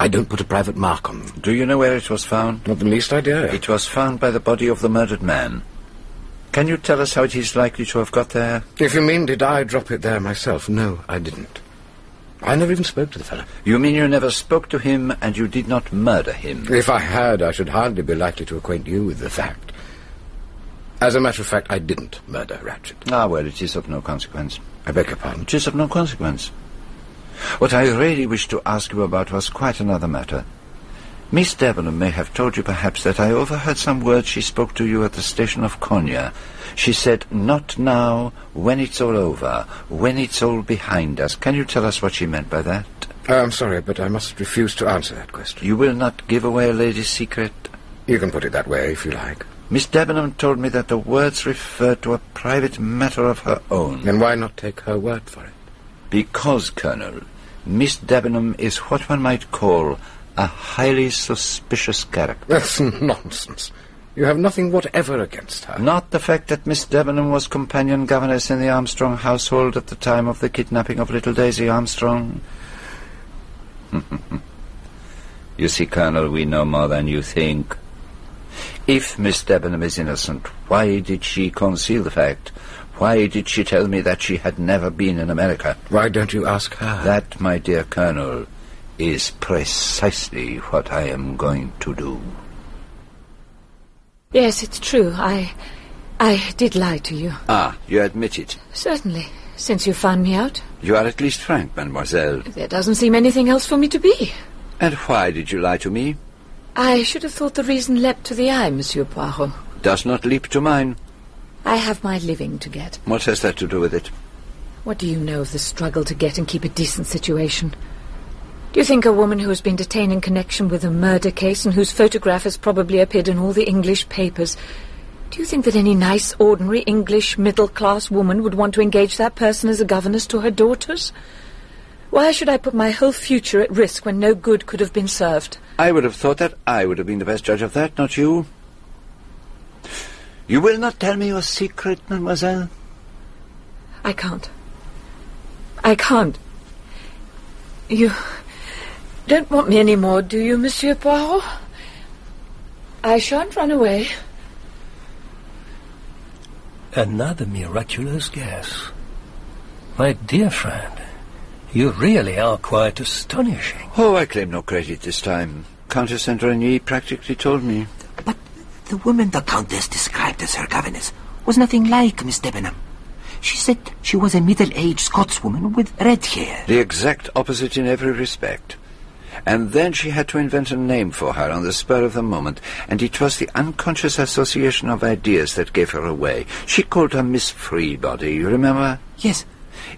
I don't put a private mark on them. Do you know where it was found? Not the least idea. It was found by the body of the murdered man. Can you tell us how it is likely to have got there? If you mean, did I drop it there myself? No, I didn't. I never even spoke to the fellow. You mean you never spoke to him and you did not murder him? If I had, I should hardly be likely to acquaint you with the fact. As a matter of fact, I didn't murder Ratchett. Ah, well, it is of no consequence. I beg your pardon? It is of no consequence. What I really wished to ask you about was quite another matter. Miss Debenham may have told you perhaps that I overheard some words she spoke to you at the station of Konya. She said, not now, when it's all over, when it's all behind us. Can you tell us what she meant by that? Uh, I'm sorry, but I must refuse to answer that question. You will not give away a lady's secret? You can put it that way if you like. Miss Debenham told me that the words referred to a private matter of her own. Then why not take her word for it? Because, Colonel, Miss Debenham is what one might call a highly suspicious character. That's nonsense. You have nothing whatever against her. Not the fact that Miss Debenham was companion governess in the Armstrong household at the time of the kidnapping of little Daisy Armstrong. you see, Colonel, we know more than you think. If Miss Debenham is innocent, why did she conceal the fact? Why did she tell me that she had never been in America? Why don't you ask her? That, my dear Colonel, is precisely what I am going to do. Yes, it's true. I. I did lie to you. Ah, you admit it. Certainly, since you found me out. You are at least frank, mademoiselle. There doesn't seem anything else for me to be. And why did you lie to me? I should have thought the reason leapt to the eye, Monsieur Poirot. Does not leap to mine. I have my living to get. What has that to do with it? What do you know of the struggle to get and keep a decent situation? Do you think a woman who has been detained in connection with a murder case and whose photograph has probably appeared in all the English papers, do you think that any nice, ordinary English middle-class woman would want to engage that person as a governess to her daughters? Why should I put my whole future at risk when no good could have been served? I would have thought that I would have been the best judge of that, not you. You will not tell me your secret, mademoiselle? I can't. I can't. You don't want me any more, do you, Monsieur Poirot? I shan't run away. Another miraculous guess. My dear friend, you really are quite astonishing. Oh, I claim no credit this time. Countess Andrenyi practically told me. But the woman the Countess described as her governess was nothing like Miss Debenham. She said she was a middle-aged Scotswoman with red hair. The exact opposite in every respect. And then she had to invent a name for her on the spur of the moment, and it was the unconscious association of ideas that gave her away. She called her Miss Freebody, you remember? Yes.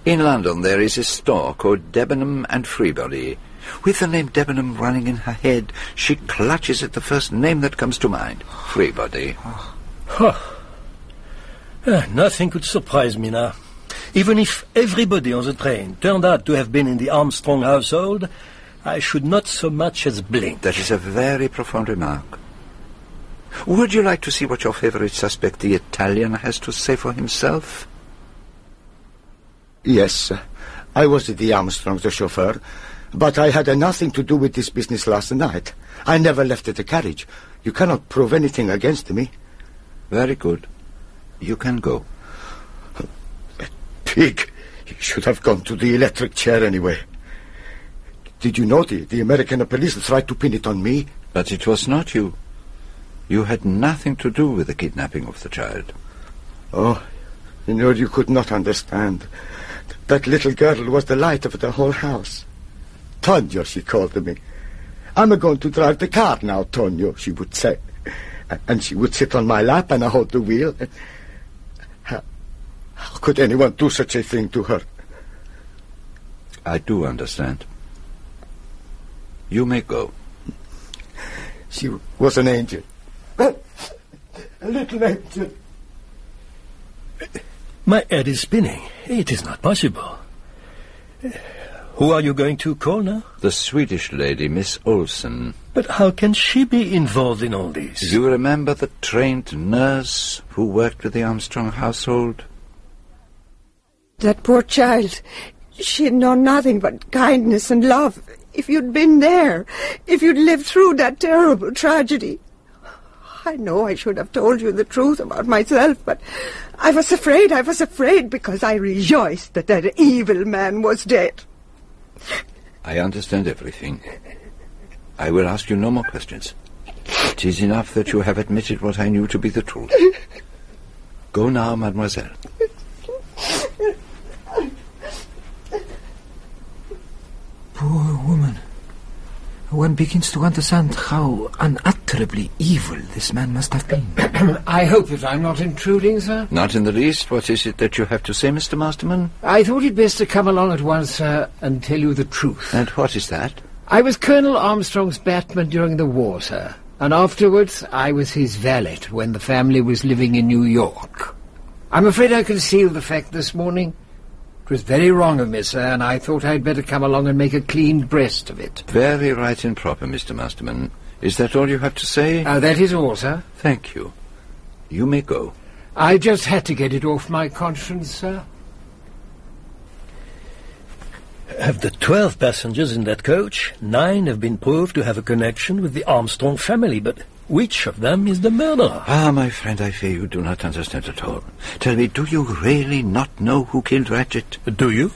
In London there is a store called Debenham and Freebody. With the name Debenham running in her head, she clutches at the first name that comes to mind. Freebody. Huh. Uh, nothing could surprise me now. Even if everybody on the train turned out to have been in the Armstrong household, I should not so much as blink. That is a very profound remark. Would you like to see what your favorite suspect, the Italian, has to say for himself? Yes, I was the Armstrong, the chauffeur, but I had nothing to do with this business last night. I never left the carriage. You cannot prove anything against me. Very good. You can go. That pig! He should have gone to the electric chair anyway. Did you know the, the American police tried to pin it on me? But it was not you. You had nothing to do with the kidnapping of the child. Oh, you know, you could not understand. That little girl was the light of the whole house. Tonio, she called to me. I'm going to drive the car now, Tonio, she would say. And she would sit on my lap and I hold the wheel. How, how could anyone do such a thing to her? I do understand. You may go. She was an angel. A little angel. My head is spinning. It is not possible. Who are you going to call now? The Swedish lady, Miss Olsen. But how can she be involved in all this? You remember the trained nurse who worked with the Armstrong household? That poor child. She had known nothing but kindness and love. If you'd been there, if you'd lived through that terrible tragedy. I know I should have told you the truth about myself, but I was afraid, I was afraid because I rejoiced that that evil man was dead. I understand everything. I will ask you no more questions. It is enough that you have admitted what I knew to be the truth. Go now, mademoiselle. Poor woman. One begins to understand how unutterably evil this man must have been. I hope that I'm not intruding, sir. Not in the least. What is it that you have to say, Mr. Masterman? I thought it best to come along at once, sir, and tell you the truth. And what is that? I was Colonel Armstrong's batman during the war, sir, and afterwards I was his valet when the family was living in New York. I'm afraid I concealed the fact this morning. It was very wrong of me, sir, and I thought I'd better come along and make a clean breast of it. Very right and proper, Mr. Masterman. Is that all you have to say? Uh, that is all, sir. Thank you. You may go. I just had to get it off my conscience, sir. Of the twelve passengers in that coach, nine have been proved to have a connection with the Armstrong family, but which of them is the murderer? Ah, my friend, I fear you do not understand at all. Tell me, do you really not know who killed Ratchett? Do you?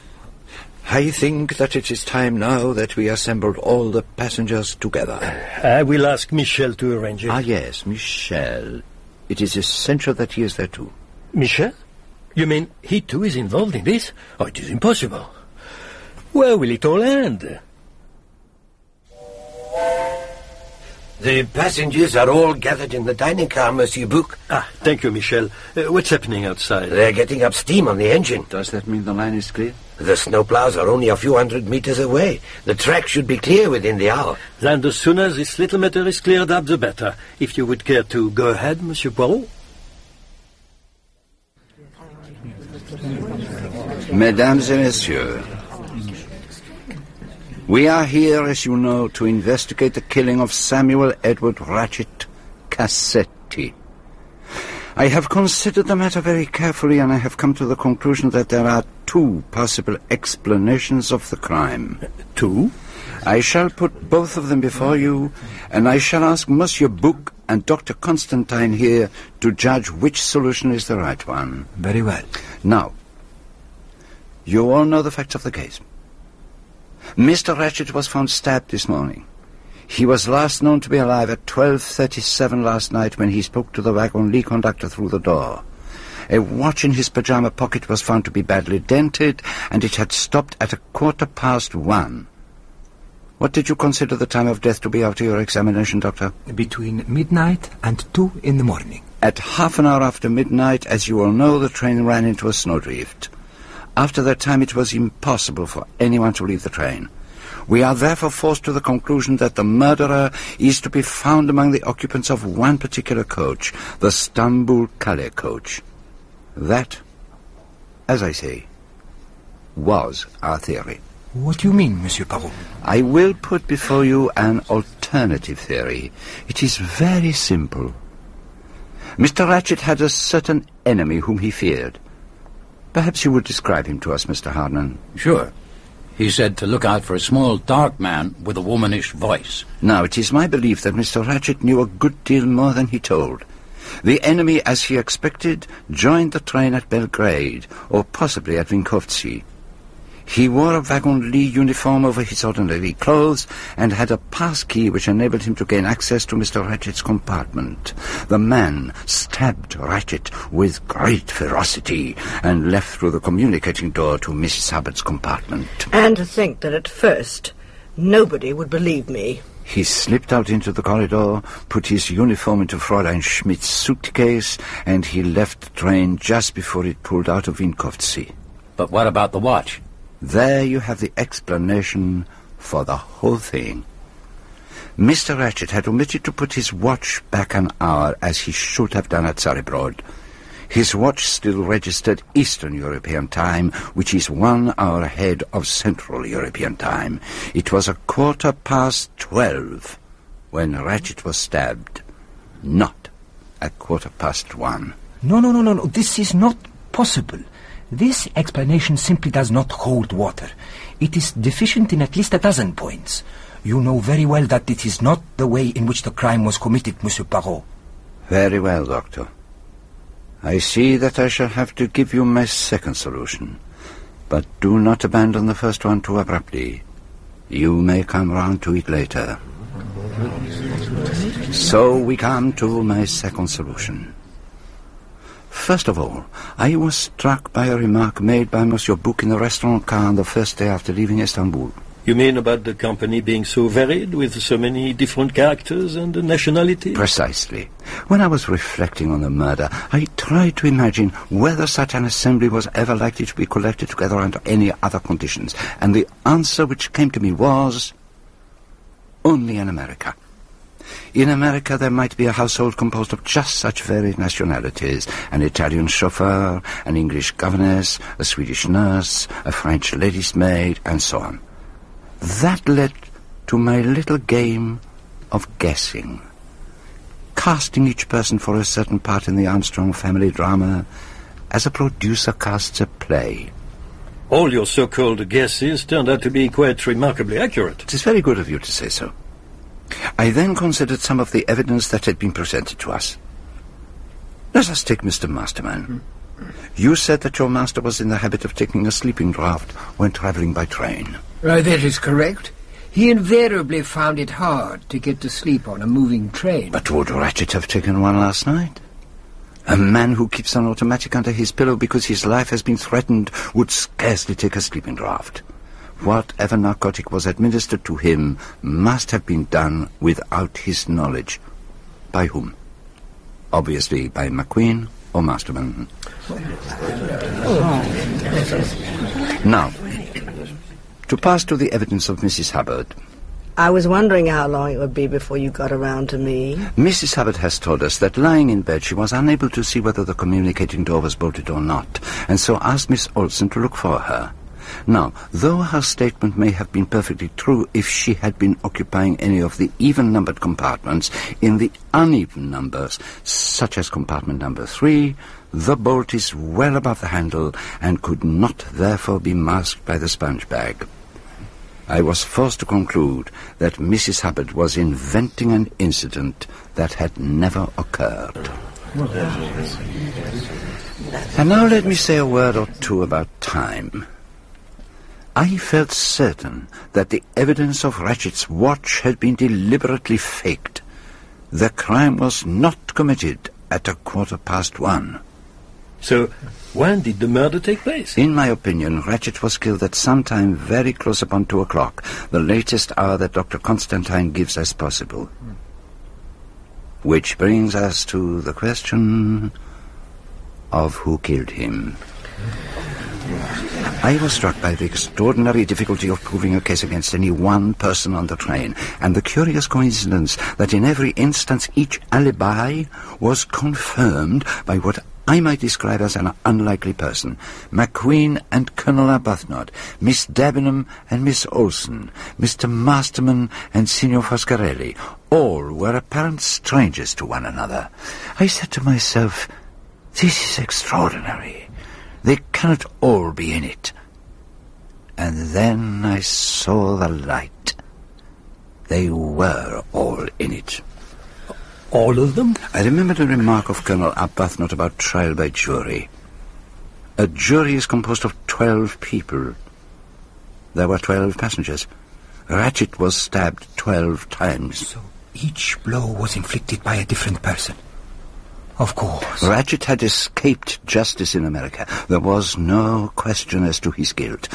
I think that it is time now that we assembled all the passengers together. I will ask Michel to arrange it. Ah, yes, Michel. It is essential that he is there too. Michel? You mean he too is involved in this? Oh, it is impossible. Where will it all end? The passengers are all gathered in the dining car, Monsieur Bouc. Ah, thank you, Michel. Uh, what's happening outside? They're getting up steam on the engine. Does that mean the line is clear? The snowplows are only a few hundred meters away. The track should be clear within the hour. Then the sooner this little matter is cleared up, the better. If you would care to go ahead, Monsieur Poirot. Mesdames et messieurs, we are here, as you know, to investigate the killing of Samuel Edward Ratchett Cassetti. I have considered the matter very carefully and I have come to the conclusion that there are two possible explanations of the crime. Two? I shall put both of them before you, and I shall ask Monsieur Bouc and Dr. Constantine here to judge which solution is the right one. Very well. Now, you all know the facts of the case. Mr. Ratchett was found stabbed this morning. He was last known to be alive at 12.37 last night when he spoke to the wagon-lit conductor through the door. A watch in his pajama pocket was found to be badly dented, and it had stopped at a quarter past one. What did you consider the time of death to be after your examination, Doctor? Between midnight and two in the morning. At half an hour after midnight, as you all know, the train ran into a snowdrift. After that time, it was impossible for anyone to leave the train. We are therefore forced to the conclusion that the murderer is to be found among the occupants of one particular coach, the Stamboul Calais coach. That, as I say, was our theory. What do you mean, Monsieur Poirot? I will put before you an alternative theory. It is very simple. Mr. Ratchett had a certain enemy whom he feared. Perhaps you would describe him to us, Mr. Hardman. Sure. He said to look out for a small, dark man with a womanish voice. Now, it is my belief that Mr. Ratchett knew a good deal more than he told. The enemy, as he expected, joined the train at Belgrade, or possibly at Vinkovci. He wore a wagon-lit uniform over his ordinary clothes and had a pass key which enabled him to gain access to Mr. Ratchett's compartment. The man stabbed Ratchett with great ferocity and left through the communicating door to Mrs. Hubbard's compartment. And to think that at first nobody would believe me. He slipped out into the corridor, put his uniform into Fräulein Schmidt's suitcase, and he left the train just before it pulled out of Vinkovci. But what about the watch? There you have the explanation for the whole thing. Mr. Ratchett had omitted to put his watch back an hour as he should have done at Surrey His watch still registered Eastern European time, which is one hour ahead of Central European time. It was a quarter past twelve when Ratchett was stabbed, not a quarter past one. No, no, no, no, no. This is not possible. This explanation simply does not hold water. It is deficient in at least a dozen points. You know very well that it is not the way in which the crime was committed, Monsieur Poirot. Very well, Doctor. I see that I shall have to give you my second solution. But do not abandon the first one too abruptly. You may come round to it later. So we come to my second solution. First of all, I was struck by a remark made by Monsieur Bouc in the restaurant car on the first day after leaving Istanbul. You mean about the company being so varied with so many different characters and nationalities? Precisely. When I was reflecting on the murder, I tried to imagine whether such an assembly was ever likely to be collected together under any other conditions, and the answer which came to me was only in America. In America, there might be a household composed of just such varied nationalities an Italian chauffeur, an English governess, a Swedish nurse, a French lady's maid, and so on. That led to my little game of guessing, casting each person for a certain part in the Armstrong family drama as a producer casts a play. All your so-called guesses turned out to be quite remarkably accurate. It is very good of you to say so. I then considered some of the evidence that had been presented to us. Let us take Mr. Masterman. You said that your master was in the habit of taking a sleeping draught when travelling by train. Uh, that is correct. He invariably found it hard to get to sleep on a moving train. But would Ratchett have taken one last night? A man who keeps an automatic under his pillow because his life has been threatened would scarcely take a sleeping draught. Whatever narcotic was administered to him must have been done without his knowledge. By whom? Obviously by McQueen or Masterman. Now, to pass to the evidence of Mrs. Hubbard. I was wondering how long it would be before you got around to me. Mrs. Hubbard has told us that lying in bed she was unable to see whether the communicating door was bolted or not, and so asked Miss Olsen to look for her. Now, though her statement may have been perfectly true if she had been occupying any of the even-numbered compartments, in the uneven numbers, such as compartment number three, the bolt is well above the handle and could not therefore be masked by the sponge bag. I was forced to conclude that Mrs. Hubbard was inventing an incident that had never occurred. And now let me say a word or two about time. I felt certain that the evidence of Ratchett's watch had been deliberately faked. The crime was not committed at a quarter past one. So, when did the murder take place? In my opinion, Ratchett was killed at some time very close upon two o'clock, the latest hour that Dr. Constantine gives as possible. Which brings us to the question of who killed him. I was struck by the extraordinary difficulty of proving a case against any one person on the train, and the curious coincidence that in every instance each alibi was confirmed by what I might describe as an unlikely person. McQueen and Colonel Arbuthnot, Miss Debenham and Miss Olsen, Mr. Masterman and Signor Foscarelli, all were apparent strangers to one another. I said to myself, this is extraordinary. They cannot all be in it. And then I saw the light. They were all in it. All of them? I remembered a remark of Colonel Arbuthnot about trial by jury. A jury is composed of twelve people. There were twelve passengers. Ratchett was stabbed twelve times. So each blow was inflicted by a different person. Of course. Ratchett had escaped justice in America. There was no question as to his guilt.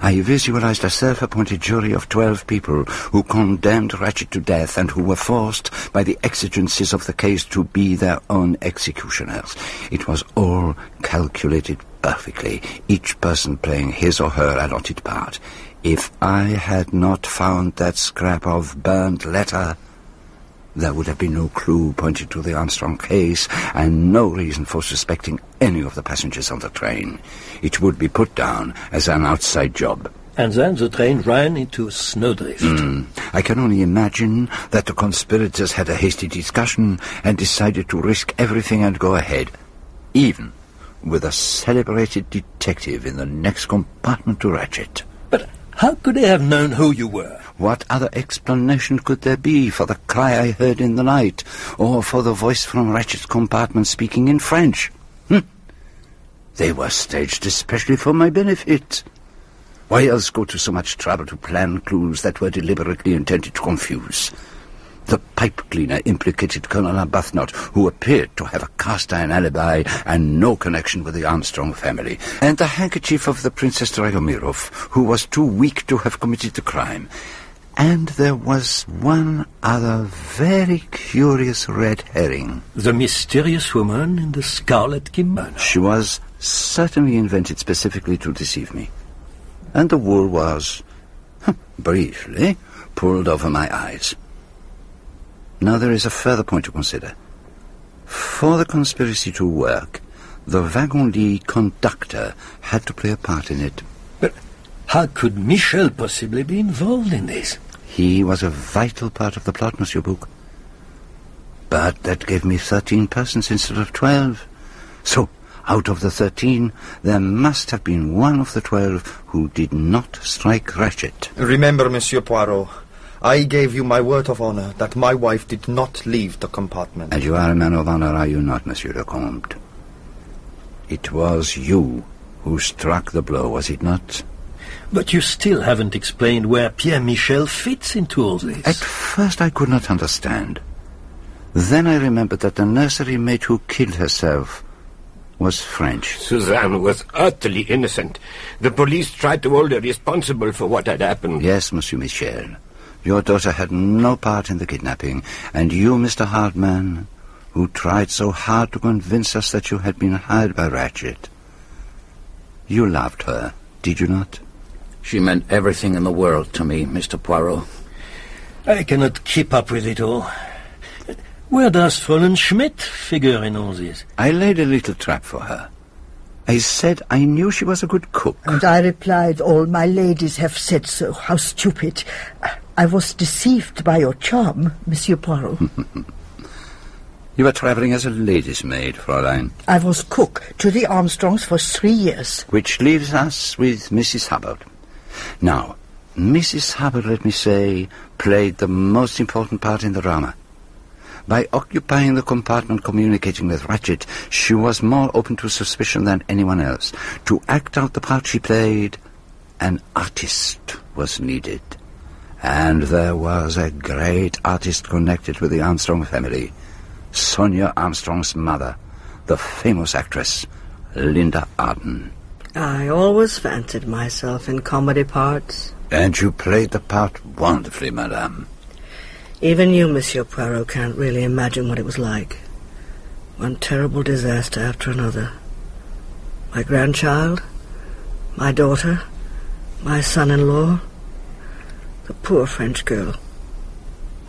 I visualized a self-appointed jury of twelve people who condemned Ratchett to death and who were forced by the exigencies of the case to be their own executioners. It was all calculated perfectly, each person playing his or her allotted part. If I had not found that scrap of burnt letter, there would have been no clue pointing to the Armstrong case and no reason for suspecting any of the passengers on the train. It would be put down as an outside job. And then the train ran into a snowdrift. Mm. I can only imagine that the conspirators had a hasty discussion and decided to risk everything and go ahead, even with a celebrated detective in the next compartment to Ratchett. But how could they have known who you were? What other explanation could there be for the cry I heard in the night, or for the voice from Ratchett's compartment speaking in French? Hm. They were staged especially for my benefit. Why else go to so much trouble to plan clues that were deliberately intended to confuse? The pipe cleaner implicated Colonel Arbuthnot, who appeared to have a cast-iron alibi and no connection with the Armstrong family, and the handkerchief of the Princess Dragomiroff, who was too weak to have committed the crime. And there was one other very curious red herring. The mysterious woman in the scarlet kimono. She was certainly invented specifically to deceive me. And the wool was, briefly, pulled over my eyes. Now there is a further point to consider. For the conspiracy to work, the wagon-lit conductor had to play a part in it. But how could Michel possibly be involved in this? He was a vital part of the plot, Monsieur Bouc. But that gave me thirteen persons instead of twelve. So, out of the thirteen, there must have been one of the twelve who did not strike Ratchett. Remember, Monsieur Poirot, I gave you my word of honor that my wife did not leave the compartment. And you are a man of honor, are you not, Monsieur le Comte? It was you who struck the blow, was it not? But you still haven't explained where Pierre Michel fits into all this. At first I could not understand. Then I remembered that the nursery maid who killed herself was French. Suzanne was utterly innocent. The police tried to hold her responsible for what had happened. Yes, Monsieur Michel. Your daughter had no part in the kidnapping, and you, Mr. Hardman, who tried so hard to convince us that you had been hired by Ratchett. You loved her, did you not? She meant everything in the world to me, Mr. Poirot. I cannot keep up with it all. Where does Fräulein Schmidt figure in all this? I laid a little trap for her. I said I knew she was a good cook. And I replied, all my ladies have said so. How stupid. I was deceived by your charm, Monsieur Poirot. you were travelling as a lady's maid, Fräulein. I was cook to the Armstrongs for three years. Which leaves us with Mrs. Hubbard. Now, Mrs. Hubbard, let me say, played the most important part in the drama. By occupying the compartment communicating with Ratchett, she was more open to suspicion than anyone else. To act out the part she played, an artist was needed. And there was a great artist connected with the Armstrong family. Sonia Armstrong's mother, the famous actress, Linda Arden. I always fancied myself in comedy parts. And you played the part wonderfully, madame. Even you, Monsieur Poirot, can't really imagine what it was like. One terrible disaster after another. My grandchild, my daughter, my son-in-law, the poor French girl.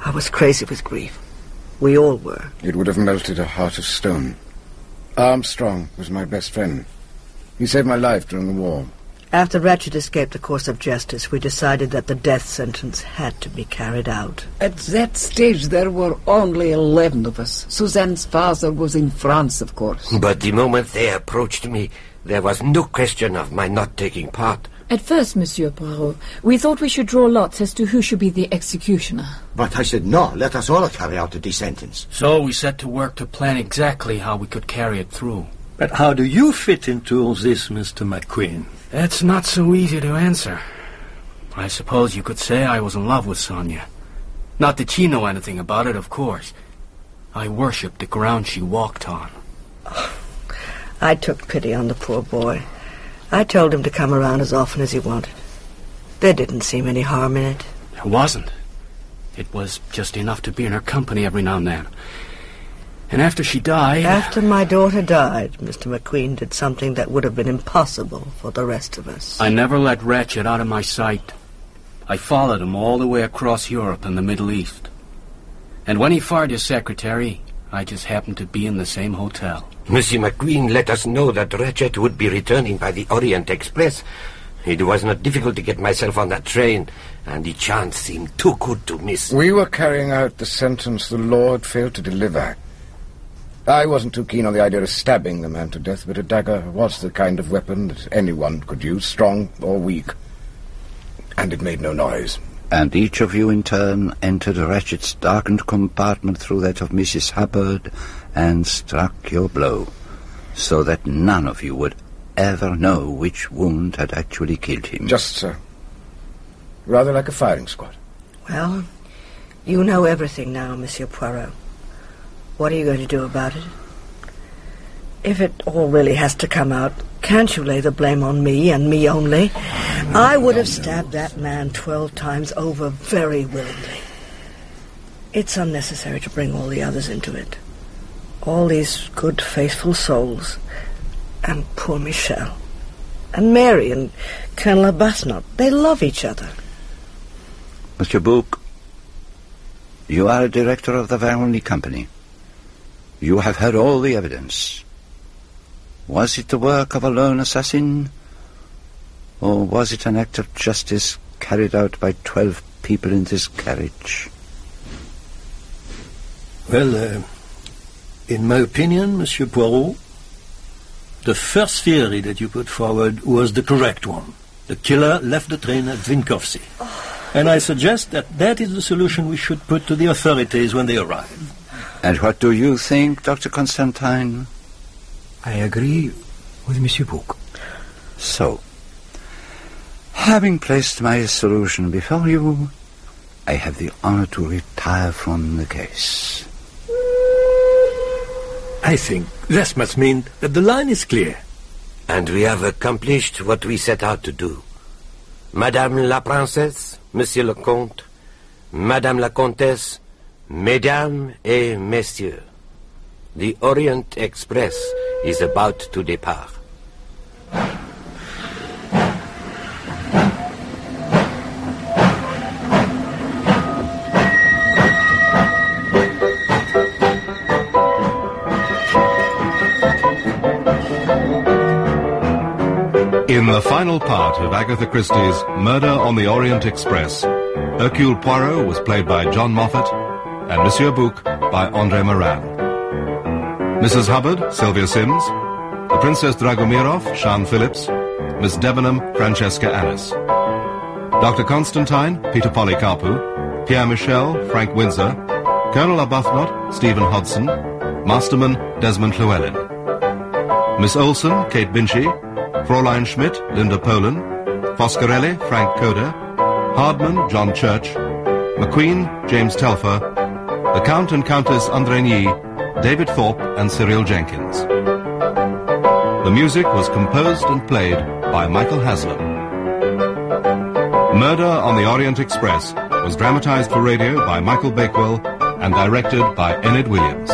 I was crazy with grief. We all were. It would have melted a heart of stone. Armstrong was my best friend. He saved my life during the war. After Ratchett escaped the course of justice, we decided that the death sentence had to be carried out. At that stage, there were only eleven of us. Suzanne's father was in France, of course. But the moment they approached me, there was no question of my not taking part. At first, Monsieur Poirot, we thought we should draw lots as to who should be the executioner. But I said, no, let us all carry out the death sentence. So we set to work to plan exactly how we could carry it through. But how do you fit into all this, Mr. McQueen? It's not so easy to answer. I suppose you could say I was in love with Sonia. Not that she knew anything about it, of course. I worshipped the ground she walked on. I took pity on the poor boy. I told him to come around as often as he wanted. There didn't seem any harm in it. There wasn't. It was just enough to be in her company every now and then. And after she died... After my daughter died, Mr. McQueen did something that would have been impossible for the rest of us. I never let Ratchett out of my sight. I followed him all the way across Europe and the Middle East. And when he fired his secretary, I just happened to be in the same hotel. Monsieur McQueen let us know that Ratchett would be returning by the Orient Express. It was not difficult to get myself on that train, and the chance seemed too good to miss. We were carrying out the sentence the Lord failed to deliver. I wasn't too keen on the idea of stabbing the man to death, but a dagger was the kind of weapon that anyone could use, strong or weak. And it made no noise. And each of you in turn entered Ratchett's darkened compartment through that of Mrs. Hubbard and struck your blow, so that none of you would ever know which wound had actually killed him. Just so. Rather like a firing squad. Well, you know everything now, Monsieur Poirot. What are you going to do about it? If it all really has to come out, can't you lay the blame on me and me only? I would have stabbed that man twelve times over very willingly. It's unnecessary to bring all the others into it. All these good, faithful souls. And poor Michel. And Mary and Colonel Arbuthnot. They love each other. Monsieur Bouc, you are a director of the Varnley Company. You have heard all the evidence. Was it the work of a lone assassin? Or was it an act of justice carried out by twelve people in this carriage? Well, uh, in my opinion, Monsieur Poirot, the first theory that you put forward was the correct one. The killer left the train at Vinkovci. And I suggest that that is the solution we should put to the authorities when they arrive. And what do you think, Dr. Constantine? I agree with Monsieur Bouc. So, having placed my solution before you, I have the honor to retire from the case. I think this must mean that the line is clear. And we have accomplished what we set out to do. Madame la Princesse, Monsieur le Comte, Madame la Comtesse, Mesdames et Messieurs, the Orient Express is about to depart. In the final part of Agatha Christie's Murder on the Orient Express, Hercule Poirot was played by John Moffatt and Monsieur Bouc by Andre Maranne. Mrs. Hubbard, Sylvia Syms. The Princess Dragomiroff, Siân Phillips. Miss Debenham, Francesca Annis. Dr. Constantine, Peter Polycarpou. Pierre Michel, Frank Windsor. Colonel Arbuthnot, Stephen Hodson. Masterman, Desmond Llewelyn. Miss Olsen, Kate Binchy. Fraulein Schmidt, Linda Polan. Foscarelli, Frank Coda. Hardman, John Church. McQueen, James Telfer. The Count and Countess Andrenyi, David Thorpe and Cyril Jenkins. The music was composed and played by Michael Haslam. Murder on the Orient Express was dramatized for radio by Michael Bakewell and directed by Enid Williams.